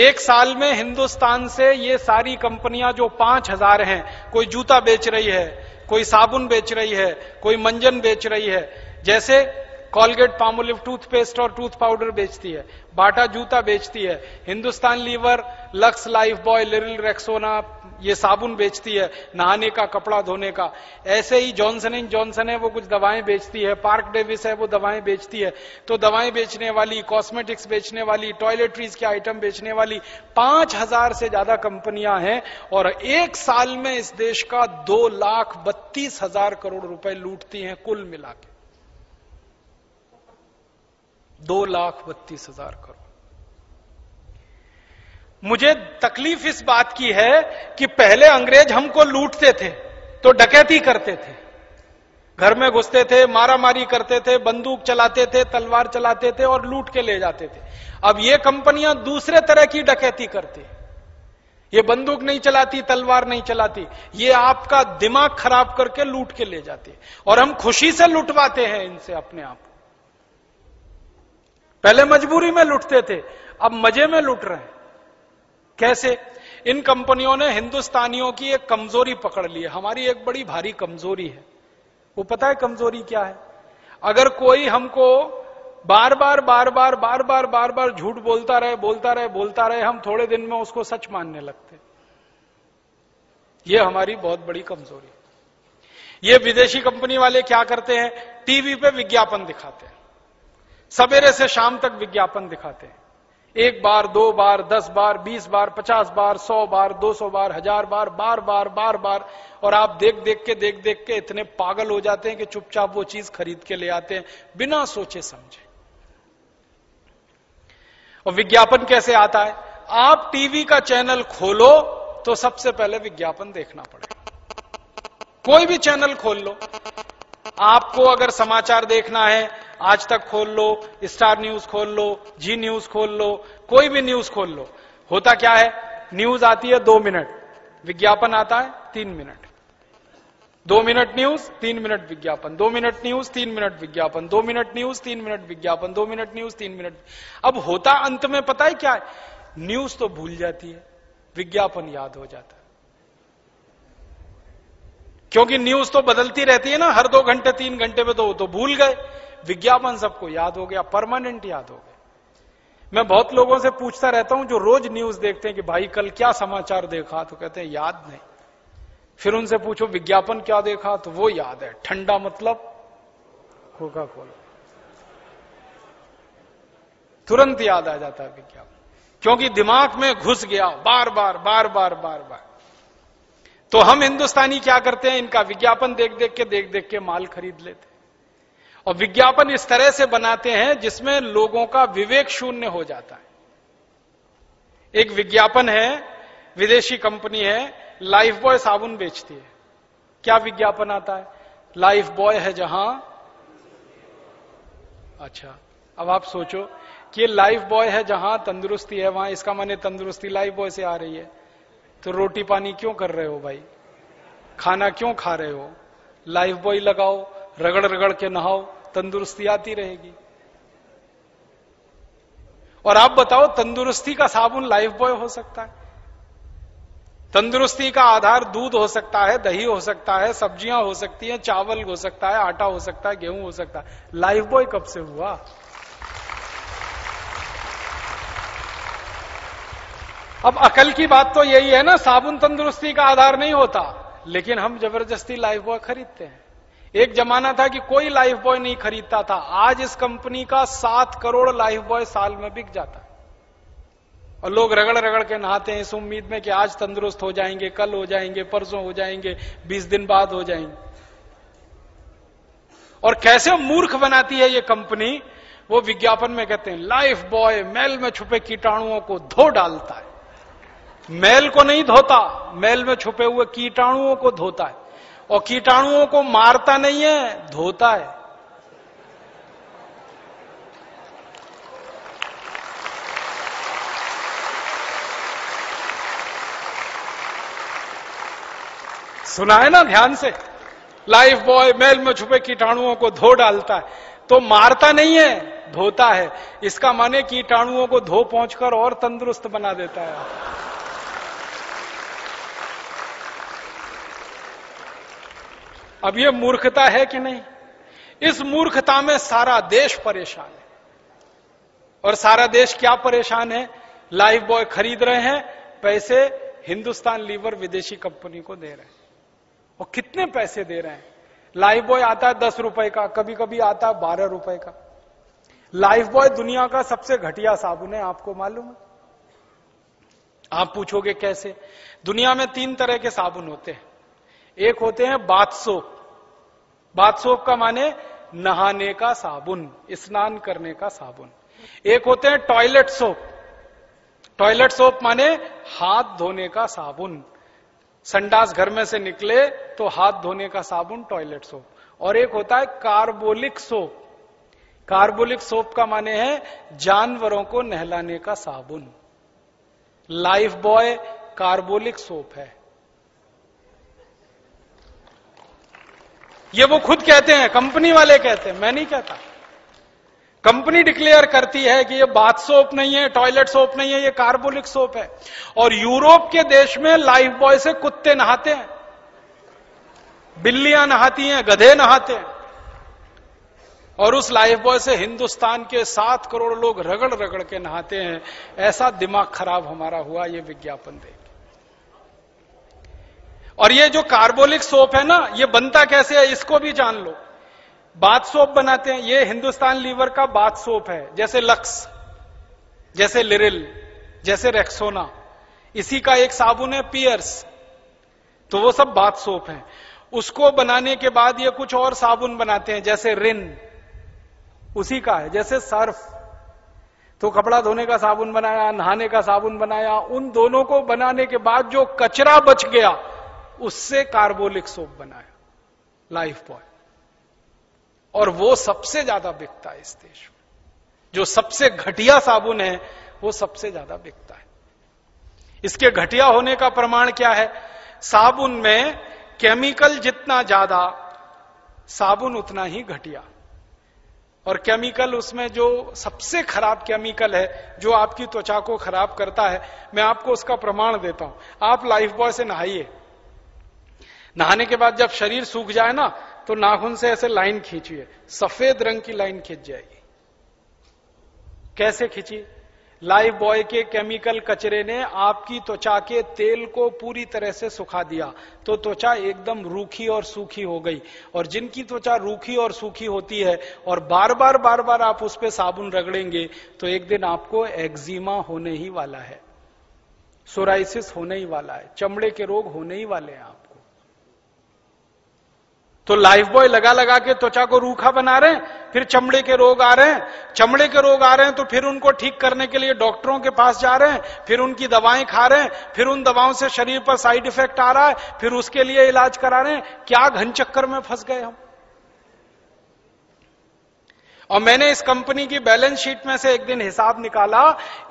एक साल में हिंदुस्तान से ये सारी कंपनियाँ जो पाँच हज़ार हैं, कोई जूता बेच रही है, कोई साबुन बेच रही है, कोई मंजन बेच रही है, जैसे कॉलगेट पामोलिव टूथपेस्ट और टूथ पाउडर बेचती है, बाटा जूता बेचती है, Hindustan Lever, Lux Lifebuoy, Liril Rexona, ये साबुन बेचती है, नहाने का, कपड़ा धोने का। ऐसे ही जॉनसन एंड जॉनसन है, वो कुछ दवाएँ बेचती है, पार्क डेविस है, वो दवाएँ बेचती है। तो दवाएँ बेचने वाली, कॉस्मेटिक्स बेचने वाली, टॉयलेटरीज के आइटम बेचने वाली, पाँच हज़ार से ज़्यादा कंपनियाँ हैं और एक साल में इस देश का दो लाख बत्तीस हज़ार करोड़ रुपए लूटती हैं कुल मिला के दो लाख बत्तीस हज़ार करोड़। मुझे तकलीफ़ इस बात की है कि पहले अंग्रेज़ हमको लूटते थे तो डकैती करते थे। घर में घुसते थे, मारामारी करते थे, बंदूक चलाते थे, तलवार चलाते थे और लूट के ले जाते थे। अब ये कंपनियाँ दूसरे तरह की डकैती करती। ये बंदूक नहीं चलाती, तलवार नहीं चलाती। ये आपका दिमाग खराब करके लूट के ले जाती। और हम खुशी से लुटवाते हैं इनसे अपने आप पहले मजबूरी में लुटते थे, अब मज़े में लुट रहे हैं। कैसे? इन कंपनियों ने हिंदुस्तानियों की एक कमज़ोरी पकड़ ली है। हमारी एक बड़ी भारी कमज़ोरी है। वो पता है कमज़ोरी क्या है? अगर कोई हमको बार बार बार बार बार बार बार बार झूठ बोलता रहे बोलता रहे बोलता रहे, हम थोड़े दिन में उसको सच मानने लगते। ये हमारी बहुत बड़ी कमज़ोरी ये विदेशी कंपनी वाले क्या करते हैं? टीवी पे विज्ञापन दिखाते हैं। सवेरे से शाम तक विज्ञापन दिखाते हैं। एक बार, दो बार, दस बार, बीस बार, पचास बार, सौ बार, दो सौ बार, हज़ार बार बार बार बार बार, और आप देख देख के, देख देख के इतने पागल हो जाते हैं कि चुपचाप वो चीज़ खरीद के ले आते हैं, बिना सोचे समझे। और विज्ञापन कैसे आता है? आप टीवी का चैनल खोलो तो सबसे पहले विज्ञापन देखना पड़ेगा। कोई भी चैनल खोल लो। आपको अगर समाचार देखना है आज तक खोल लो, स्टार न्यूज़ खोल लो, जी न्यूज़ खोल लो, कोई भी न्यूज़ खोल लो। होता क्या है? न्यूज़ आती है दो मिनट, विज्ञापन आता है तीन मिनट। दो मिनट न्यूज़, तीन मिनट विज्ञापन। दो मिनट न्यूज़, तीन मिनट विज्ञापन। दो मिनट न्यूज़, तीन मिनट विज्ञापन। दो मिनट न्यूज़, तीन मिनट। अब होता अंत में पता है क्या है? न्यूज़ तो भूल जाती है, विज्ञापन याद हो जाता क्योंकि न्यूज़ तो बदलती रहती है ना, हर दो घंटे, तीन घंटे में तो वो तो भूल गए। विज्ञापन सबको याद हो गया परमानेंट याद हो गया। मैं बहुत लोगों से पूछता रहता हूँ जो रोज न्यूज़ देखते हैं कि भाई कल क्या समाचार देखा तो कहते हैं, याद नहीं। फिर उनसे पूछो, विज्ञापन क्या देखा? तो वो याद है, ठंडा मतलब? कोका कोला तुरंत याद आ जाता है विज्ञापन। क्योंकि दिमाग में घुस गया, बार बार बार बार बार बार। तो हम हिंदुस्तानी क्या करते हैं? इनका विज्ञापन देख देख के देख देख के माल खरीद लेते और विज्ञापन इस तरह से बनाते हैं जिसमें लोगों का विवेक शून्य हो जाता है। एक विज्ञापन है, विदेशी कंपनी है, लाइफ बॉय साबुन बेचती है। क्या विज्ञापन आता है? लाइफ बॉय है जहाँ। अच्छा अब आप सोचो कि लाइफ बॉय है जहाँ तंदुरुस्ती है, वहाँ इसका माने तंदुरुस्ती लाइफ बॉय से आ रही है। तो रोटी पानी क्यों कर रहे हो भाई? खाना क्यों खा रहे हो? लाइफ बॉय लगाओ रगड़ रगड़ के नहाओ तंदुरुस्ती आती रहेगी। और आप बताओ, तंदुरुस्ती का साबुन लाइफ बॉय हो सकता है? तंदुरुस्ती का आधार दूध हो सकता है, दही हो सकता है, सब्ज़ियाँ हो सकती हैं, चावल हो सकता है, आटा हो सकता है, गेहूँ हो सकता है। लाइफ बॉय कब से हुआ? अब अकल की बात तो यही है ना, साबुन तंदुरुस्ती का आधार नहीं होता, लेकिन हम ज़बरदस्ती लाइफ बॉय खरीदते हैं। एक जमाना था कि कोई लाइफ बॉय नहीं खरीदता था। आज इस कंपनी का सात करोड़ लाइफ बॉय साल में बिक जाता है। और लोग रगड़ रगड़ के नहाते हैं इस उम्मीद में कि आज तंदुरुस्त हो जाएँगे, कल हो जाएँगे, परसों हो जाएँगे, बीस दिन बाद हो जाएँगे। और कैसे मूर्ख बनाती है ये कंपनी वो विज्ञापन में कहते हैं लाइफ बॉय मैल में छुपे कीटाणुओं को धो डालता है। मैल को नहीं धोता, मैल में छुपे हुए कीटाणुओं को धोता है। और कीटाणुओं को मारता नहीं है, धोता है। सुना है ना ध्यान से? लाइफ बॉय मेल में छुपे कीटाणुओं को धो डालता है। तो मारता नहीं है, धोता है। इसका माने कीटाणुओं को धो पहुंचकर और तंदुरुस्त बना देता है। अब ये मूर्खता है कि नहीं? इस मूर्खता में सारा देश परेशान है। और सारा देश क्या परेशान है? लाइफ बॉय खरीद रहे हैं, पैसे हिंदुस्तान लीवर विदेशी कंपनी को दे रहे हैं। और कितने पैसे दे रहे हैं? लाइफ बॉय आता है दस रुपए का कभी कभी आता है बारह रुपए का। लाइफ बॉय दुनिया का सबसे घटिया साबुन है, आपको मालूम है? आप पूछोगे कैसे? दुनिया में तीन तरह के साबुन होते हैं। एक होते हैं बाथ सोप। सोप का माने नहाने का साबुन, स्नान करने का साबुन। एक होते हैं टॉयलेट सोप। टॉयलेट सोप माने हाथ धोने का साबुन। संडास घर में से निकले तो हाथ धोने का साबुन, टॉयलेट सोप। और एक होता है कार्बोलिक सोप। कार्बोलिक सोप का माने है जानवरों को नहलाने का साबुन। लाइफ बॉय कार्बोलिक सोप है। ये वो खुद कहते हैं, कंपनी वाले कहते हैं, मैं नहीं कहता। कंपनी डिक्लेयर करती है कि ये बाथ सोप नहीं है, टॉयलेट सोप नहीं है, ये कार्बोलिक सोप है। और यूरोप के देश में लाइफ बॉय से कुत्ते नहाते हैं। बिल्लियाँ नहाती हैं, गधे नहाते हैं। और उस लाइफ बॉय से हिंदुस्तान के सात करोड़ लोग रगड़ रगड़ के नहाते हैं। ऐसा दिमाग खराब हमारा हुआ, ये विज्ञापन देख और ये जो कार्बोलिक सोप है ना, ये बनता कैसे है, इसको भी जान लो। बाथ सोप बनाते हैं, ये हिंदुस्तान लीवर का बाथ सोप है, जैसे लक्स, जैसे लिरिल, जैसे रेक्सोना। इसी का एक साबुन है, पियर्स। तो वो सब बाथ सोप है। उसको बनाने के बाद ये कुछ और साबुन बनाते हैं, जैसे रिन। उसी का है, जैसे सर्फ। तो कपड़ा धोने का साबुन बनाया, नहाने का साबुन बनाया, उन दोनों को बनाने के बाद जो कचरा बच गया उससे कार्बोलिक सोप बनाया, लाइफ बॉय। और वो सबसे ज़्यादा बिकता है इस देश में। जो सबसे घटिया साबुन है, वो सबसे ज़्यादा बिकता है। इसके घटिया होने का प्रमाण क्या है? साबुन में केमिकल जितना ज़्यादा, साबुन उतना ही घटिया। और केमिकल उसमें जो सबसे खराब केमिकल है, जो आपकी त्वचा को खराब करता है, मैं आपको उसका प्रमाण देता हूँ। आप लाइफ बॉय से नहाइए। नहाने के बाद जब शरीर सूख जाए ना तो नाखून से ऐसे लाइन खींचिए। सफ़ेद रंग की लाइन खींच जाएगी। कैसे खींची? लाइफ बॉय के केमिकल कचरे ने आपकी त्वचा के तेल को पूरी तरह से सुखा दिया। तो त्वचा एकदम रूखी और सूखी हो गई। और जिनकी त्वचा रूखी और सूखी होती है, और बार बार बार बार आप उस पर साबुन रगड़ेंगे तो एक दिन आपको एक्जिमा होने ही वाला है। सोराइसिस होने ही वाला है। चमड़े के रोग होने ही वाले हैं आप। तो लाइफ बॉय लगा लगा के त्वचा को रूखा बना रहे हैं, फिर चमड़े के रोग आ रहे हैं। चमड़े के रोग आ रहे हैं तो फिर उनको ठीक करने के लिए डॉक्टरों के पास जा रहे हैं, फिर उनकी दवाएँ खा रहे हैं, फिर उन दवाओं से शरीर पर साइड इफ़ेक्ट आ रहा है, फिर उसके लिए इलाज करा रहे हैं। क्या घन चक्कर में फंस गए हम? और मैंने इस कंपनी की बैलेंस शीट में से एक दिन हिसाब निकाला,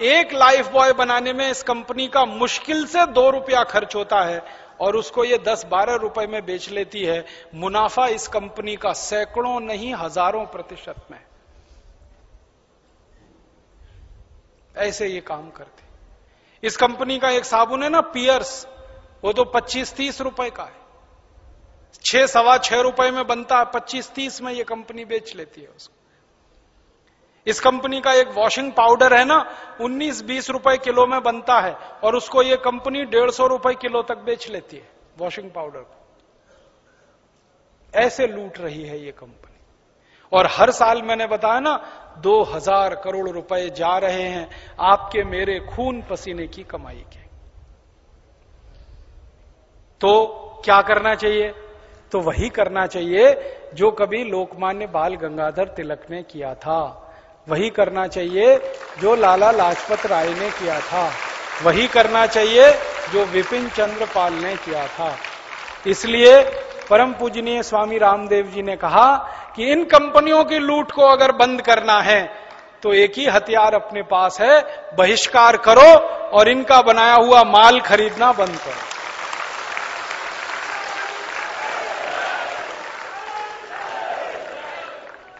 एक लाइफ बॉय बनाने में इस कंपनी का मुश्किल से दो रुपया खर्च होता है। और उसको ये दस बारह रुपए में बेच लेती है। मुनाफा इस कंपनी का सैकड़ों नहीं, हज़ारों प्रतिशत में। ऐसे ये काम करते। इस कंपनी का एक साबुन है ना, पियर्स। वो तो पच्चीस तीस रुपए का है। छह, सवा छह रुपए में बनता है पच्चीस तीस में ये कंपनी बेच लेती है उसको। इस कंपनी का एक वॉशिंग पाउडर है ना 19-20 रुपए किलो में बनता है और उसको ये कंपनी डेढ़ सौ रुपए किलो तक बेच लेती है, वॉशिंग पाउडर को। ऐसे लूट रही है ये कंपनी। और हर साल मैंने बताया ना, दो हज़ार करोड़ रुपए जा रहे हैं, आपके मेरे खून पसीने की कमाई के। तो क्या करना चाहिए? तो वही करना चाहिए जो कभी लोकमान्य बाल गंगाधर तिलक ने किया था। वही करना चाहिए जो लाला लाजपत राय ने किया था। वही करना चाहिए जो विपिन चंद्र पाल ने किया था। इसलिए परम पूजनीय स्वामी रामदेव जी ने कहा कि इन कंपनियों की लूट को अगर बंद करना है तो एक ही हथियार अपने पास है, बहिष्कार करो और इनका बनाया हुआ माल खरीदना बंद करो।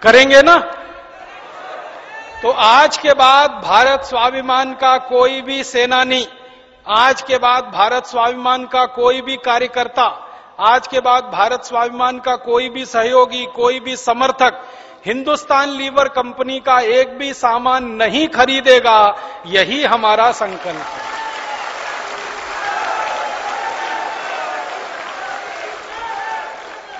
करेंगे ना? तो आज के बाद भारत स्वाभिमान का कोई भी सेनानी, आज के बाद भारत स्वाभिमान का कोई भी कार्यकर्ता, आज के बाद भारत स्वाभिमान का कोई भी सहयोगी, कोई भी समर्थक, हिंदुस्तान लीवर कंपनी का एक भी सामान नहीं खरीदेगा, यही हमारा संकल्प है।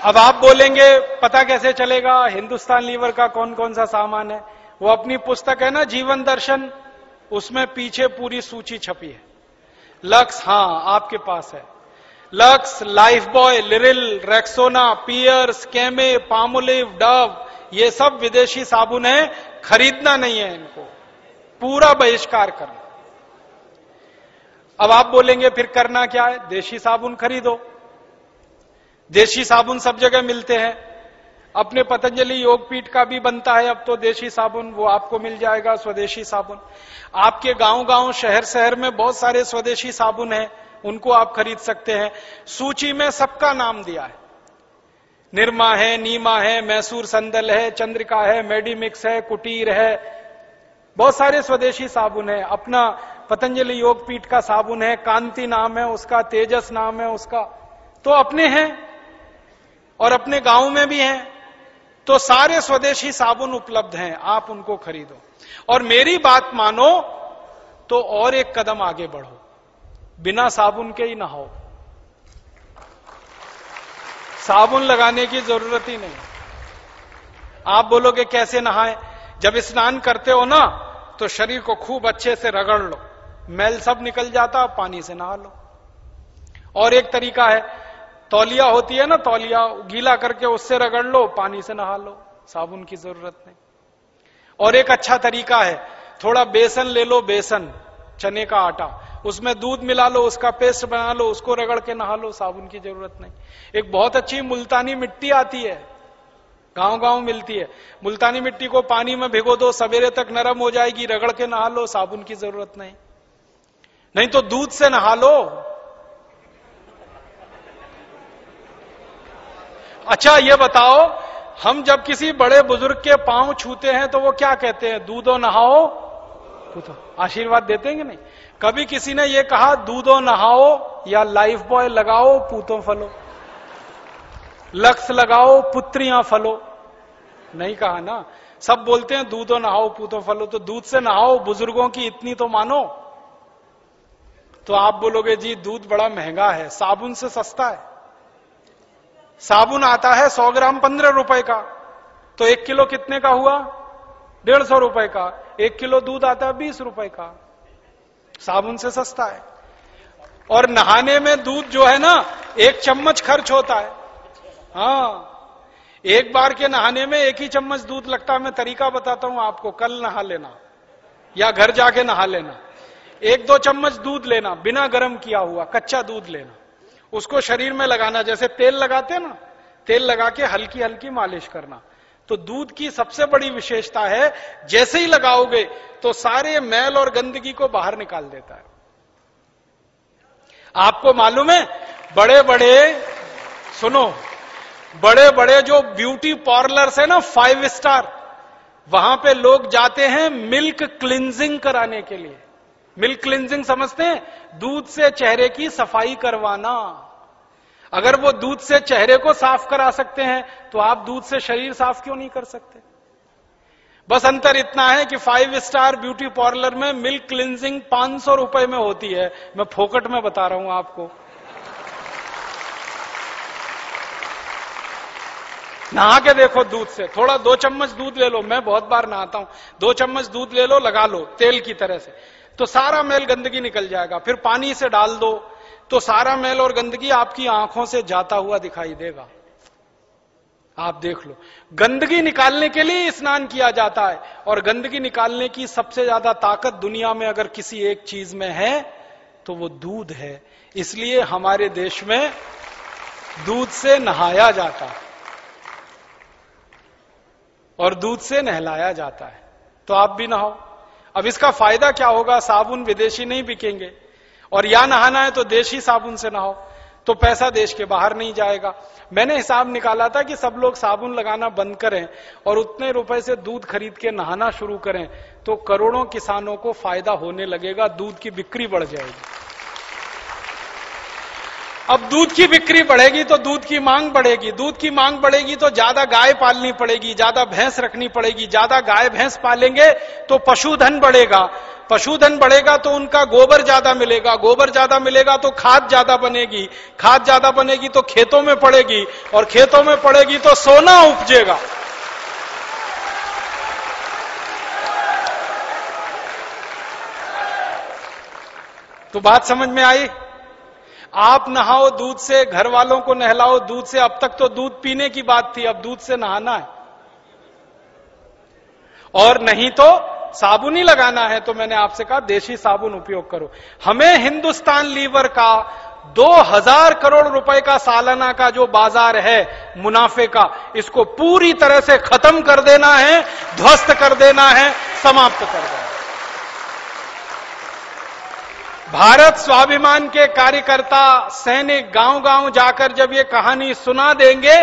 अब आप बोलेंगे, पता कैसे चलेगा, हिंदुस्तान लीवर का कौन कौन सा सामान है? वो अपनी पुस्तक है ना, जीवन दर्शन, उसमें पीछे पूरी सूची छपी है। लक्स हाँ आपके पास है। Lux, Lifebuoy, Liril, Rexona, Pears, Camay, Palmolive, Dove, ये सब विदेशी साबुन है, खरीदना नहीं है इनको। पूरा बहिष्कार करना अब आप बोलेंगे, फिर करना क्या है? देशी साबुन खरीदो। देशी साबुन सब जगह मिलते हैं। अपने पतंजलि योगपीठ का भी बनता है, अब तो देशी साबुन, वो आपको मिल जाएगा, स्वदेशी साबुन। आपके गाँव गाँव शहर शहर में बहुत सारे स्वदेशी साबुन हैं, उनको आप खरीद सकते हैं। सूची में सबका नाम दिया है। निर्मा है, नीमा है, मैसूर संदल है, चंद्रिका है, मेडिमिक्स है, कुटीर है। बहुत सारे स्वदेशी साबुन है। अपना पतंजलि योगपीठ का साबुन है, कांति नाम है, उसका तेजस नाम है, उसका। तो अपने हैं और अपने गाँव में भी हैं। तो सारे स्वदेशी साबुन उपलब्ध हैं, आप उनको खरीदो। और मेरी बात मानो तो और एक कदम आगे बढ़ो। बिना साबुन के ही नहाओ। साबुन लगाने की ज़रूरत ही नहीं। आप बोलोगे, कैसे नहाए? जब स्नान करते हो ना तो शरीर को खूब अच्छे से रगड़ लो। मैल सब निकल जाता, पानी से नहा लो। और एक तरीका है तौलिया होती है ना, तौलिया, गीला करके उससे रगड़ लो, पानी से नहा लो, साबुन की ज़रूरत नहीं। और एक अच्छा तरीका है, थोड़ा बेसन ले लो, बेसन, चने का आटा, उसमें दूध मिला लो, उसका पेस्ट बना लो, उसको रगड़ के नहा लो, साबुन की ज़रूरत नहीं। एक बहुत अच्छी मुल्तानी मिट्टी आती है गाँव गाँव मिलती है, मुल्तानी मिट्टी को पानी में भिगो दो, सवेरे तक नरम हो जाएगी, रगड़ के नहा लो, साबुन की ज़रूरत नहीं। नहीं तो दूध से नहा लो अच्छा ये बताओ, हम जब किसी बड़े बुज़ुर्ग के पाँव छूते हैं तो वो क्या कहते हैं? दूधो नहाओ। पूतो आशीर्वाद देते हैं कि नहीं? कभी किसी ने ये कहा, दूधो नहाओ या लाइफ बॉय लगाओ, पूतो फलो। लक्स लगाओ, पुत्रियाँ फलो। नहीं कहा ना। सब बोलते हैं, दूधो नहाओ, पूतो फलो। तो दूध से नहाओ, बुज़ुर्गों की इतनी तो मानो। तो आप बोलोगे, जी, दूध बड़ा महँगा है, साबुन से सस्ता है। साबुन आता है सौ ग्राम पंद्रह रुपए का। तो एक किलो कितने का हुआ? डेढ़ सौ रुपए का। एक किलो दूध आता है बीस रुपए का। साबुन से सस्ता है। और नहाने में दूध जो है ना, एक चम्मच खर्च होता है। हाँ। एक बार के नहाने में एक ही चम्मच दूध लगता है। मैं तरीका बताता हूँ आपको। कल नहा लेना। या घर जाके नहा लेना। एक दो चम्मच दूध लेना, बिना गर्म किया हुआ, कच्चा दूध लेना। उसको शरीर में लगाना, जैसे तेल लगाते ना, तेल लगा के हल्की हल्की मालिश करना। तो दूध की सबसे बड़ी विशेषता है, जैसे ही लगाओगे तो सारे मैल और गंदगी को बाहर निकाल देता है। आपको मालूम है बड़े बड़े सुनो बड़े बड़े जो ब्यूटी पार्लर्स है ना, फाइव स्टार, वहाँ पे लोग जाते हैं मिल्क क्लिनजिंग कराने के लिए। मिल्क क्लिनजिंग समझते हैं? दूध से चेहरे की सफ़ाई करवाना। अगर वो दूध से चेहरे को साफ़ करा सकते हैं तो आप दूध से शरीर साफ़ क्यों नहीं कर सकते? बस अंतर इतना है कि फाइव स्टार ब्यूटी पार्लर में मिल्क क्लिनजिंग पाँच सौ रुपए में होती है। मैं फोकट में बता रहा हूँ आपको। नहा के देखो दूध से। थोड़ा दो चम्मच दूध ले लो। मैं बहुत बार नहाता हूँ। दो चम्मच दूध ले लो, लगा लो तेल की तरह से। तो सारा मैल गंदगी निकल जाएगा। फिर पानी से डाल दो तो सारा मैल और गंदगी आपकी आँखों से जाता हुआ दिखाई देगा। आप देख लो। गंदगी निकालने के लिए स्नान किया जाता है, और गंदगी निकालने की सबसे ज़्यादा ताकत दुनिया में अगर किसी एक चीज़ में है तो वो दूध है। इसलिए हमारे देश में दूध से नहाया जाता है, और दूध से नहलाया जाता है। तो आप भी नहाओ। अब इसका फ़ायदा क्या होगा? साबुन विदेशी नहीं बिकेंगे। और या नहाना है तो देशी साबुन से नहाओ। तो पैसा देश के बाहर नहीं जाएगा। मैंने हिसाब निकाला था कि सब लोग साबुन लगाना बंद करें और उतने रुपए से दूध खरीद के नहाना शुरू करें तो करोड़ों किसानों को फ़ायदा होने लगेगा, दूध की बिक्री बढ़ जाएगी। अब दूध की बिक्री बढ़ेगी तो दूध की मांग बढ़ेगी। दूध की मांग बढ़ेगी तो ज़्यादा गाय पालनी पड़ेगी, ज़्यादा भैंस रखनी पड़ेगी, ज़्यादा गाय भैंस पालेंगे तो पशुधन बढ़ेगा। पशुधन बढ़ेगा तो उनका गोबर ज़्यादा मिलेगा। गोबर ज़्यादा मिलेगा तो खाद ज़्यादा बनेगी। खाद ज़्यादा बनेगी तो खेतों में पड़ेगी और खेतों में पड़ेगी तो सोना उपजेगा। तो बात समझ में आई? आप नहाओ, दूध से घर वालों को नहलाओ, दूध से अब तक तो दूध पीने की बात थी, अब दूध से नहाना है। और नहीं तो साबुन ही लगाना है तो मैंने आपसे कहा देशी साबुन उपयोग करो। हमें हिंदुस्तान लीवर का दो हज़ार करोड़ रुपए का सालाना का जो बाज़ार है, मुनाफे का, इसको पूरी तरह से खत्म कर देना है, ध्वस्त कर देना है, समाप्त कर देना है। भारत स्वाभिमान के कार्यकर्ता सैनिक गाँव गाँव जाकर जब ये कहानी सुना देंगे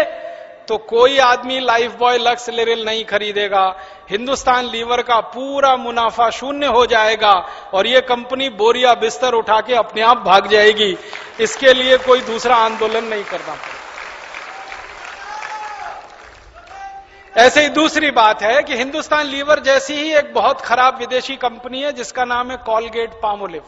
तो कोई आदमी लाइफ बॉय लक्स लेवल नहीं खरीदेगा। हिंदुस्तान लीवर का पूरा मुनाफा शून्य हो जाएगा और ये कंपनी बोरिया बिस्तर उठा के अपने आप भाग जाएगी। इसके लिए कोई दूसरा आंदोलन नहीं करना ऐसे ही दूसरी बात है कि हिंदुस्तान लीवर जैसी ही एक बहुत खराब विदेशी कंपनी है, जिसका नाम है कॉलगेट पामोलिव।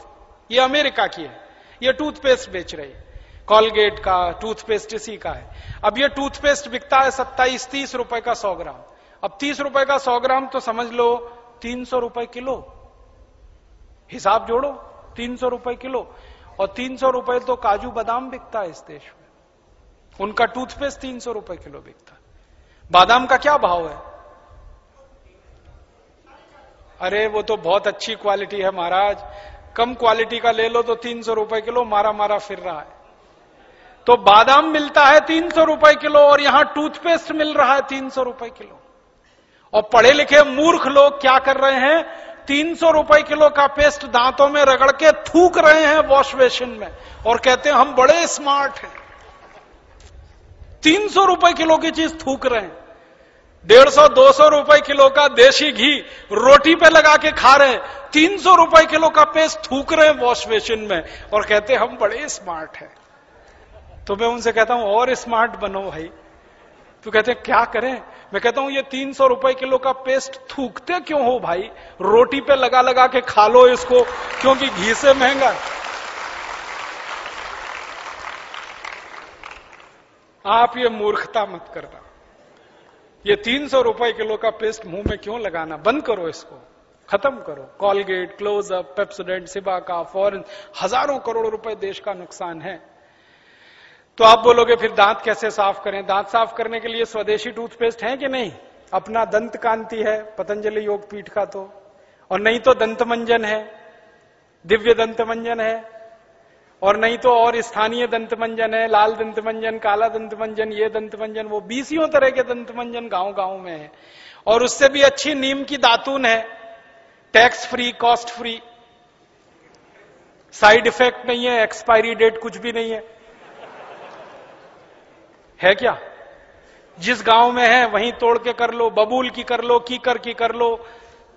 ये अमेरिका की है। ये टूथपेस्ट बेच रही है। कॉलगेट का, टूथपेस्ट इसी का है। अब ये टूथपेस्ट बिकता है सत्ताईस, तीस रुपए का सौ ग्राम। अब तीस रुपए का सौ ग्राम तो समझ लो, तीन सौ रुपए किलो। हिसाब जोड़ो, तीन सौ रुपए किलो। और तीन सौ रुपए तो काजू बादाम बिकता है इस देश में। उनका टूथपेस्ट तीन सौ रुपए किलो बिकता है। बादाम का क्या भाव है? अरे, वो तो बहुत अच्छी क्वालिटी है महाराज। कम क्वालिटी का ले लो तो तीन सौ रुपए किलो मारा मारा फिर रहा है। तो बादाम मिलता है तीन सौ रुपए किलो और यहाँ टूथपेस्ट मिल रहा है तीन सौ रुपए किलो। और पढ़े लिखे मूर्ख लोग क्या कर रहे हैं? तीन सौ रुपए किलो का पेस्ट दांतों में रगड़ के थूक रहे हैं वॉश बेसिन में और कहते हैं, हम बड़े स्मार्ट हैं। तीन सौ रुपए किलो की चीज़ थूक रहे हैं। डेढ़ सौ, दो सौ रुपए किलो का देशी घी रोटी पे लगा के खा रहे हैं। तीन सौ रुपए किलो का पेस्ट थूक रहे हैं वॉश बेसिन में और कहते हम बड़े स्मार्ट हैं। तो मैं उनसे कहता हूँ, और स्मार्ट बनो भाई। तो कहते हैं, क्या करें? मैं कहता हूँ, ये तीन सौ रुपए किलो का पेस्ट थूकते क्यों हो भाई? रोटी पे लगा लगा के खा लो इसको, क्योंकि घी से महँगा आप ये मूर्खता मत करना। ये तीन सौ रुपए किलो का पेस्ट मुँह में क्यों लगाना? बंद करो इसको। खत्म करो। कॉलगेट क्लोजअप पेप्सोडेंट सिबा का फॉरन हज़ारों करोड़ रुपए देश का नुकसान है। तो आप बोलोगे, फिर दांत कैसे साफ़ करें? दांत साफ़ करने के लिए स्वदेशी टूथपेस्ट है कि नहीं? अपना दंत कांति है, पतंजलि योग पीठ का तो। और नहीं तो दंत मंजन है। दिव्य दंत मंजन है। और नहीं तो और स्थानीय दंत मंजन है, लाल दंत मंजन काला दंत मंजन ये दंत मंजन वो बीसियों तरह के दंत मंजन गाँव गाँव में है। और उससे भी अच्छी नीम की दातून है tax free cost free side effect नहीं है एक्सपायरी डेट कुछ भी नहीं है। है क्या? जिस गाँव में है, वहीं तोड़ के कर लो, बबूल की कर लो, कीकर की कर लो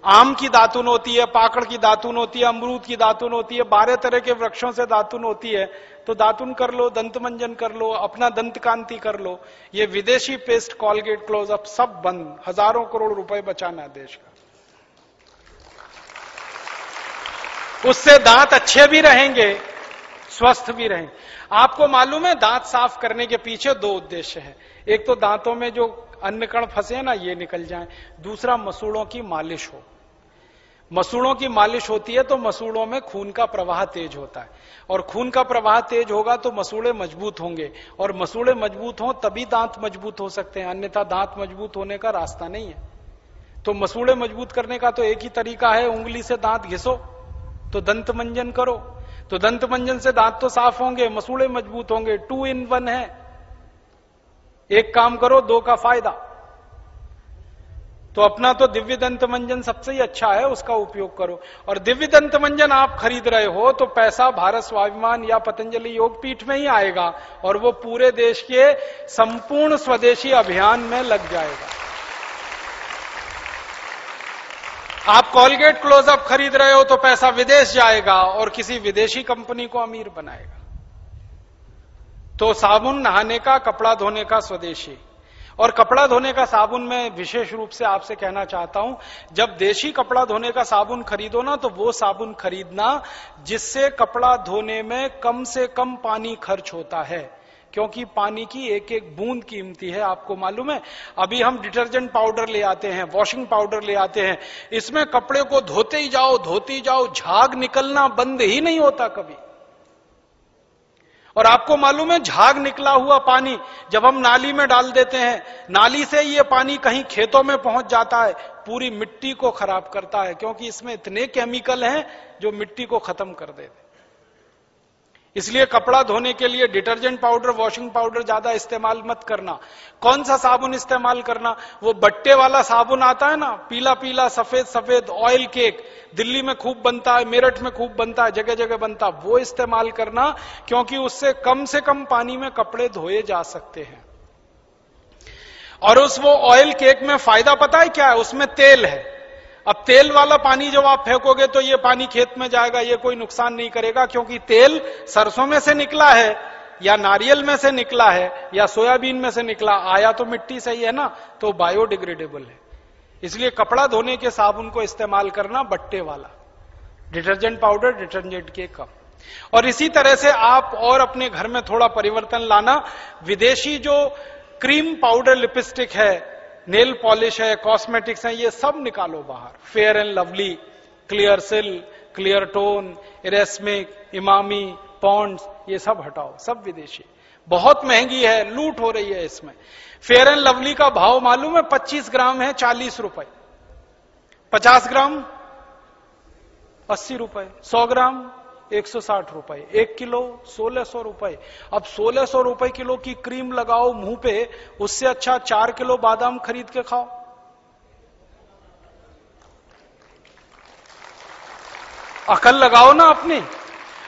आम की दातुन होती है, पाकड़ की दातुन होती है, अमरूद की दातुन होती है, बारह तरह के वृक्षों से दातुन होती है तो दातुन कर लो, दंत मंजन कर लो, अपना दंत कांति कर लो, ये विदेशी पेस्ट, कॉलगेट, क्लोज अप सब बंद, हज़ारों करोड़ रुपए बचाना है देश का। उससे दांत अच्छे भी रहेंगे, स्वस्थ भी रहेंगे आपको मालूम है, दांत साफ़ करने के पीछे दो उद्देश्य है। एक तो दांतों में जो अन्न कण फंसे ना, ये निकल जाए। दूसरा, मसूड़ों की मालिश हो। मसूड़ों की मालिश होती है तो मसूड़ों में खून का प्रवाह तेज होता है। और खून का प्रवाह तेज होगा तो मसूड़े मज़बूत होंगे। और मसूड़े मज़बूत हों, तभी दांत मज़बूत हो सकते हैं। अन्यथा दांत मज़बूत होने का रास्ता नहीं है। तो मसूड़े मज़बूत करने का तो एक ही तरीका है, उंगली से दांत घिसो तो दंत मंजन करो। तो दंत मंजन से दांत तो साफ़ होंगे, मसूड़े मज़बूत होंगे। टू इन वन है। एक काम करो, दो का फ़ायदा। तो अपना तो दिव्य दंत मंजन सबसे ही अच्छा है, उसका उपयोग करो। और दिव्य दंत मंजन आप खरीद रहे हो तो पैसा भारत स्वाभिमान या पतंजलि योग पीठ में ही आएगा, और वो पूरे देश के संपूर्ण स्वदेशी अभियान में लग जाएगा। आप कॉलगेट क्लोजअप खरीद रहे हो तो पैसा विदेश जाएगा, और किसी विदेशी कंपनी को अमीर बनाएगा। तो साबुन नहाने का, कपड़ा धोने का स्वदेशी। और कपड़ा धोने का साबुन में विशेष रूप से आपसे कहना चाहता हूँ, जब देशी कपड़ा धोने का साबुन खरीदो ना तो वो साबुन खरीदना जिससे कपड़ा धोने में कम से कम पानी खर्च होता है। क्योंकि पानी की एक एक बूंद कीमती है, आपको मालूम है। अभी हम डिटर्जेंट पाउडर ले आते हैं, वॉशिंग पाउडर ले आते हैं। इसमें कपड़े को धोते ही जाओ, धोते ही जाओ, झाग निकलना बंद ही नहीं होता कभी। और आपको मालूम है, झाग निकला हुआ पानी जब हम नाली में डाल देते हैं, नाली से ये पानी कहीं खेतों में पहुँच जाता है, पूरी मिट्टी को खराब करता है, क्योंकि इसमें इतने केमिकल हैं जो मिट्टी को खत्म कर देते इसलिए कपड़ा धोने के लिए डिटर्जेंट पाउडर, वॉशिंग पाउडर ज़्यादा इस्तेमाल मत करना। कौन सा साबुन इस्तेमाल करना? वो बट्टे वाला साबुन आता है ना, पीला पीला सफ़ेद सफ़ेद ऑयल केक दिल्ली में खूब बनता है, मेरठ में खूब बनता है, जगह जगह बनता है, वो इस्तेमाल करना, क्योंकि उससे कम से कम पानी में कपड़े धोए जा सकते हैं। और उस वो ऑयल केक में फ़ायदा पता है क्या है? उसमें तेल है। अब तेल वाला पानी जब आप फेंकोगे तो ये पानी खेत में जाएगा, ये कोई नुकसान नहीं करेगा, क्योंकि तेल सरसों में से निकला है, या नारियल में से निकला है, या सोयाबीन में से निकला, आया तो मिट्टी से ही है ना तो बायोडिग्रेडेबल है। इसलिए कपड़ा धोने के साबुन को इस्तेमाल करना बट्टे वाला, डिटर्जेंट पाउडर, डिटर्जेंट के कप। और इसी तरह से आप और अपने घर में थोड़ा परिवर्तन लाना, विदेशी जो क्रीम पाउडर लिपस्टिक है नेल पॉलिश है कॉस्मेटिक्स है, ये सब निकालो बाहर। Fair and Lovely Clearasil Clear Tone इरेस्मिक Emami Pond's ये सब हटाओ, सब विदेशी। बहुत महँगी है, लूट हो रही है इसमें। फेयर एंड लवली का भाव मालूम है 25 ग्राम है, चालीस रुपए। 50 ग्राम, अस्सी रुपए। सौ ग्राम एक सौ साठ रुपए, एक किलो सोलह सौ रुपए। अब सोलह सौ रुपए किलो की क्रीम लगाओ मुँह पे, उससे अच्छा चार किलो बादाम खरीद के खाओ। अकल लगाओ ना अपनी।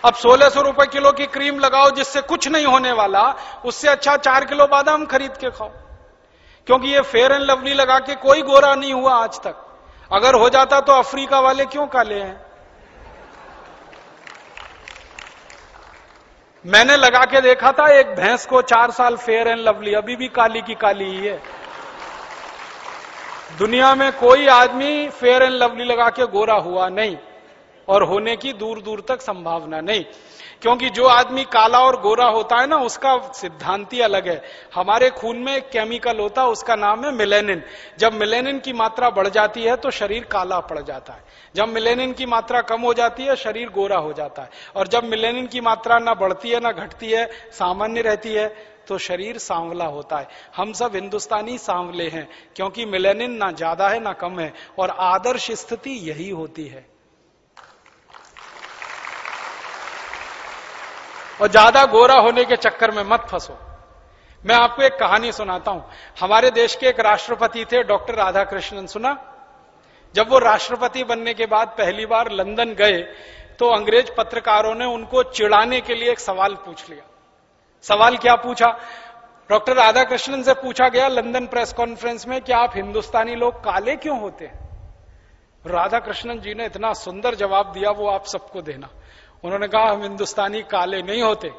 अब सोलह सौ रुपए किलो की क्रीम लगाओ जिससे कुछ नहीं होने वाला, उससे अच्छा चार किलो बादाम खरीद के खाओ। क्योंकि ये फेयर एंड लवली लगा के कोई गोरा नहीं हुआ आज तक। अगर हो जाता तो अफ्रीका वाले क्यों काले हैं? मैंने लगा के देखा था, एक भैंस को चार साल फेयर एंड लवली अभी भी काली की काली ही है। दुनिया में कोई आदमी फेयर एंड लवली लगा के गोरा हुआ नहीं, और होने की दूर दूर तक संभावना नहीं। क्योंकि जो आदमी काला और गोरा होता है ना, उसका सिद्धांति अलग है। हमारे खून में एक केमिकल होता है उसका नाम है मिलेनिन जब मिलेनिन की मात्रा बढ़ जाती है तो शरीर काला पड़ जाता है। जब मिलेनिन की मात्रा कम हो जाती है, शरीर गोरा हो जाता है। और जब मिलेनिन की मात्रा ना बढ़ती है, ना घटती है, सामान्य रहती है तो शरीर सांवला होता है। हम सब हिंदुस्तानी सांवले हैं, क्योंकि मिलेनिन ना ज़्यादा है, ना कम है। और आदर्श स्थिति यही होती है। और ज़्यादा गोरा होने के चक्कर में मत फंसो। मैं आपको एक कहानी सुनाता हूँ। हमारे देश के एक राष्ट्रपति थे, डॉक्टर राधाकृष्णन। सुना? जब वो राष्ट्रपति बनने के बाद पहली बार लंदन गए तो अंग्रेज़ पत्रकारों ने उनको चिड़ाने के लिए एक सवाल पूछ लिया। सवाल क्या पूछा? डॉक्टर राधाकृष्णन से पूछा गया लंदन प्रेस कॉन्फ्रेंस में कि आप हिंदुस्तानी लोग काले क्यों होते हैं? राधाकृष्णन जी ने इतना सुंदर जवाब दिया, वो आप सबको देना। उन्होंने कहा, हम हिंदुस्तानी काले नहीं होते,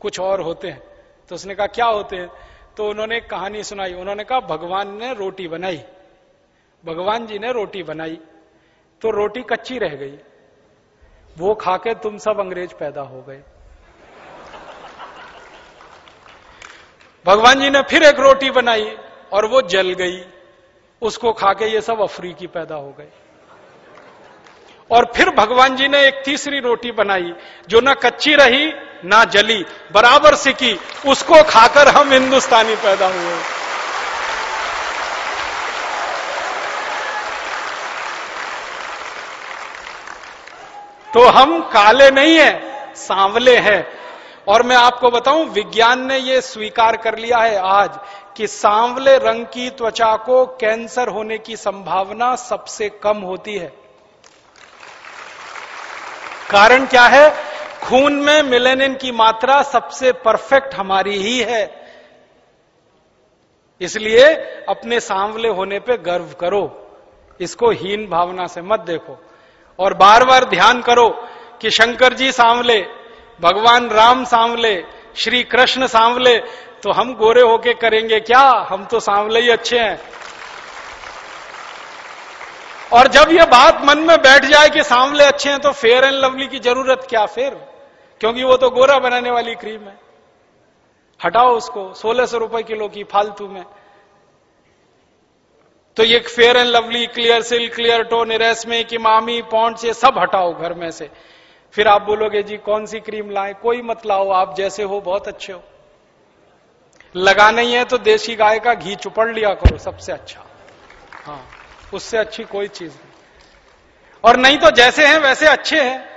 कुछ और होते हैं। तो उसने कहा, क्या होते हैं? तो उन्होंने एक कहानी सुनाई। उन्होंने कहा, भगवान ने रोटी बनाई, भगवान जी ने रोटी बनाई तो रोटी कच्ची रह गई, वो खाके तुम सब अंग्रेज़ पैदा हो गए। भगवान जी ने फिर एक रोटी बनाई और वो जल गई, उसको खाके ये सब अफ्रीकी पैदा हो गए। और फिर भगवान जी ने एक तीसरी रोटी बनाई, जो ना कच्ची रही, ना जली। बराबर सिकी उसको खाकर हम हिंदुस्तानी पैदा हुए। तो हम काले नहीं है, सांवले हैं। और मैं आपको बताऊँ, विज्ञान ने यह स्वीकार कर लिया है आज कि सांवले रंग की त्वचा को कैंसर होने की संभावना सबसे कम होती है। कारण क्या है? खून में मिलेनिन की मात्रा सबसे परफेक्ट हमारी ही है। इसलिए अपने सांवले होने पे गर्व करो। इसको हीन भावना से मत देखो। और बार बार ध्यान करो कि शंकर जी सांवले, भगवान राम सांवले, श्री कृष्ण सांवले तो हम गोरे होके करेंगे क्या? हम तो सांवले ही अच्छे हैं। और जब यह बात मन में बैठ जाए कि सांवले अच्छे हैं तो फेयर एंड लवली की ज़रूरत क्या फिर? क्योंकि वो तो गोरा बनाने वाली क्रीम है। हटाओ उसको, सोलह सौ रुपए किलो की फालतू में। तो ये Fair and Lovely, Clearasil Clear Tone resume की मामी पॉन्ट ये सब हटाओ घर में से। फिर आप बोलोगे, जी, कौन सी क्रीम लाए? कोई मत लाओ, आप जैसे हो, बहुत अच्छे हो। लगा नहीं है तो देसी गाय का घी चुपड़ लिया करो, सबसे अच्छा। हाँ। उससे अच्छी कोई चीज़ नहीं। और नहीं तो जैसे हैं, वैसे अच्छे हैं।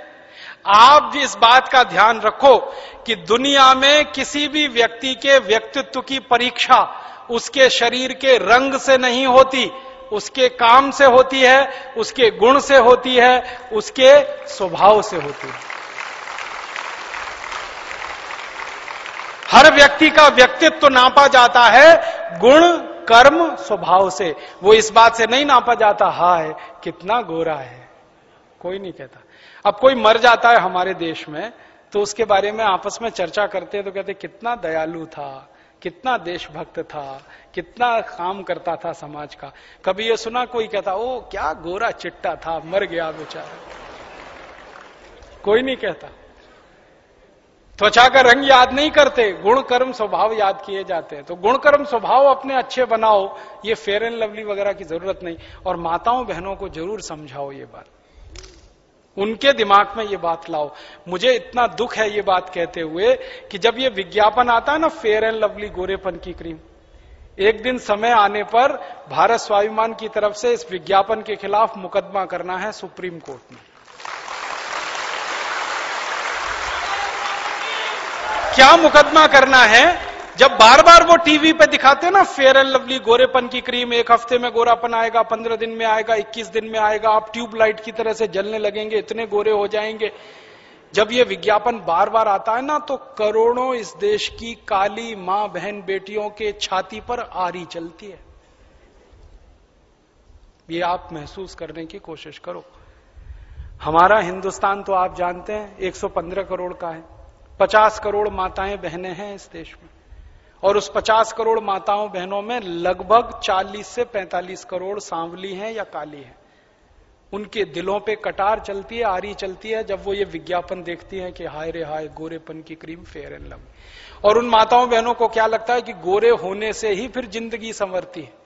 आप इस बात का ध्यान रखो कि दुनिया में किसी भी व्यक्ति के व्यक्तित्व की परीक्षा उसके शरीर के रंग से नहीं होती, उसके काम से होती है, उसके गुण से होती है, उसके स्वभाव से होती है। हर व्यक्ति का व्यक्तित्व नापा जाता है, गुण कर्म स्वभाव से, वो इस बात से नहीं नापा जाता, हाय, कितना गोरा है। कोई नहीं कहता। अब कोई मर जाता है हमारे देश में तो उसके बारे में आपस में चर्चा करते हैं तो कहते कितना दयालु था, कितना देशभक्त था, कितना काम करता था समाज का। कभी ये सुना, कोई कहता, ओ, क्या गोरा चिट्टा था, मर गया बेचारा। कोई नहीं कहता। त्वचा का रंग याद नहीं करते, गुण कर्म स्वभाव याद किए जाते हैं। तो गुण कर्म स्वभाव अपने अच्छे बनाओ, ये फेयर एंड लवली वगैरह की ज़रूरत नहीं। और माताओं, बहनों को ज़रूर समझाओ ये बात। उनके दिमाग में ये बात लाओ। मुझे इतना दुख है ये बात कहते हुए कि जब ये विज्ञापन आता है ना फेयर एंड लवली गोरेपन की क्रीम एक दिन समय आने पर भारत स्वाभिमान की तरफ़ से इस विज्ञापन के खिलाफ मुकदमा करना है सुप्रीम कोर्ट में। क्या मुकदमा करना है? जब बार बार वो टीवी पे दिखाते हैं ना, फेयर एंड लवली, गोरेपन की क्रीम, एक हफ़्ते में गोरापन आएगा, पंद्रह दिन में आएगा, इक्कीस दिन में आएगा, आप ट्यूबलाइट की तरह से जलने लगेंगे, इतने गोरे हो जाएँगे। जब ये विज्ञापन बार बार आता है ना तो करोड़ों इस देश की काली माँ, बहन, बेटियों के छाती पर आरी चलती है। ये आप महसूस करने की कोशिश करो। हमारा हिंदुस्तान तो आप जानते हैं 115 करोड़ का है। 50 करोड़ माताएँ बहनें हैं इस देश में। और उस 50 करोड़ माताओं बहनों में लगभग 40 से 45 करोड़ सांवली हैं या काली हैं। उनके दिलों पे कटार चलती है, आरी चलती है, जब वो ये विज्ञापन देखती हैं कि हाय रे हाय, गोरेपन की क्रीम फेयर एंड लव और उन माताओं बहनों को क्या लगता है कि गोरे होने से ही फिर ज़िंदगी संवरती है?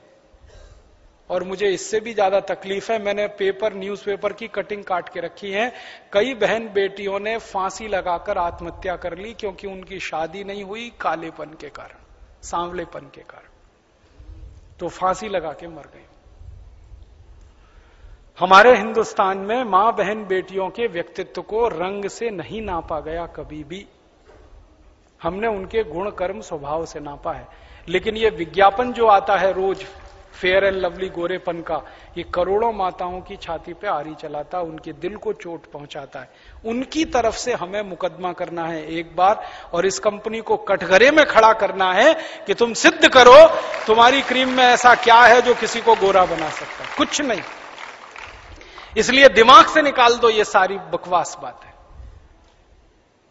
और मुझे इससे भी ज़्यादा तकलीफ़ है। मैंने पेपर, न्यूज़पेपर की कटिंग काट के रखी है। कई बहन बेटियों ने फांसी लगाकर आत्महत्या कर ली क्योंकि उनकी शादी नहीं हुई कालेपन के कारण, सांवलेपन के कारण। तो फांसी लगा के मर गई। हमारे हिंदुस्तान में माँ बहन बेटियों के व्यक्तित्व को रंग से नहीं नापा गया कभी भी। हमने उनके गुण कर्म स्वभाव से नापा है। लेकिन ये विज्ञापन जो आता है रोज फेयर एंड लवली गोरेपन का, ये करोड़ों माताओं की छाती पे आरी चलाता, उनके दिल को चोट पहुंचाता है। उनकी तरफ़ से हमें मुकदमा करना है एक बार, और इस कंपनी को कटघरे में खड़ा करना है कि तुम सिद्ध करो, तुम्हारी क्रीम में ऐसा क्या है जो किसी को गोरा बना सकता है। कुछ नहीं। इसलिए दिमाग से निकाल दो, ये सारी बकवास बात है।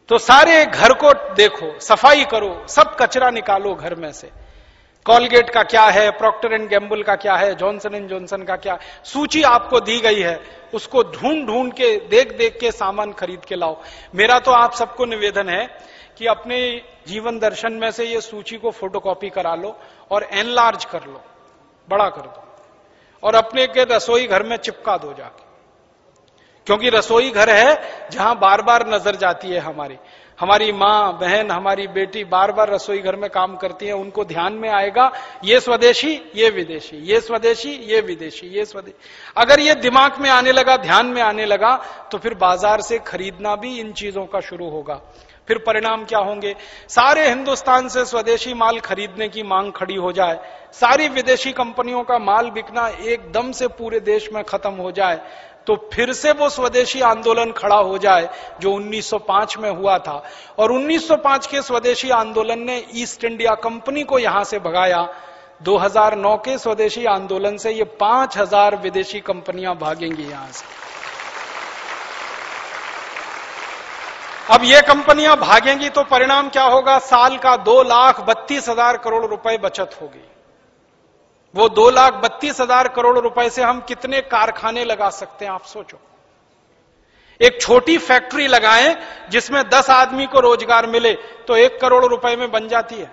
तो सारे घर को देखो, सफ़ाई करो, सब कचरा निकालो घर में से। कॉलगेट का क्या है? प्रॉक्टर एंड गैम्बल का क्या है? जॉनसन एंड जॉनसन का क्या? सूची आपको दी गई है। उसको ढूंढ ढूंढ के, देख देख के सामान खरीद के लाओ। मेरा तो आप सबको निवेदन है कि अपने जीवन दर्शन में से ये सूची को फोटोकॉपी करा लो और एनलार्ज कर लो। बड़ा कर दो। और अपने के रसोई घर में चिपका दो जाके। क्योंकि रसोई घर है जहाँ बार बार नज़र जाती है हमारी। हमारी माँ, बहन, हमारी बेटी बार बार रसोई घर में काम करती है, उनको ध्यान में आएगा, ये स्वदेशी, ये विदेशी, ये स्वदेशी, ये विदेशी, ये स्वदेशी अगर ये दिमाग में आने लगा, ध्यान में आने लगा तो फिर बाज़ार से खरीदना भी इन चीज़ों का शुरू होगा। फिर परिणाम क्या होंगे? सारे हिंदुस्तान से स्वदेशी माल खरीदने की मांग खड़ी हो जाए, सारी विदेशी कंपनियों का माल बिकना एकदम से पूरे देश में खत्म हो जाए तो फिर से वो स्वदेशी आंदोलन खड़ा हो जाए, जो 1905 में हुआ था। और 1905 के स्वदेशी आंदोलन ने ईस्ट इंडिया कंपनी को यहाँ से भगाया। 2009 के स्वदेशी आंदोलन से ये 5000 विदेशी कंपनियाँ भागेंगी यहाँ से। अब ये कंपनियाँ भागेंगी तो परिणाम क्या होगा? साल का दो लाख बत्तीस हज़ार करोड़ रुपए बचत होगी। वो दो लाख बत्तीस हज़ार करोड़ रुपए से हम कितने कारखाने लगा सकते हैं, आप सोचो। एक छोटी फैक्ट्री लगाएँ, जिसमें दस आदमी को रोज़गार मिले तो एक करोड़ रुपए में बन जाती है।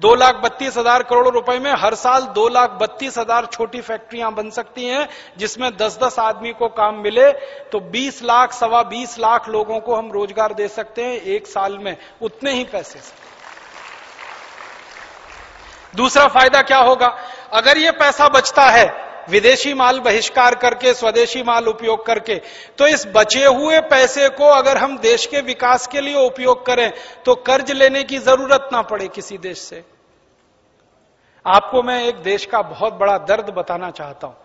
दो लाख बत्तीस हज़ार करोड़ रुपए में हर साल दो लाख बत्तीस हज़ार छोटी फैक्ट्रियाँ बन सकती हैं, जिसमें दस दस आदमी को काम मिले तो बीस लाख, सवा बीस लाख लोगों को हम रोज़गार दे सकते हैं एक साल में, उतने ही पैसे से। दूसरा फ़ायदा क्या होगा? अगर ये पैसा बचता है, विदेशी माल बहिष्कार करके, स्वदेशी माल उपयोग करके तो इस बचे हुए पैसे को अगर हम देश के विकास के लिए उपयोग करें तो कर्ज लेने की ज़रूरत ना पड़े किसी देश से। आपको मैं एक देश का बहुत बड़ा दर्द बताना चाहता हूँ।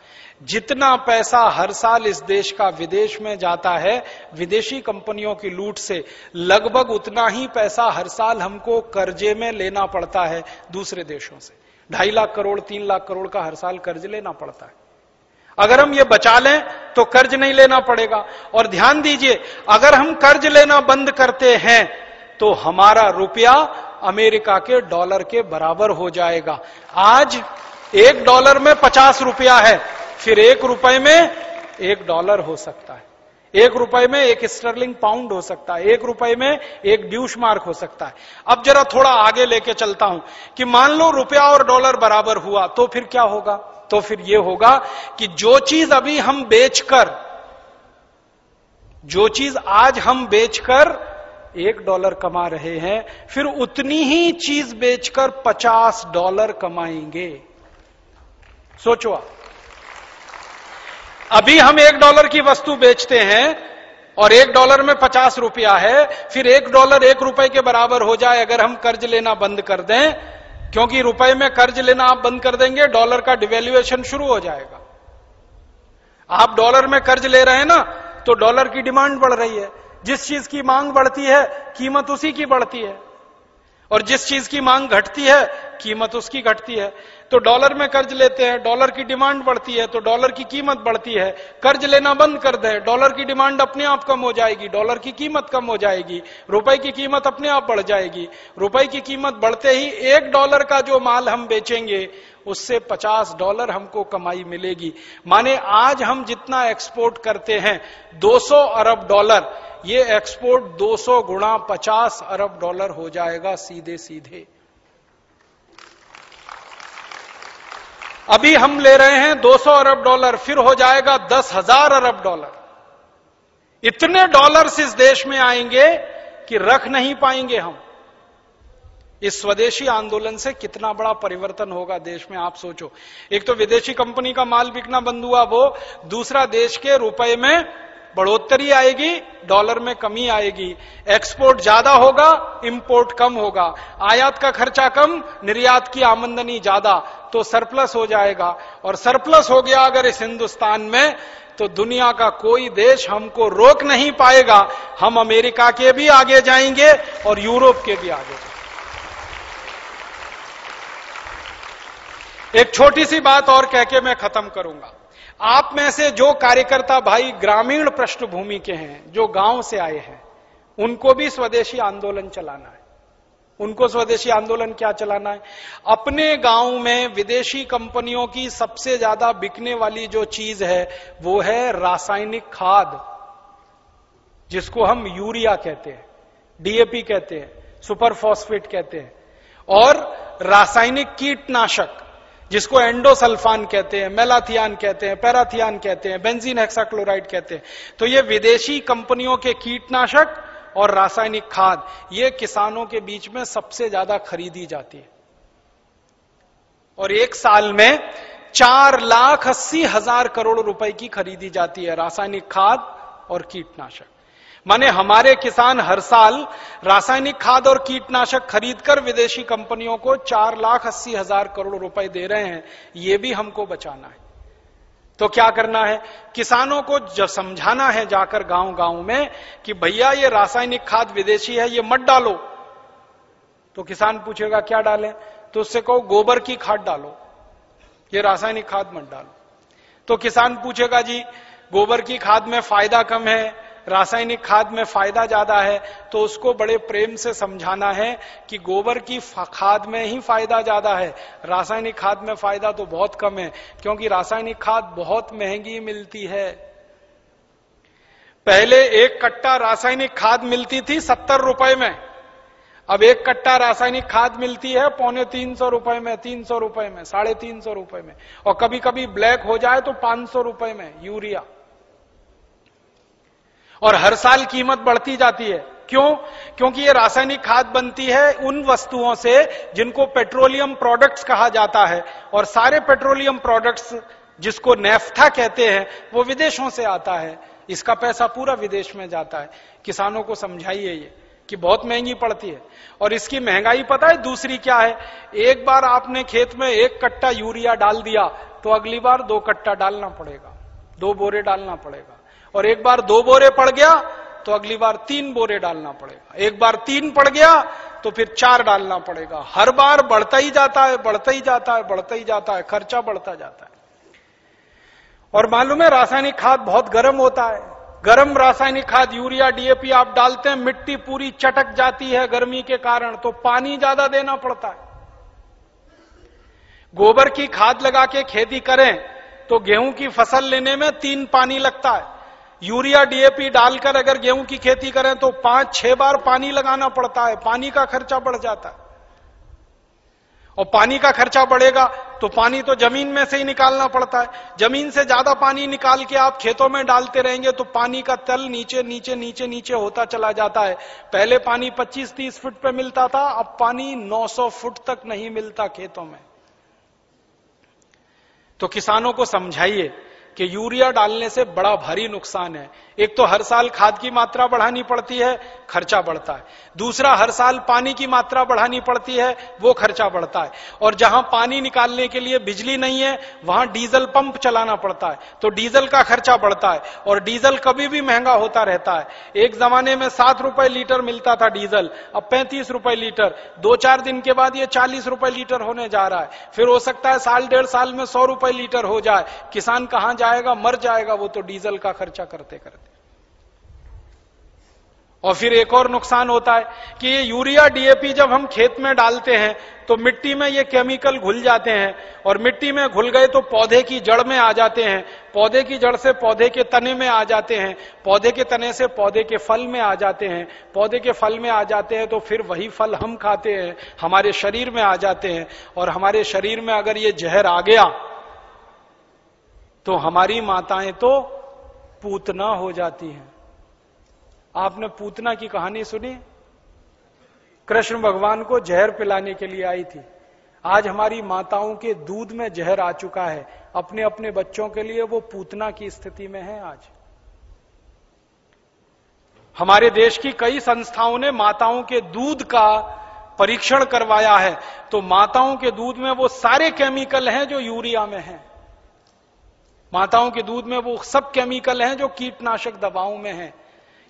जितना पैसा हर साल इस देश का विदेश में जाता है, विदेशी कंपनियों की लूट से, लगभग उतना ही पैसा हर साल हमको कर्जे में लेना पड़ता है दूसरे देशों से। ढाई लाख करोड़, तीन लाख करोड़ का हर साल कर्ज लेना पड़ता है। अगर हम ये बचा लें तो कर्ज नहीं लेना पड़ेगा। और ध्यान दीजिए, अगर हम कर्ज लेना बंद करते हैं तो हमारा रुपया अमेरिका के डॉलर के बराबर हो जाएगा। आज एक डॉलर में पचास रुपया है, फिर एक रुपए में एक डॉलर हो सकता है। एक रुपए में एक स्टर्लिंग पाउंड हो सकता है, एक रुपए में एक ड्यूश मार्क हो सकता है। अब जरा थोड़ा आगे लेके चलता हूँ कि मान लो रुपया और डॉलर बराबर हुआ तो फिर क्या होगा? तो फिर यह होगा कि जो चीज़ अभी हम बेचकर, जो चीज़ आज हम बेचकर एक डॉलर कमा रहे हैं, फिर उतनी ही चीज़ बेचकर पचास डॉलर कमाएँगे। सोचो आप। अभी हम एक डॉलर की वस्तु बेचते हैं और एक डॉलर में पचास रुपया है, फिर एक डॉलर एक रुपए के बराबर हो जाए, अगर हम कर्ज लेना बंद कर दें, क्योंकि रुपए में कर्ज लेना आप बंद कर देंगे, डॉलर का डिवेल्युएशन शुरू हो जाएगा। आप डॉलर में कर्ज ले रहे हैं ना तो डॉलर की डिमांड बढ़ रही है। जिस चीज़ की मांग बढ़ती है, कीमत उसी की बढ़ती है। और जिस चीज़ की मांग घटती है, कीमत उसकी घटती है। तो डॉलर में कर्ज लेते हैं, डॉलर की डिमांड बढ़ती है तो डॉलर की कीमत बढ़ती है। कर्ज लेना बंद कर दें, डॉलर की डिमांड अपने आप कम हो जाएगी, डॉलर की कीमत कम हो जाएगी, रुपए की कीमत अपने आप बढ़ जाएगी। रुपए की कीमत बढ़ते ही एक डॉलर का जो माल हम बेचेंगे उससे 50 डॉलर हमको कमाई मिलेगी। माने आज हम जितना एक्सपोर्ट करते हैं 200 अरब डॉलर, ये एक्सपोर्ट 200 गुणा 50 अरब डॉलर हो जाएगा सीधे सीधे। अभी हम ले रहे हैं 200 अरब डॉलर, फिर हो जाएगा दस हज़ार अरब डॉलर। इतने डॉलर्स इस देश में आएँगे कि रख नहीं पाएँगे हम। इस स्वदेशी आंदोलन से कितना बड़ा परिवर्तन होगा देश में, आप सोचो। एक तो विदेशी कंपनी का माल बिकना बंद हुआ, वो दूसरा देश के रुपए में बढ़ोतरी आएगी, डॉलर में कमी आएगी। एक्सपोर्ट ज़्यादा होगा, इंपोर्ट कम होगा। आयात का खर्चा कम, निर्यात की आमंदनी ज़्यादा तो सरप्लस हो जाएगा। और सरप्लस हो गया अगर इस हिंदुस्तान में तो दुनिया का कोई देश हमको रोक नहीं पाएगा। हम अमेरिका के भी आगे जाएँगे और यूरोप के भी आगे जाएँगे। एक छोटी सी बात और कह के मैं खत्म करूँगा। आप में से जो कार्यकर्ता भाई ग्रामीण पृष्ठभूमि के हैं, जो गाँव से आए हैं, उनको भी स्वदेशी आंदोलन चलाना है। उनको स्वदेशी आंदोलन क्या चलाना है? अपने गाँव में विदेशी कंपनियों की सबसे ज़्यादा बिकने वाली जो चीज़ है, वो है रासायनिक खाद, जिसको हम यूरिया कहते हैं, डीएपी कहते हैं, सुपर फॉस्फेट कहते हैं, और रासायनिक कीटनाशक। जिसको एंडोसल्फान कहते हैं, मेलाथियान कहते हैं, पैराथियान कहते हैं, बेंजीन हेक्साक्लोराइड कहते हैं। तो ये विदेशी कंपनियों के कीटनाशक और रासायनिक खाद, ये किसानों के बीच में सबसे ज़्यादा खरीदी जाती है। और एक साल में चार लाख अस्सी हज़ार करोड़ रुपए की खरीदी जाती है रासायनिक खाद और कीटनाशक। माने हमारे किसान हर साल रासायनिक खाद और कीटनाशक खरीदकर विदेशी कंपनियों को चार लाख अस्सी हज़ार करोड़ रुपए दे रहे हैं। ये भी हमको बचाना है। तो क्या करना है? किसानों को जब समझाना है जाकर गाँव गाँव में कि भैया ये रासायनिक खाद विदेशी है, ये मत डालो। तो किसान पूछेगा, क्या डालें? तो उससे कहो, गोबर की खाद डालो। ये रासायनिक खाद मत डालो। तो किसान पूछेगा, जी, गोबर की खाद में फ़ायदा कम है रासायनिक खाद में फ़ायदा ज़्यादा है तो उसको बड़े प्रेम से समझाना है कि गोबर की खाद में ही फ़ायदा ज़्यादा है। रासायनिक खाद में फ़ायदा तो बहुत कम है, क्योंकि रासायनिक खाद बहुत महँगी मिलती है। पहले एक कट्टा रासायनिक खाद मिलती थी सत्तर रुपए में। अब एक कट्टा रासायनिक खाद मिलती है, पौने तीन सौ रुपए में, तीन सौ रुपए में, साढ़े तीन सौ रुपए में। और कभी कभी ब्लैक हो जाए तो पाँच सौ रुपए में, यूरिया। और हर साल कीमत बढ़ती जाती है। क्यों? क्योंकि ये रासायनिक खाद बनती है उन वस्तुओं से जिनको पेट्रोलियम प्रोडक्ट्स कहा जाता है। और सारे पेट्रोलियम प्रोडक्ट्स जिसको नेफ्था कहते हैं, वो विदेशों से आता है। इसका पैसा पूरा विदेश में जाता है। किसानों को समझाइए ये, कि बहुत महँगी पड़ती है। और इसकी महँगाई पता है दूसरी क्या है? एक बार आपने खेत में एक कट्टा यूरिया डाल दिया तो अगली बार दो कट्टा डालना पड़ेगा। दो बोरे डालना पड़ेगा। और एक बार दो बोरे पड़ गया तो अगली बार तीन बोरे डालना पड़ेगा। एक बार तीन पड़ गया तो फिर चार डालना पड़ेगा। हर बार बढ़ता ही जाता है, बढ़ता ही जाता है, बढ़ता ही जाता है, खर्चा बढ़ता जाता है। और मालूम है, रासायनिक खाद बहुत गर्म होता है। गर्म रासायनिक खाद, यूरिया, डीएपी आप डालते हैं, मिट्टी पूरी चटक जाती है गर्मी के कारण तो पानी ज़्यादा देना पड़ता है। गोबर की खाद लगा के खेती करें तो गेहूँ की फ़सल लेने में तीन पानी लगता है। यूरिया डीएपी डालकर अगर गेहूँ की खेती करें तो पाँच छह बार पानी लगाना पड़ता है, पानी का खर्चा बढ़ जाता है। और पानी का खर्चा बढ़ेगा तो पानी तो ज़मीन में से ही निकालना पड़ता है। ज़मीन से ज़्यादा पानी निकाल के आप खेतों में डालते रहेंगे तो पानी का तल नीचे नीचे नीचे नीचे होता चला जाता है। पहले पानी 25-30 फुट पे मिलता था, अब पानी 900 फुट तक नहीं मिलता खेतों में। तो किसानों को समझाइए कि यूरिया डालने से बड़ा भारी नुकसान है। एक तो हर साल खाद की मात्रा बढ़ानी पड़ती है, खर्चा बढ़ता है। दूसरा, हर साल पानी की मात्रा बढ़ानी पड़ती है, वो खर्चा बढ़ता है। और जहाँ पानी निकालने के लिए बिजली नहीं है, वहाँ डीजल पंप चलाना पड़ता है। तो डीजल का खर्चा बढ़ता है और डीजल कभी भी महँगा होता रहता है। एक जमाने में सात रुपए लीटर मिलता था डीजल, अब पैंतीस रुपए लीटर। दो चार दिन के बाद ये चालीस रुपए लीटर होने जा रहा है। फिर हो सकता है साल डेढ़ साल में सौ रुपए लीटर हो जाए। किसान कहाँ जाएगा, मर जाएगा, वो तो डीजल का खर्चा करते करते और फिर एक और नुकसान होता है कि ये यूरिया डीएपी जब हम खेत में डालते हैं तो मिट्टी में ये केमिकल घुल जाते हैं और मिट्टी में घुल गए तो पौधे की जड़ में आ जाते हैं, पौधे की जड़ से पौधे के तने में आ जाते हैं, पौधे के तने से पौधे के फल में आ जाते हैं, पौधे के फल में आ जाते हैं तो फिर वही फल हम खाते हैं, हमारे शरीर में आ जाते हैं और हमारे शरीर में अगर ये जहर आ गया तो हमारी माताएँ तो पूतना हो जाती हैं। आपने पूतना की कहानी सुनी? कृष्ण भगवान को जहर पिलाने के लिए आई थी। आज हमारी माताओं के दूध में जहर आ चुका है। अपने अपने बच्चों के लिए वो पूतना की स्थिति में है आज। हमारे देश की कई संस्थाओं ने माताओं के दूध का परीक्षण करवाया है। तो माताओं के दूध में वो सारे केमिकल हैं जो यूरिया में हैं। माताओं के दूध में वो सब केमिकल हैं जो कीटनाशक दवाओं में हैं।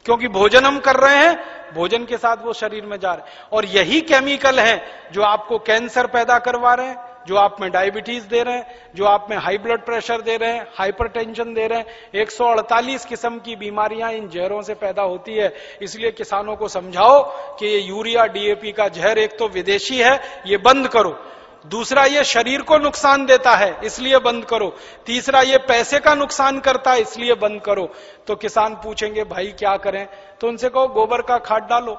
क्योंकि भोजन हम कर रहे हैं, भोजन के साथ वो शरीर में जा रहे हैं। और यही केमिकल है जो आपको कैंसर पैदा करवा रहे हैं, जो आप में डायबिटीज़ दे रहे हैं, जो आप में हाई ब्लड प्रेशर दे रहे हैं, हाइपरटेंशन दे रहे हैं। 148 किस्म की बीमारियाँ इन जहरों से पैदा होती है। इसलिए किसानों को समझाओ कि ये यूरिया, डीएपी का जहर एक तो विदेशी है, ये बंद करो। दूसरा ये शरीर को नुकसान देता है इसलिए बंद करो। तीसरा ये पैसे का नुकसान करता है इसलिए बंद करो। तो किसान पूछेंगे भाई क्या करें? तो उनसे कहो गोबर का खाद डालो।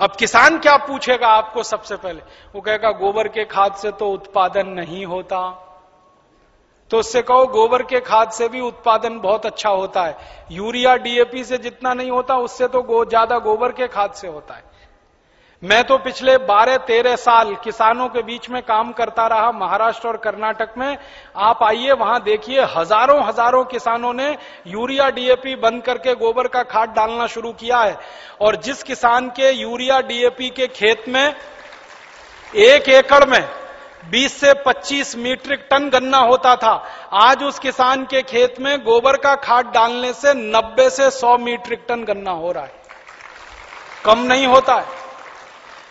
अब किसान क्या पूछेगा आपको सबसे पहले? वो कहेगा गोबर के खाद से तो उत्पादन नहीं होता। तो उससे कहो गोबर के खाद से भी उत्पादन बहुत अच्छा होता है। यूरिया डीएपी से जितना नहीं होता उससे तो गो, ज़्यादा गोबर के खाद से होता है। मैं तो पिछले 12-13 साल किसानों के बीच में काम करता रहा, महाराष्ट्र और कर्नाटक में। आप आइए, वहाँ देखिए, हज़ारों हज़ारों किसानों ने यूरिया डीएपी बंद करके गोबर का खाद डालना शुरू किया है। और जिस किसान के यूरिया डीएपी के खेत में एक एकड़ में 20 से 25 मीट्रिक टन गन्ना होता था, आज उस किसान के खेत में गोबर का खाद डालने से 90 से 100 मीट्रिक टन गन्ना हो रहा है। कम नहीं होता है।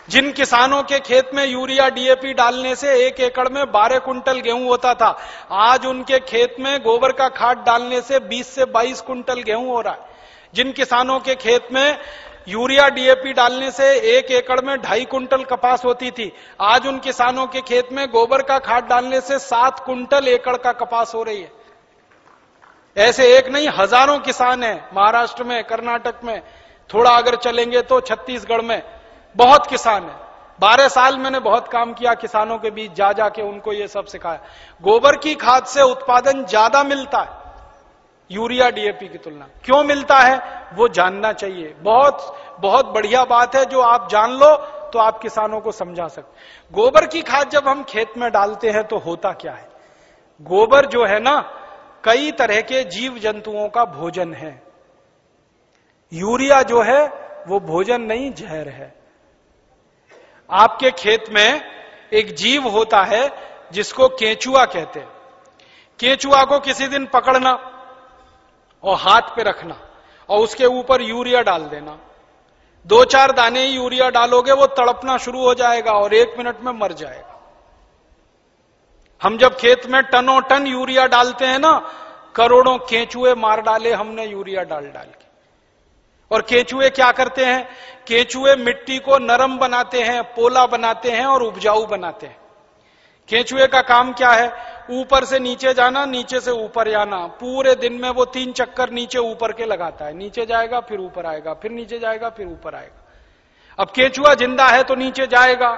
जिन किसानों के खेत में यूरिया डीएपी डालने से एक एकड़ में 12 कुंटल गेहूँ होता था, आज उनके खेत में गोबर का खाद डालने से 20 से 22 कुंटल गेहूँ हो रहा है। जिन किसानों के खेत में यूरिया डीएपी डालने से एक एकड़ में ढाई कुंटल कपास होती थी, आज उन किसानों के खेत में गोबर का खाद डालने से सात कुंटल एकड़ का कपास हो रही है। ऐसे एक नहीं, हज़ारों किसान हैं महाराष्ट्र में, कर्नाटक में, थोड़ा अगर चलेंगे तो छत्तीसगढ़ में। बहुत किसान है। बारह साल मैंने बहुत काम किया, किसानों के बीच जा जाके उनको ये सब सिखाया। गोबर की खाद से उत्पादन ज़्यादा मिलता है, यूरिया, डीएपी की तुलना। क्यों मिलता है? वो जानना चाहिए। बहुत बहुत बढ़िया बात है, जो आप जान लो तो आप किसानों को समझा सकते गोबर की खाद जब हम खेत में डालते हैं तो होता क्या है? गोबर जो है ना, कई तरह के जीव जंतुओं का भोजन है। यूरिया जो है, वो भोजन नहीं, जहर है। आपके खेत में एक जीव होता है, जिसको केंचुआ कहते हैं। केंचुआ को किसी दिन पकड़ना और हाथ पे रखना और उसके ऊपर यूरिया डाल देना। दो चार दाने ही यूरिया डालोगे, वो तड़पना शुरू हो जाएगा और एक मिनट में मर जाएगा। हम जब खेत में टनों टन यूरिया डालते हैं ना, करोड़ों केंचुए मार डाले, हमने यूरिया डाल डाल के। और केंचुए क्या करते हैं? केंचुए मिट्टी को नरम बनाते हैं, पोला बनाते हैं और उपजाऊ बनाते हैं। केंचुए का काम क्या है? ऊपर से नीचे जाना, नीचे से ऊपर जाना पूरे दिन में वो तीन चक्कर नीचे ऊपर के लगाता है। नीचे जाएगा, फिर ऊपर आएगा, फिर नीचे जाएगा, फिर ऊपर आएगा। अब केंचुआ ज़िंदा है तो नीचे जाएगा,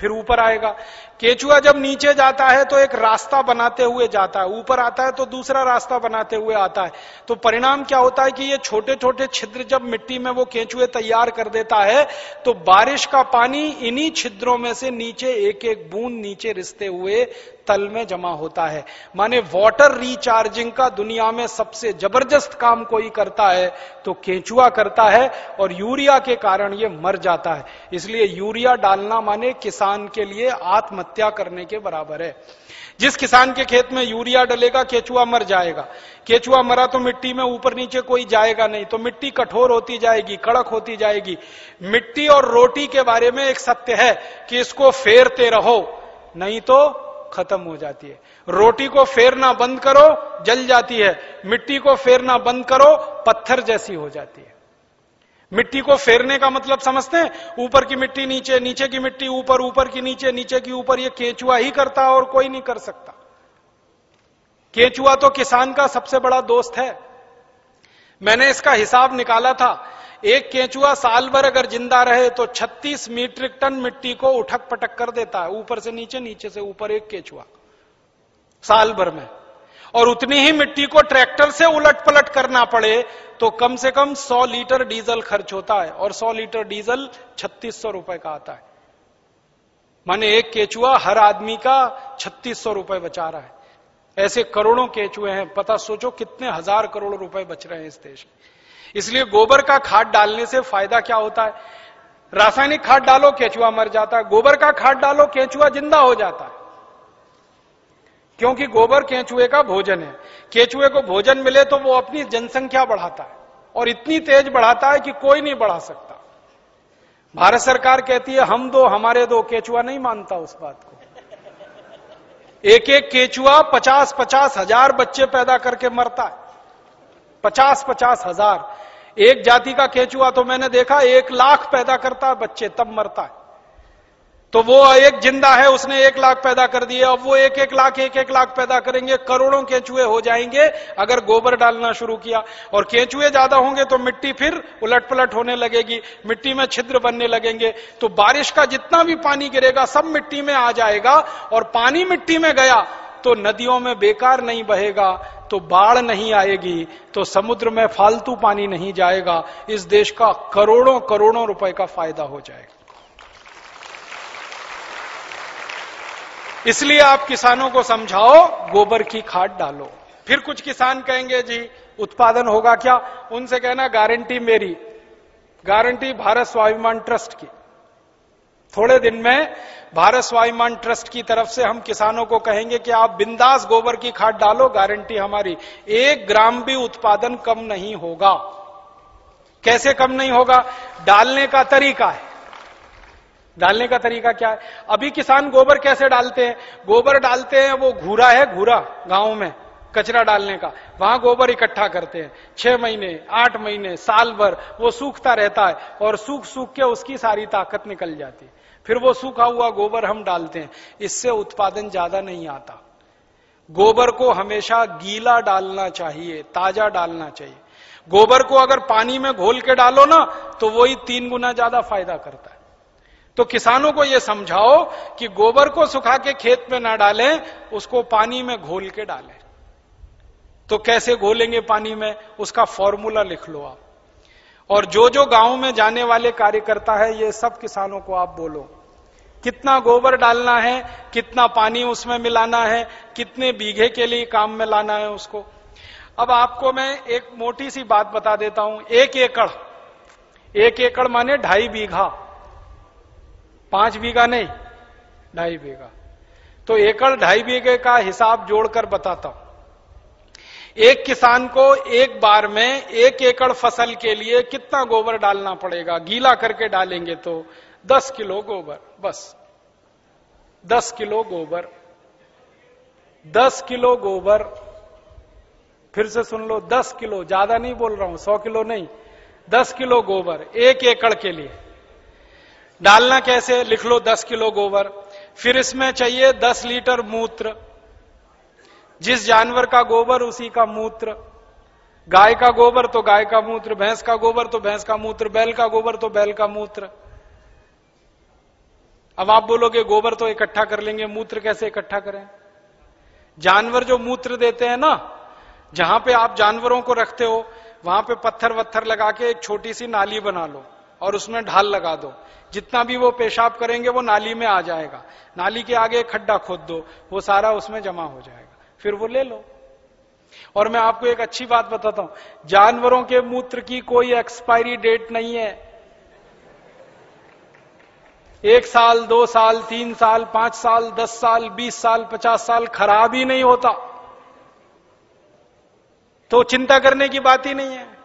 फिर ऊपर आएगा। केचुआ जब नीचे जाता है तो एक रास्ता बनाते हुए जाता है। ऊपर आता है तो दूसरा रास्ता बनाते हुए आता है। तो परिणाम क्या होता है कि ये छोटे छोटे छिद्र जब मिट्टी में वो केचुए तैयार कर देता है तो बारिश का पानी इन्हीं छिद्रों में से नीचे एक एक बूंद नीचे रिसते हुए तल में जमा होता है। माने वाटर रिचार्जिंग का दुनिया में सबसे ज़बरदस्त काम कोई करता है तो केंचुआ करता है और यूरिया के कारण ये मर जाता है। इसलिए यूरिया डालना माने किसान के लिए आत्महत्या। करने के बराबर है। जिस किसान के खेत में यूरिया डलेगा, केचुआ मर जाएगा। केचुआ मरा तो मिट्टी में ऊपर नीचे कोई जाएगा नहीं तो मिट्टी कठोर होती जाएगी, कड़क होती जाएगी। मिट्टी और रोटी के बारे में एक सत्य है कि इसको फेरते रहो, नहीं तो खत्म हो जाती है। रोटी को फेरना बंद करो, जल जाती है। मिट्टी को फेरना बंद करो, पत्थर जैसी हो जाती है। मिट्टी को फेरने का मतलब समझते हैं? ऊपर की मिट्टी नीचे नीचे की मिट्टी ऊपर ऊपर की नीचे नीचे की ऊपर, ये केचुआ ही करता और कोई नहीं कर सकता। केचुआ तो किसान का सबसे बड़ा दोस्त है। मैंने इसका हिसाब निकाला था। एक केंचुआ साल भर अगर ज़िंदा रहे तो 36 मीट्रिक टन मिट्टी को उठक पटक कर देता है। ऊपर से नीचे नीचे से ऊपर एक केचुआ। साल भर में। और उतनी ही मिट्टी को ट्रैक्टर से उलट पलट करना पड़े तो कम से कम 100 लीटर डीजल खर्च होता है और 100 लीटर डीजल छत्तीस रुपए का आता है। माने एक केचुआ हर आदमी का छत्तीस रुपए बचा रहा है। ऐसे करोड़ों केचुए हैं, पता सोचो कितने हज़ार करोड़ रुपए बच रहे हैं इस देश में। इसलिए गोबर का खाद डालने से फ़ायदा क्या होता है? रासायनिक खाद डालो, केचुआ मर जाता है। गोबर का खाद डालो, केचुआ ज़िंदा हो जाता है। क्योंकि गोबर केंचुए का भोजन है। केंचुए को भोजन मिले तो वो अपनी जनसंख्या बढ़ाता है और इतनी तेज बढ़ाता है कि कोई नहीं बढ़ा सकता। भारत सरकार कहती है, हम दो, हमारे दो। केचुआ नहीं मानता उस बात को। एक एक केचुआ पचास पचास हज़ार बच्चे पैदा करके मरता है। पचास पचास हज़ार। एक जाति का केचुआ तो मैंने देखा, एक लाख पैदा करता है बच्चे, तब मरता है। तो वो एक ज़िंदा है, उसने एक लाख पैदा कर दिए अब वो एक एक लाख, एक एक लाख पैदा करेंगे, करोड़ों केंचुए हो जाएँगे, अगर गोबर डालना शुरू किया। और केंचुए ज़्यादा होंगे तो मिट्टी फिर उलट पलट होने लगेगी, मिट्टी में छिद्र बनने लगेंगे। तो बारिश का जितना भी पानी गिरेगा, सब मिट्टी में आ जाएगा, और पानी मिट्टी में गया तो नदियों में बेकार नहीं बहेगा तो बाढ़ नहीं आएगी तो समुद्र में फालतू पानी नहीं जाएगा। इस देश का करोड़ों करोड़ों रुपए का फ़ायदा हो जाएगा। इसलिए आप किसानों को समझाओ, गोबर की खाद डालो। फिर कुछ किसान कहेंगे, जी, उत्पादन होगा क्या? उनसे कहना, गारंटी मेरी, गारंटी भारत स्वाभिमान ट्रस्ट की। थोड़े दिन में भारत स्वाभिमान ट्रस्ट की तरफ़ से हम किसानों को कहेंगे कि आप बिंदास गोबर की खाद डालो, गारंटी हमारी। एक ग्राम भी उत्पादन कम नहीं होगा। कैसे कम नहीं होगा? डालने का तरीका है। डालने का तरीका क्या है? अभी किसान गोबर कैसे डालते हैं? गोबर डालते हैं, वो घूरा है, घूरा, गाँव में, कचरा डालने का। वहाँ गोबर इकट्ठा करते हैं। छह महीने, आठ महीने, साल भर, वो सूखता रहता है और सूख सूख के उसकी सारी ताकत निकल जाती है। फिर वो सूखा हुआ गोबर हम डालते हैं। इससे उत्पादन ज़्यादा नहीं आता। गोबर को हमेशा गीला डालना चाहिए, ताज़ा डालना चाहिए। गोबर को अगर पानी में घोल के डालो ना तो वही तीन गुना ज़्यादा फ़ायदा करता है। तो किसानों को यह समझाओ कि गोबर को सुखा के खेत में ना डालें, उसको पानी में घोल के डालें। तो कैसे घोलेंगे पानी में? उसका फॉर्मूला लिख लो आप। और जो जो गाँव में जाने वाले कार्यकर्ता है, ये सब किसानों को आप बोलो। कितना गोबर डालना है, कितना पानी उसमें मिलाना है, कितने बीघे के लिए काम में लाना है उसको। अब आपको मैं एक मोटी सी बात बता देता हूँ। एक एकड़। एक एकड़ माने ढाई बीघा। पाँच बीघा नहीं, ढाई बीघा। तो एकड़ ढाई बीघे का हिसाब जोड़कर बताता हूँ। एक किसान को एक बार में एक एकड़ फ़सल के लिए कितना गोबर डालना पड़ेगा? गीला करके डालेंगे तो दस किलो गोबर, बस। दस किलो गोबर। दस किलो गोबर, फिर से सुन लो, दस किलो, ज़्यादा नहीं बोल रहा हूँ, सौ किलो नहीं। दस किलो गोबर, एक एकड़ के लिए। डालना कैसे? लिख लो दस किलो गोबर। फिर इसमें चाहिए दस लीटर मूत्र। जिस जानवर का गोबर, उसी का मूत्र। गाय का गोबर तो गाय का मूत्र। भैंस का गोबर तो भैंस का मूत्र। बैल का गोबर तो बैल का मूत्र। अब आप बोलोगे, गोबर तो इकट्ठा कर लेंगे, मूत्र कैसे इकट्ठा करें? जानवर जो मूत्र देते हैं ना, जहाँ पे आप जानवरों को रखते हो, वहाँ पे पत्थर वत्थर लगा के एक छोटी सी नाली बना लो। और उसमें ढाल लगा दो। जितना भी वो पेशाब करेंगे, वो नाली में आ जाएगा। नाली के आगे खड्डा खोद दो, वो सारा उसमें जमा हो जाएगा। फिर वो ले लो। और मैं आपको एक अच्छी बात बताता हूँ। जानवरों के मूत्र की कोई एक्सपायरी डेट नहीं है। एक साल, दो साल, तीन साल, पाँच साल, दस साल, बीस साल, पचास साल खराब ही नहीं होता। तो चिंता करने की बात ही नहीं है।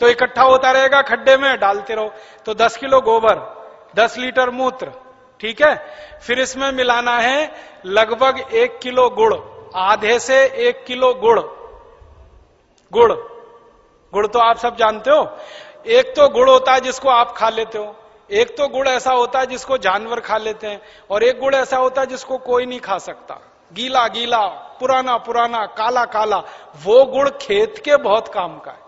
तो इकट्ठा होता रहेगा, खड्डे में डालते रहो। तो दस किलो गोबर, दस लीटर मूत्र, ठीक है? फिर इसमें मिलाना है लगभग एक किलो गुड़, आधे से एक किलो गुड़। गुड़। गुड़ तो आप सब जानते हो। एक तो गुड़ होता है जिसको आप खा लेते हो। एक तो गुड़ ऐसा होता है जिसको जानवर खा लेते हैं। और एक गुड़ ऐसा होता है जिसको कोई नहीं खा सकता। गीला गीला पुराना पुराना काला काला वो गुड़ खेत के बहुत काम का है।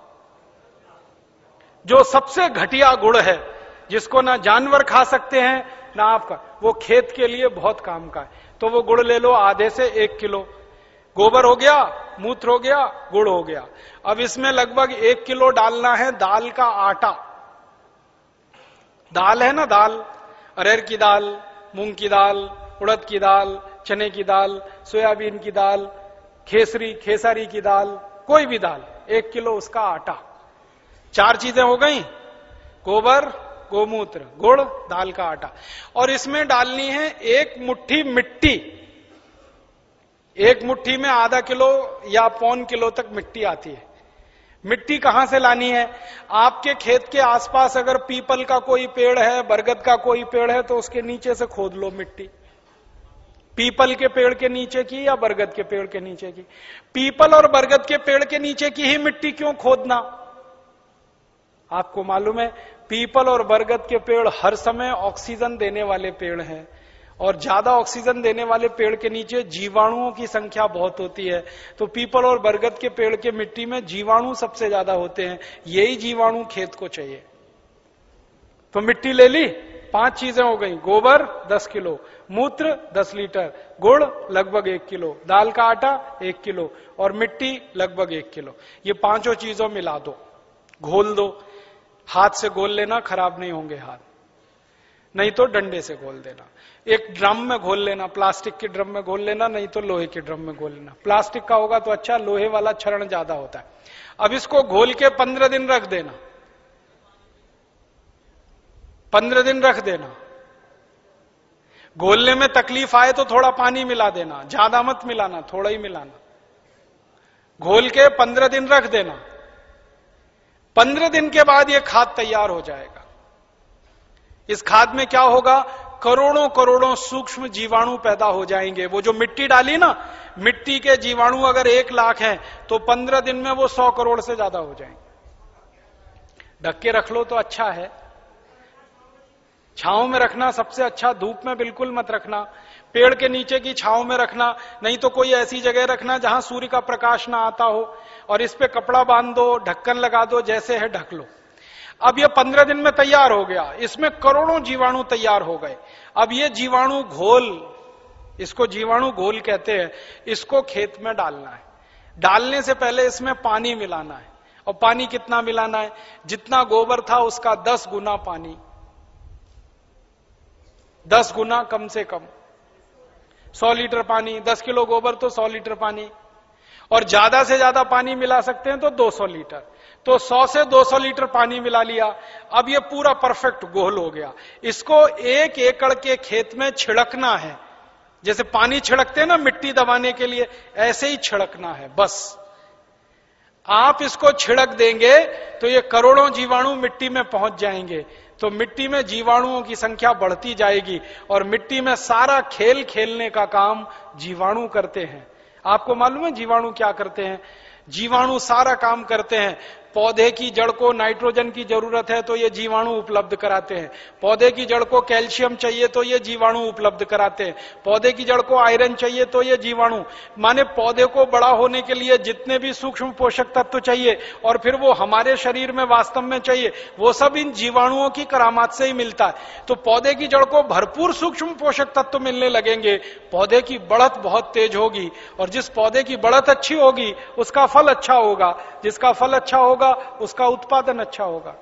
जो सबसे घटिया गुड़ है, जिसको ना जानवर खा सकते हैं, ना आपका, वो खेत के लिए बहुत काम का है। तो वो गुड़ ले लो आधे से एक किलो। गोबर हो गया, मूत्र हो गया, गुड़ हो गया। अब इसमें लगभग एक किलो डालना है दाल का आटा। दाल है ना दाल? अरहर की दाल, मूंग की दाल, उड़द की दाल, चने की दाल, सोयाबीन की दाल, खेसरी, खेसारी की दाल, कोई भी दाल, एक किलो उसका आटा। चार चीज़ें हो गई। गोबर, गोमूत्र, गुड़, दाल का आटा। और इसमें डालनी है एक मुट्ठी मिट्टी। एक मुट्ठी में आधा किलो या पौन किलो तक मिट्टी आती है। मिट्टी कहाँ से लानी है? आपके खेत के आसपास अगर पीपल का कोई पेड़ है, बरगद का कोई पेड़ है तो उसके नीचे से खोद लो मिट्टी। पीपल के पेड़ के नीचे की या बरगद के पेड़ के नीचे की? पीपल और बरगद के पेड़ के नीचे की ही मिट्टी क्यों खोदना? आपको मालूम है, पीपल और बरगद के पेड़ हर समय ऑक्सीजन देने वाले पेड़ हैं। और ज़्यादा ऑक्सीजन देने वाले पेड़ के नीचे जीवाणुओं की संख्या बहुत होती है। तो पीपल और बरगद के पेड़ के मिट्टी में जीवाणु सबसे ज़्यादा होते हैं। यही जीवाणु खेत को चाहिए। तो मिट्टी ले ली, पाँच चीज़ें हो गई। गोबर, दस किलो। मूत्र, दस लीटर। गुड़, लगभग एक किलो। दाल का आटा, एक किलो। और मिट्टी, लगभग एक किलो। ये पाँचों चीज़ों मिला दो। घोल दो। हाथ से घोल लेना, खराब नहीं होंगे हाथ। नहीं तो डंडे से घोल देना। एक ड्रम में घोल लेना, प्लास्टिक के ड्रम में घोल लेना, नहीं तो लोहे के ड्रम में घोल लेना। प्लास्टिक का होगा तो अच्छा लोहे वाला क्षरण ज़्यादा होता है। अब इसको घोल के पंद्रह दिन रख देना। पंद्रह दिन रख देना। घोलने में तकलीफ़ आए तो थोड़ा पानी मिला देना। ज़्यादा मत मिलाना, थोड़ा ही मिलाना। घोल के पंद्रह दिन रख देना। पंद्रह दिन के बाद यह खाद तैयार हो जाएगा। इस खाद में क्या होगा? करोड़ों करोड़ों सूक्ष्म जीवाणु पैदा हो जाएँगे। वो जो मिट्टी डाली ना, मिट्टी के जीवाणु अगर एक लाख हैं तो पंद्रह दिन में वो सौ करोड़ से ज़्यादा हो जाएँगे। ढक के रख लो तो अच्छा है। छांव में रखना सबसे अच्छा धूप में बिल्कुल मत रखना। पेड़ के नीचे की छांव में रखना, नहीं तो कोई ऐसी जगह रखना जहाँ सूर्य का प्रकाश ना आता हो और इस पे कपड़ा बाँध दो ढक्कन लगा दो, जैसे है ढक लो। अब ये पंद्रह दिन में तैयार हो गया। इसमें करोड़ों जीवाणु तैयार हो गए। अब ये जीवाणु घोल, इसको जीवाणु घोल कहते हैं, इसको खेत में डालना है। डालने से पहले इसमें पानी मिलाना है। और पानी कितना मिलाना है? जितना गोबर था उसका दस गुना पानी। दस गुना कम से कम। सौ लीटर पानी, दस किलो गोबर तो सौ लीटर पानी। और ज़्यादा से ज़्यादा पानी मिला सकते हैं तो 200 लीटर। तो 100 से 200 लीटर पानी मिला लिया। अब ये पूरा परफेक्ट गोल हो गया। इसको एक एकड़ के खेत में छिड़कना है। जैसे पानी छिड़कते हैं ना मिट्टी दबाने के लिए, ऐसे ही छिड़कना है, बस। आप इसको छिड़क देंगे तो ये करोड़ों जीवाणु मिट्टी में पहुँच जाएँगे। तो मिट्टी में जीवाणुओं की संख्या बढ़ती जाएगी और मिट्टी में सारा खेल खेलने का काम जीवाणु करते हैं। आपको मालूम है जीवाणु क्या करते हैं? जीवाणु सारा काम करते हैं। पौधे की जड़ को नाइट्रोजन की ज़रूरत है तो ये जीवाणु उपलब्ध कराते हैं। पौधे की जड़ को कैल्शियम चाहिए तो ये जीवाणु उपलब्ध कराते हैं। पौधे की जड़ को आयरन चाहिए तो ये जीवाणु। माने पौधे को बड़ा होने के लिए जितने भी सूक्ष्म पोषक तत्व चाहिए और फिर वो हमारे शरीर में वास्तव में चाहिए, वो सब इन जीवाणुओं की करामात से ही मिलता है। तो पौधे की जड़ को भरपूर सूक्ष्म पोषक तत्व मिलने लगेंगे, पौधे की बढ़त बहुत तेज होगी और जिस पौधे की बढ़त अच्छी होगी, उसका फल अच्छा होगा। जिसका फल अच्छा होगा उसका उत्पादन अच्छा होगा।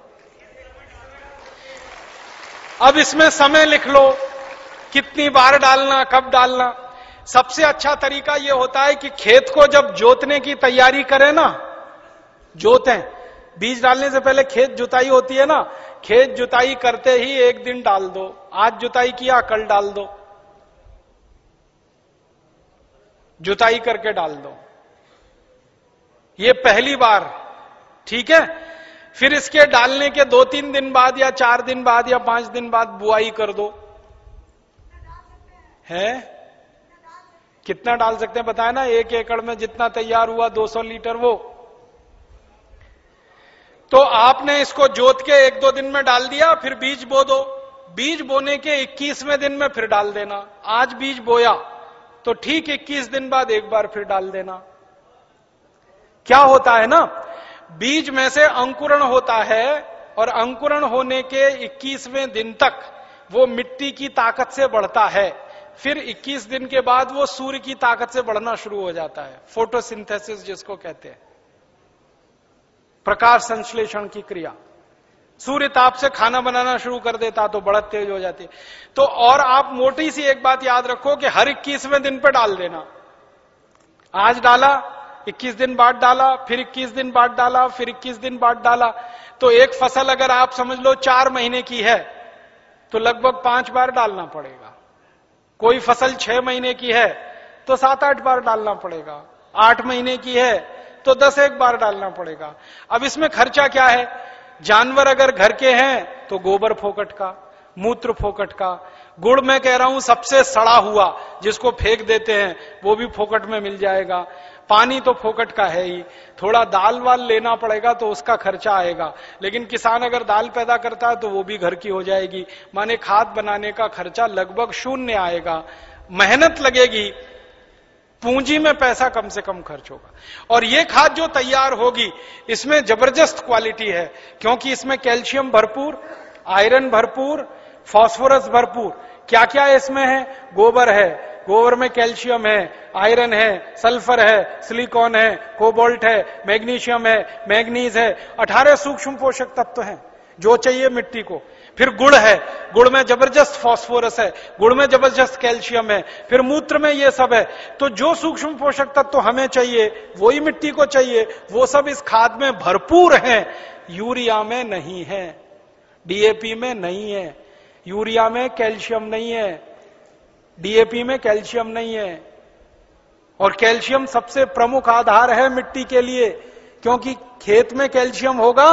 अब इसमें समय लिख लो, कितनी बार डालना, कब डालना। सबसे अच्छा तरीका यह होता है कि खेत को जब जोतने की तैयारी करें ना, जोतें। बीज डालने से पहले खेत जुताई होती है ना, खेत जुताई करते ही एक दिन डाल दो, आज जुताई किया, कल डाल दो। जुताई करके डाल दो। ये पहली बार ठीक है? फिर इसके डालने के दो तीन दिन बाद या चार दिन बाद या पाँच दिन बाद बुआई कर दो। है? कितना डाल सकते हैं? बताया ना, एक एकड़ में जितना तैयार हुआ 200 लीटर वो। तो आपने इसको जोत के एक दो दिन में डाल दिया, फिर बीज बो दो। बीज बोने के 21वें दिन में फिर डाल देना। आज बीज बोया तो ठीक 21 दिन बाद एक बार फिर डाल देना। क्या होता है ना? बीज में से अंकुरण होता है और अंकुरण होने के 21वें दिन तक वो मिट्टी की ताकत से बढ़ता है। फिर 21 दिन के बाद वो सूर्य की ताकत से बढ़ना शुरू हो जाता है। फोटोसिंथेसिस जिसको कहते हैं। प्रकाश संश्लेषण की क्रिया। सूर्य ताप से खाना बनाना शुरू कर देता तो बढ़त तेज हो जाती। तो और आप मोटी सी एक बात याद रखो कि हर इक्कीसवें दिन पे डाल देना। आज डाला 21 दिन बाद डाला, फिर 21 दिन बाद डाला, फिर 21 दिन बाद डाला। तो एक फ़सल अगर आप समझ लो चार महीने की है तो लगभग पाँच बार डालना पड़ेगा। कोई फ़सल छह महीने की है तो सात आठ बार डालना पड़ेगा। आठ महीने की है तो दस एक बार डालना पड़ेगा। अब इसमें खर्चा क्या है? जानवर अगर घर के हैं तो गोबर फोकट का, मूत्र फोकट का। गुड़ मैं कह रहा हूँ सबसे सड़ा हुआ, जिसको फेंक देते हैं, वो भी फोकट में मिल जाएगा। पानी तो फोकट का है ही। थोड़ा दाल वाल लेना पड़ेगा तो उसका खर्चा आएगा। लेकिन किसान अगर दाल पैदा करता है तो वो भी घर की हो जाएगी। माने खाद बनाने का खर्चा लगभग शून्य आएगा। मेहनत लगेगी। पूंजी में पैसा कम से कम खर्च होगा। और ये खाद जो तैयार होगी, इसमें ज़बरदस्त क्वालिटी है। क्योंकि इसमें कैल्शियम भरपूर, आयरन भरपूर, फॉस्फोरस भरपूर। क्या क्या इसमें है? गोबर है। गोबर में कैल्शियम है, आयरन है, सल्फ़र है, सिलिकॉन है, कोबोल्ट है, मैग्नीशियम है, मैग्नीज है, अठारह सूक्ष्म पोषक तत्व हैं जो चाहिए मिट्टी को। फिर गुड़ है, गुड़ में ज़बरदस्त फॉस्फोरस है, गुड़ में ज़बरदस्त कैल्शियम है, फिर मूत्र में ये सब है। तो जो सूक्ष्म पोषक तत्व तो हमें चाहिए वो ही मिट्टी को चाहिए, वो सब इस खाद में भरपूर है। यूरिया में नहीं है, डीएपी में नहीं है, यूरिया में कैल्शियम नहीं है डीएपी में कैल्शियम नहीं है। और कैल्शियम सबसे प्रमुख आधार है मिट्टी के लिए। क्योंकि खेत में कैल्शियम होगा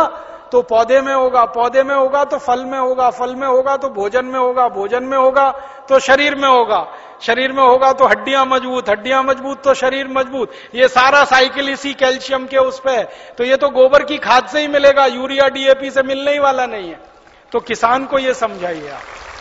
तो पौधे में होगा, पौधे में होगा तो फल में होगा, फल में होगा तो भोजन में होगा, भोजन में होगा तो शरीर में होगा। शरीर में होगा तो हड्डियाँ मज़बूत हड्डियाँ मज़बूत तो शरीर मज़बूत। ये सारा साइकिल इसी कैल्शियम के उस पर तो ये तो गोबर की खाद से ही मिलेगा, यूरिया डीएपी से मिलने ही वाला नहीं है। तो किसान को ये समझाइए आप।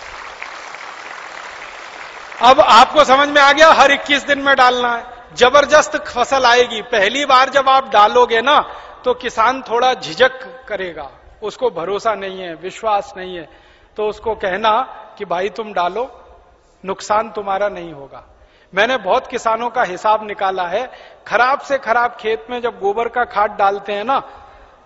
अब आपको समझ में आ गया, हर 21 दिन में डालना है। ज़बरदस्त फ़सल आएगी। पहली बार जब आप डालोगे ना तो किसान थोड़ा झिझक करेगा। उसको भरोसा नहीं है, विश्वास नहीं है। तो उसको कहना कि भाई तुम डालो, नुकसान तुम्हारा नहीं होगा। मैंने बहुत किसानों का हिसाब निकाला है। खराब से खराब खेत में जब गोबर का खाद डालते हैं ना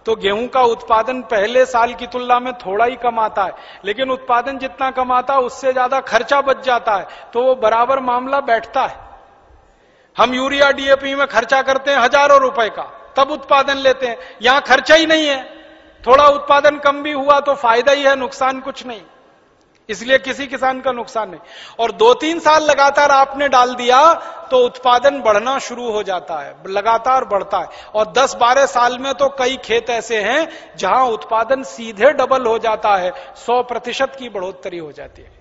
तो गेहूँ का उत्पादन पहले साल की तुलना में थोड़ा ही कम आता है, लेकिन उत्पादन जितना कम आता है, उससे ज़्यादा खर्चा बच जाता है तो वो बराबर मामला बैठता है। हम यूरिया डीएपी में खर्चा करते हैं हज़ारों रुपए का, तब उत्पादन लेते हैं। यहाँ खर्चा ही नहीं है, थोड़ा उत्पादन कम भी हुआ तो फ़ायदा ही है, नुकसान कुछ नहीं। इसलिए किसी किसान का नुकसान नहीं। और दो तीन साल लगातार आपने डाल दिया तो उत्पादन बढ़ना शुरू हो जाता है, लगातार बढ़ता है। और 10-12 साल में तो कई खेत ऐसे हैं, जहाँ उत्पादन सीधे डबल हो जाता है 100 प्रतिशत की बढ़ोतरी हो जाती है।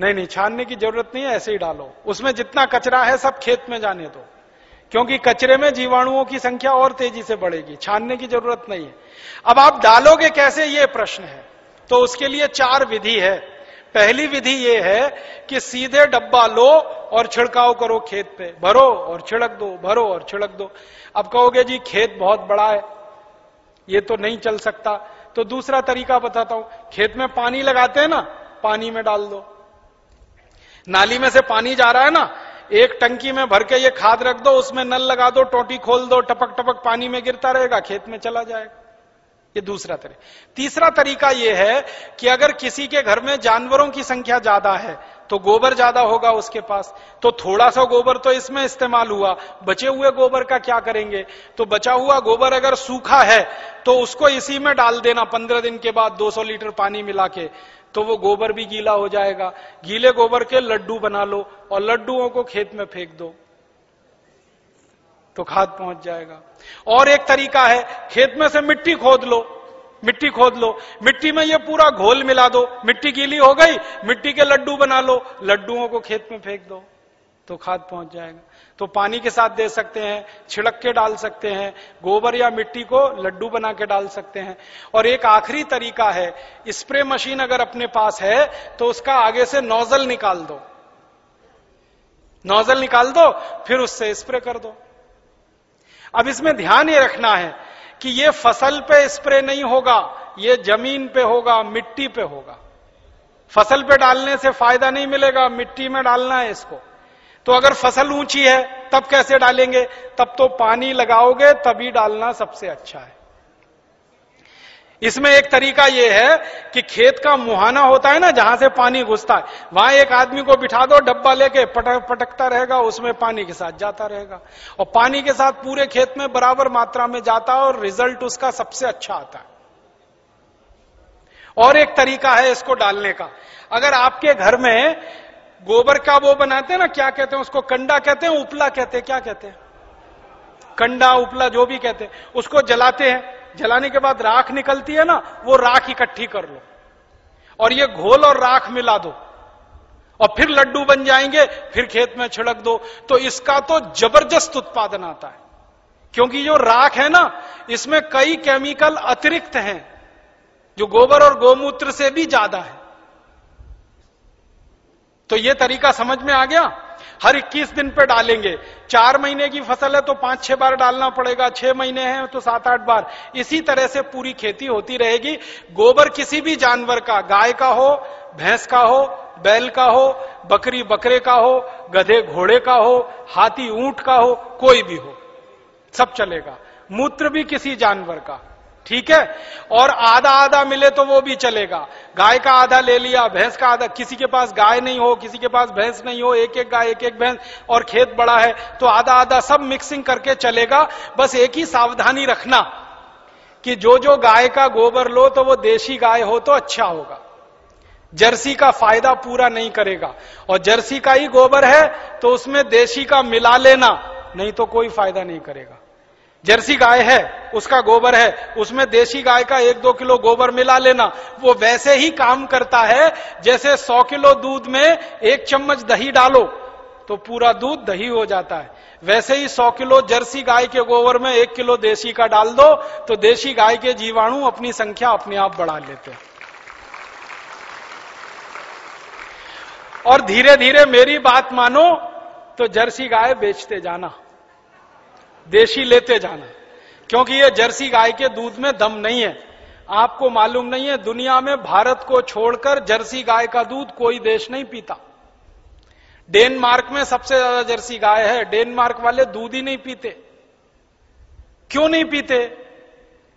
नहीं नहीं, छानने की ज़रूरत नहीं है, ऐसे ही डालो। उसमें जितना कचरा है सब खेत में जाने दो। क्योंकि कचरे में जीवाणुओं की संख्या और तेज़ी से बढ़ेगी, छानने की ज़रूरत नहीं है। अब आप डालोगे कैसे, ये प्रश्न है। तो उसके लिए चार विधि है। पहली विधि ये है कि सीधे डब्बा लो और छिड़काव करो खेत पे। भरो और छिड़क दो, भरो और छिड़क दो। अब कहोगे, जी, खेत बहुत बड़ा है, ये तो नहीं चल सकता। तो दूसरा तरीका बताता हूँ। खेत में पानी लगाते हैं ना, पानी में डाल दो। नाली में से पानी जा रहा है ना, एक टंकी में भर के ये खाद रख दो, उसमें नल लगा दो, टोटी खोल दो टपक टपक पानी में गिरता रहेगा, खेत में चला जाएगा। ये दूसरा तरीका तीसरा तरीका यह है कि अगर किसी के घर में जानवरों की संख्या ज़्यादा है तो गोबर ज़्यादा होगा उसके पास। तो थोड़ा सा गोबर तो इसमें इस्तेमाल हुआ, बचे हुए गोबर का क्या करेंगे? तो बचा हुआ गोबर अगर सूखा है तो उसको इसी में डाल देना पंद्रह दिन के बाद 200 लीटर पानी मिला के तो वो गोबर भी गीला हो जाएगा। गीले गोबर के लड्डू बना लो और लड्डुओं को खेत में फेंक दो। तो खाद पहुँच जाएगा। और एक तरीका है, खेत में से मिट्टी खोद लो, मिट्टी खोद लो। मिट्टी में ये पूरा घोल मिला दो। मिट्टी गीली हो गई, मिट्टी के लड्डू बना लो। लड्डुओं को खेत में फेंक दो तो खाद पहुँच जाएगा। तो पानी के साथ दे सकते हैं, छिड़क के डाल सकते हैं, गोबर या मिट्टी को लड्डू बना के डाल सकते हैं। और एक आखिरी तरीका है, स्प्रे मशीन अगर अपने पास है तो उसका आगे से नोजल निकाल दो। नोजल निकाल दो, फिर उससे स्प्रे कर दो। अब इसमें ध्यान ये रखना है कि ये फ़सल पे स्प्रे नहीं होगा, ये ज़मीन पे होगा, मिट्टी पे होगा। फ़सल पे डालने से फ़ायदा नहीं मिलेगा, मिट्टी में डालना है इसको। तो अगर फ़सल ऊँची है, तब कैसे डालेंगे? तब तो पानी लगाओगे, तभी डालना सबसे अच्छा है। इसमें एक तरीका यह है कि खेत का मुहाना होता है ना, जहाँ से पानी घुसता है, वहाँ एक आदमी को बिठा दो, डब्बा लेके, पटक, पटकता रहेगा, उसमें पानी के साथ जाता रहेगा। और पानी के साथ पूरे खेत में बराबर मात्रा में जाता है और रिज़ल्ट उसका सबसे अच्छा आता है। और एक तरीका है इसको डालने का। अगर आपके घर में गोबर का वो बनाते हैं ना, क्या कहते हैं उसको, कंडा कहते हैं, उपला कहते हैं, क्या कहते हैं? कंडा, उपला, जो भी कहते हैं, उसको जलाते हैं। जलाने के बाद राख निकलती है ना, वो राख इकट्ठी कर लो। और ये घोल और राख मिला दो। और फिर लड्डू बन जाएँगे, फिर खेत में छिड़क दो। तो इसका तो ज़बरदस्त उत्पादन आता है। क्योंकि जो राख है ना, इसमें कई केमिकल अतिरिक्त हैं, जो गोबर और गोमूत्र से भी ज़्यादा है। तो ये तरीका समझ में आ गया? हर 21 दिन पे डालेंगे। चार महीने की फ़सल है तो पाँच, छह बार डालना पड़ेगा। छह महीने हैं तो सात, आठ बार। इसी तरह से पूरी खेती होती रहेगी। गोबर किसी भी जानवर का, गाय का हो, भैंस का हो, बैल का हो, बकरी बकरे का हो, गधे घोड़े का हो, हाथी ऊँट का हो, कोई भी हो, सब चलेगा। मूत्र भी किसी जानवर का। ठीक है? और आधा आधा मिले तो वो भी चलेगा। गाय का आधा ले लिया, भैंस का आधा, किसी के पास गाय नहीं हो, किसी के पास भैंस नहीं हो, एक एक गाय, एक एक भैंस, और खेत बड़ा है तो आधा आधा सब मिक्सिंग करके चलेगा। बस एक ही सावधानी रखना कि जो जो गाय का गोबर लो तो वो देशी गाय हो तो अच्छा होगा। जर्सी का फ़ायदा पूरा नहीं करेगा। और जर्सी का ही गोबर है तो उसमें देशी का मिला लेना, नहीं तो कोई फ़ायदा नहीं करेगा। जर्सी गाय है, उसका गोबर है, उसमें देशी गाय का एक दो किलो गोबर मिला लेना। वो वैसे ही काम करता है, जैसे सौ किलो दूध में एक चम्मच दही डालो तो पूरा दूध दही हो जाता है। वैसे ही सौ किलो जर्सी गाय के गोबर में एक किलो देशी का डाल दो तो देशी गाय के जीवाणु अपनी संख्या अपने आप बढ़ा लेते हैं। और धीरे धीरे मेरी बात मानो तो जर्सी गाय बेचते जाना। देशी लेते जाना। क्योंकि ये जर्सी गाय के दूध में दम नहीं है। आपको मालूम नहीं है, दुनिया में भारत को छोड़कर जर्सी गाय का दूध कोई देश नहीं पीता। डेनमार्क में सबसे ज़्यादा जर्सी गाय है। डेनमार्क वाले दूध ही नहीं पीते। क्यों नहीं पीते?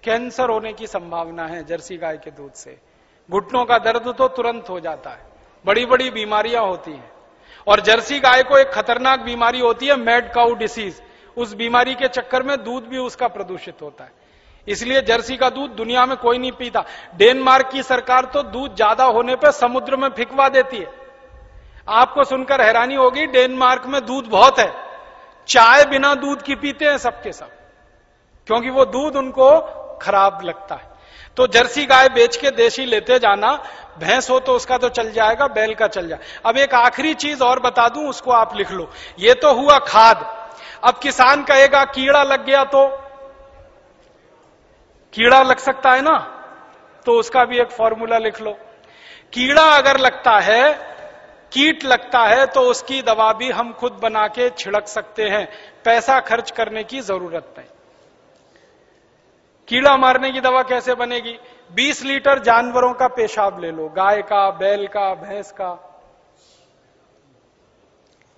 कैंसर होने की संभावना है जर्सी गाय के दूध से। घुटनों का दर्द तो तुरंत हो जाता है। बड़ी बड़ी बीमारियाँ होती हैं। और जर्सी गाय को एक खतरनाक बीमारी होती है, मेड काउ डिसीज। उस बीमारी के चक्कर में दूध भी उसका प्रदूषित होता है। इसलिए जर्सी का दूध दुनिया में कोई नहीं पीता। डेनमार्क की सरकार तो दूध ज़्यादा होने पर समुद्र में फिकवा देती है। आपको सुनकर हैरानी होगी, डेनमार्क में दूध बहुत है। चाय बिना दूध की पीते हैं सबके सब। क्योंकि वो दूध उनको खराब लगता है। तो जर्सी गाय बेच के देशी लेते जाना, भैंस हो तो उसका तो चल जाएगा, बैल का चल जाए अब एक आखिरी चीज़ और बता दूँ, उसको आप लिख लो। ये तो हुआ खाद। अब किसान कहेगा, कीड़ा लग गया तो कीड़ा लग सकता है ना? तो उसका भी एक फॉर्मूला लिख लो। कीड़ा अगर लगता है, कीट लगता है तो उसकी दवा भी हम खुद बना के छिड़क सकते हैं। पैसा खर्च करने की ज़रूरत नहीं। कीड़ा मारने की दवा कैसे बनेगी? 20 लीटर जानवरों का पेशाब ले लो, गाय का, बैल का, भैंस का।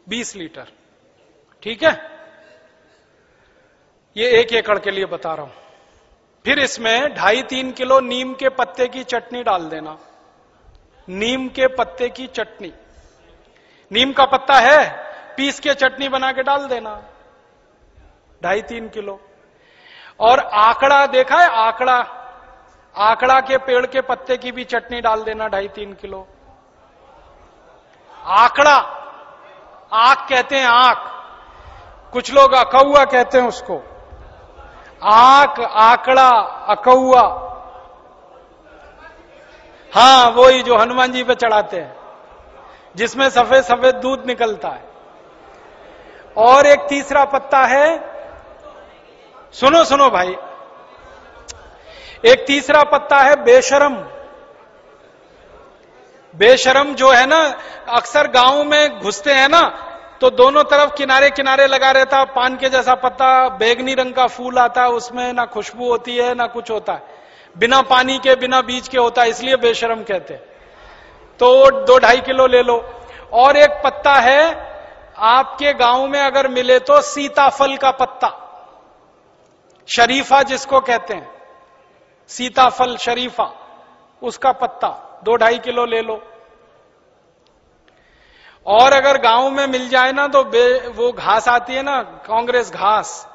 20 लीटर। ठीक है? ये एक एकड़ के लिए बता रहा हूँ। फिर इसमें ढाई तीन किलो नीम के पत्ते की चटनी डाल देना। नीम के पत्ते की चटनी। नीम का पत्ता है, पीस के चटनी बना के डाल देना। ढाई तीन किलो। और आंकड़ा देखा है, आंकड़ा। आंकड़ा के पेड़ के पत्ते की भी चटनी डाल देना ढाई तीन किलो। आंकड़ा। आँख कहते हैं आँख कुछ लोग अकौआ कहते हैं उसको। आँख आकड़ा, अकौआ। हाँ वो ही जो हनुमान जी पे चढ़ाते हैं, जिसमें सफ़ेद सफ़ेद दूध निकलता है। और एक तीसरा पत्ता है, सुनो सुनो भाई। एक तीसरा पत्ता है बेशरम। बेशरम जो है ना, अक्सर गाँव में घुसते हैं ना तो दोनों तरफ़ किनारे किनारे लगा रहता है। पान के जैसा पत्ता, बैगनी रंग का फूल आता है, उसमें ना खुशबू होती है, ना कुछ होता है। बिना पानी के, बिना बीज के होता है, इसलिए बेशरम कहते हैं। तो दो ढाई किलो ले लो। और एक पत्ता है, आपके गाँव में अगर मिले तो सीताफल का पत्ता। शरीफा जिसको कहते हैं। सीताफल, शरीफा, उसका पत्ता। दो ढाई किलो ले लो। और अगर गाँव में मिल जाए ना तो वो घास आती है ना, कांग्रेस घास,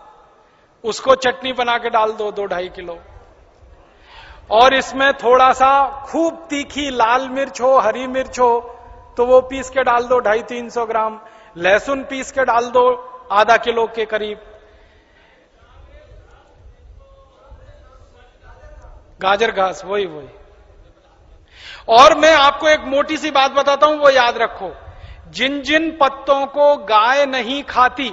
उसको चटनी बना के डाल दो दो ढाई किलो। और इसमें थोड़ा सा खूब तीखी लाल मिर्च हो, हरी मिर्च हो तो वो पीस के डाल दो, ढाई तीन सौ ग्राम। लहसुन पीस के डाल दो, आधा किलो के करीब। गाजर घास, वही वही। और मैं आपको एक मोटी सी बात बताता हूँ, वो याद रखो। जिन जिन पत्तों को गाय नहीं खाती,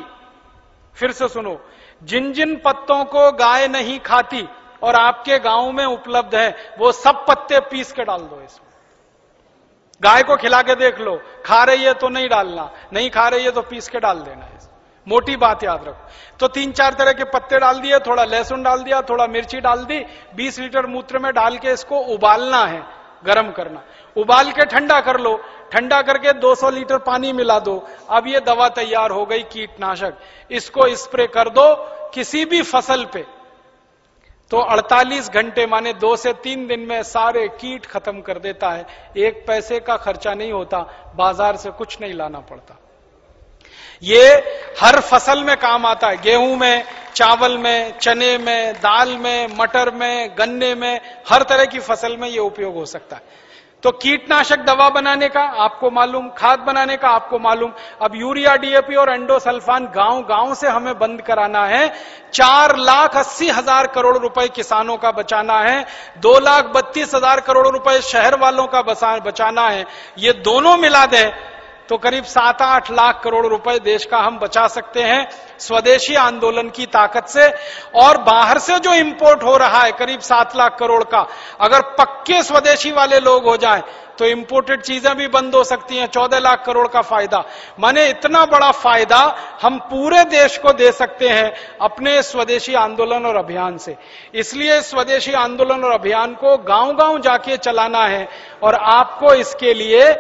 फिर से सुनो, जिन जिन पत्तों को गाय नहीं खाती और आपके गाँव में उपलब्ध है, वो सब पत्ते पीस के डाल दो इसमें। गाय को खिला के देख लो, खा रही है तो नहीं डालना, नहीं खा रही है तो पीस के डाल देना है मोटी बात याद रखो। तो तीन चार तरह के पत्ते डाल दिए, थोड़ा लहसुन डाल दिया, थोड़ा मिर्ची डाल दी 20 लीटर मूत्र में डाल के इसको उबालना है, गर्म करना। उबाल के ठंडा कर लो ठंडा करके 200 लीटर पानी मिला दो। अब ये दवा तैयार हो गई कीटनाशक। इसको स्प्रे कर दो किसी भी फ़सल पे। तो 48 घंटे माने दो से तीन दिन में सारे कीट खत्म कर देता है। एक पैसे का खर्चा नहीं होता, बाज़ार से कुछ नहीं लाना पड़ता। ये हर फ़सल में काम आता है। गेहूँ में, चावल में, चने में, दाल में, मटर में, गन्ने में, हर तरह की फ़सल में ये उपयोग हो सकता है। तो कीटनाशक दवा बनाने का, आपको मालूम, खाद बनाने का आपको मालूम। अब यूरिया डीएपी और एंडोसल्फान गाँव गाँव से हमें बंद कराना है। चार लाख अस्सी हज़ार करोड़ रुपए किसानों का बचाना है। दो लाख बत्तीस हज़ार करोड़ रुपए शहर वालों का बचाना है। ये दोनों मिला दें तो करीब सात आठ लाख करोड़ रुपए देश का हम बचा सकते हैं स्वदेशी आंदोलन की ताकत से। और बाहर से जो इंपोर्ट हो रहा है, करीब सात लाख करोड़ का, अगर पक्के स्वदेशी वाले लोग हो जाएँ तो इंपोर्टेड चीज़ें भी बंद हो सकती हैं, चौदह लाख करोड़ का फ़ायदा। माने इतना बड़ा फ़ायदा हम पूरे देश को दे सकते हैं अपने स्वदेशी आंदोलन और अभियान से। इसलिए स्वदेशी आंदोलन और अभियान को गाँव गाँव जाके चलाना है और आपको इसके लिए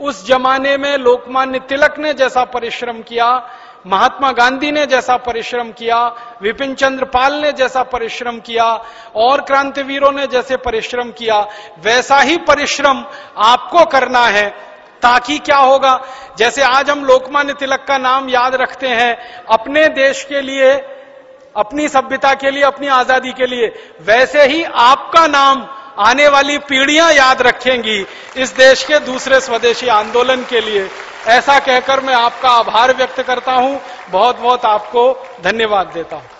उस जमाने में लोकमान्य तिलक ने जैसा परिश्रम किया, महात्मा गांधी ने जैसा परिश्रम किया, विपिन चंद्र पाल ने जैसा परिश्रम किया, और क्रांतिवीरों ने जैसे परिश्रम किया, वैसा ही परिश्रम आपको करना है, ताकि क्या होगा? जैसे आज हम लोकमान्य तिलक का नाम याद रखते हैं, अपने देश के लिए, अपनी सभ्यता के लिए, अपनी आज़ादी के लिए, वैसे ही आपका नाम आने वाली पीढ़ियाँ याद रखेंगी इस देश के दूसरे स्वदेशी आंदोलन के लिए। ऐसा कहकर मैं आपका आभार व्यक्त करता हूँ। बहुत बहुत आपको धन्यवाद देता हूँ।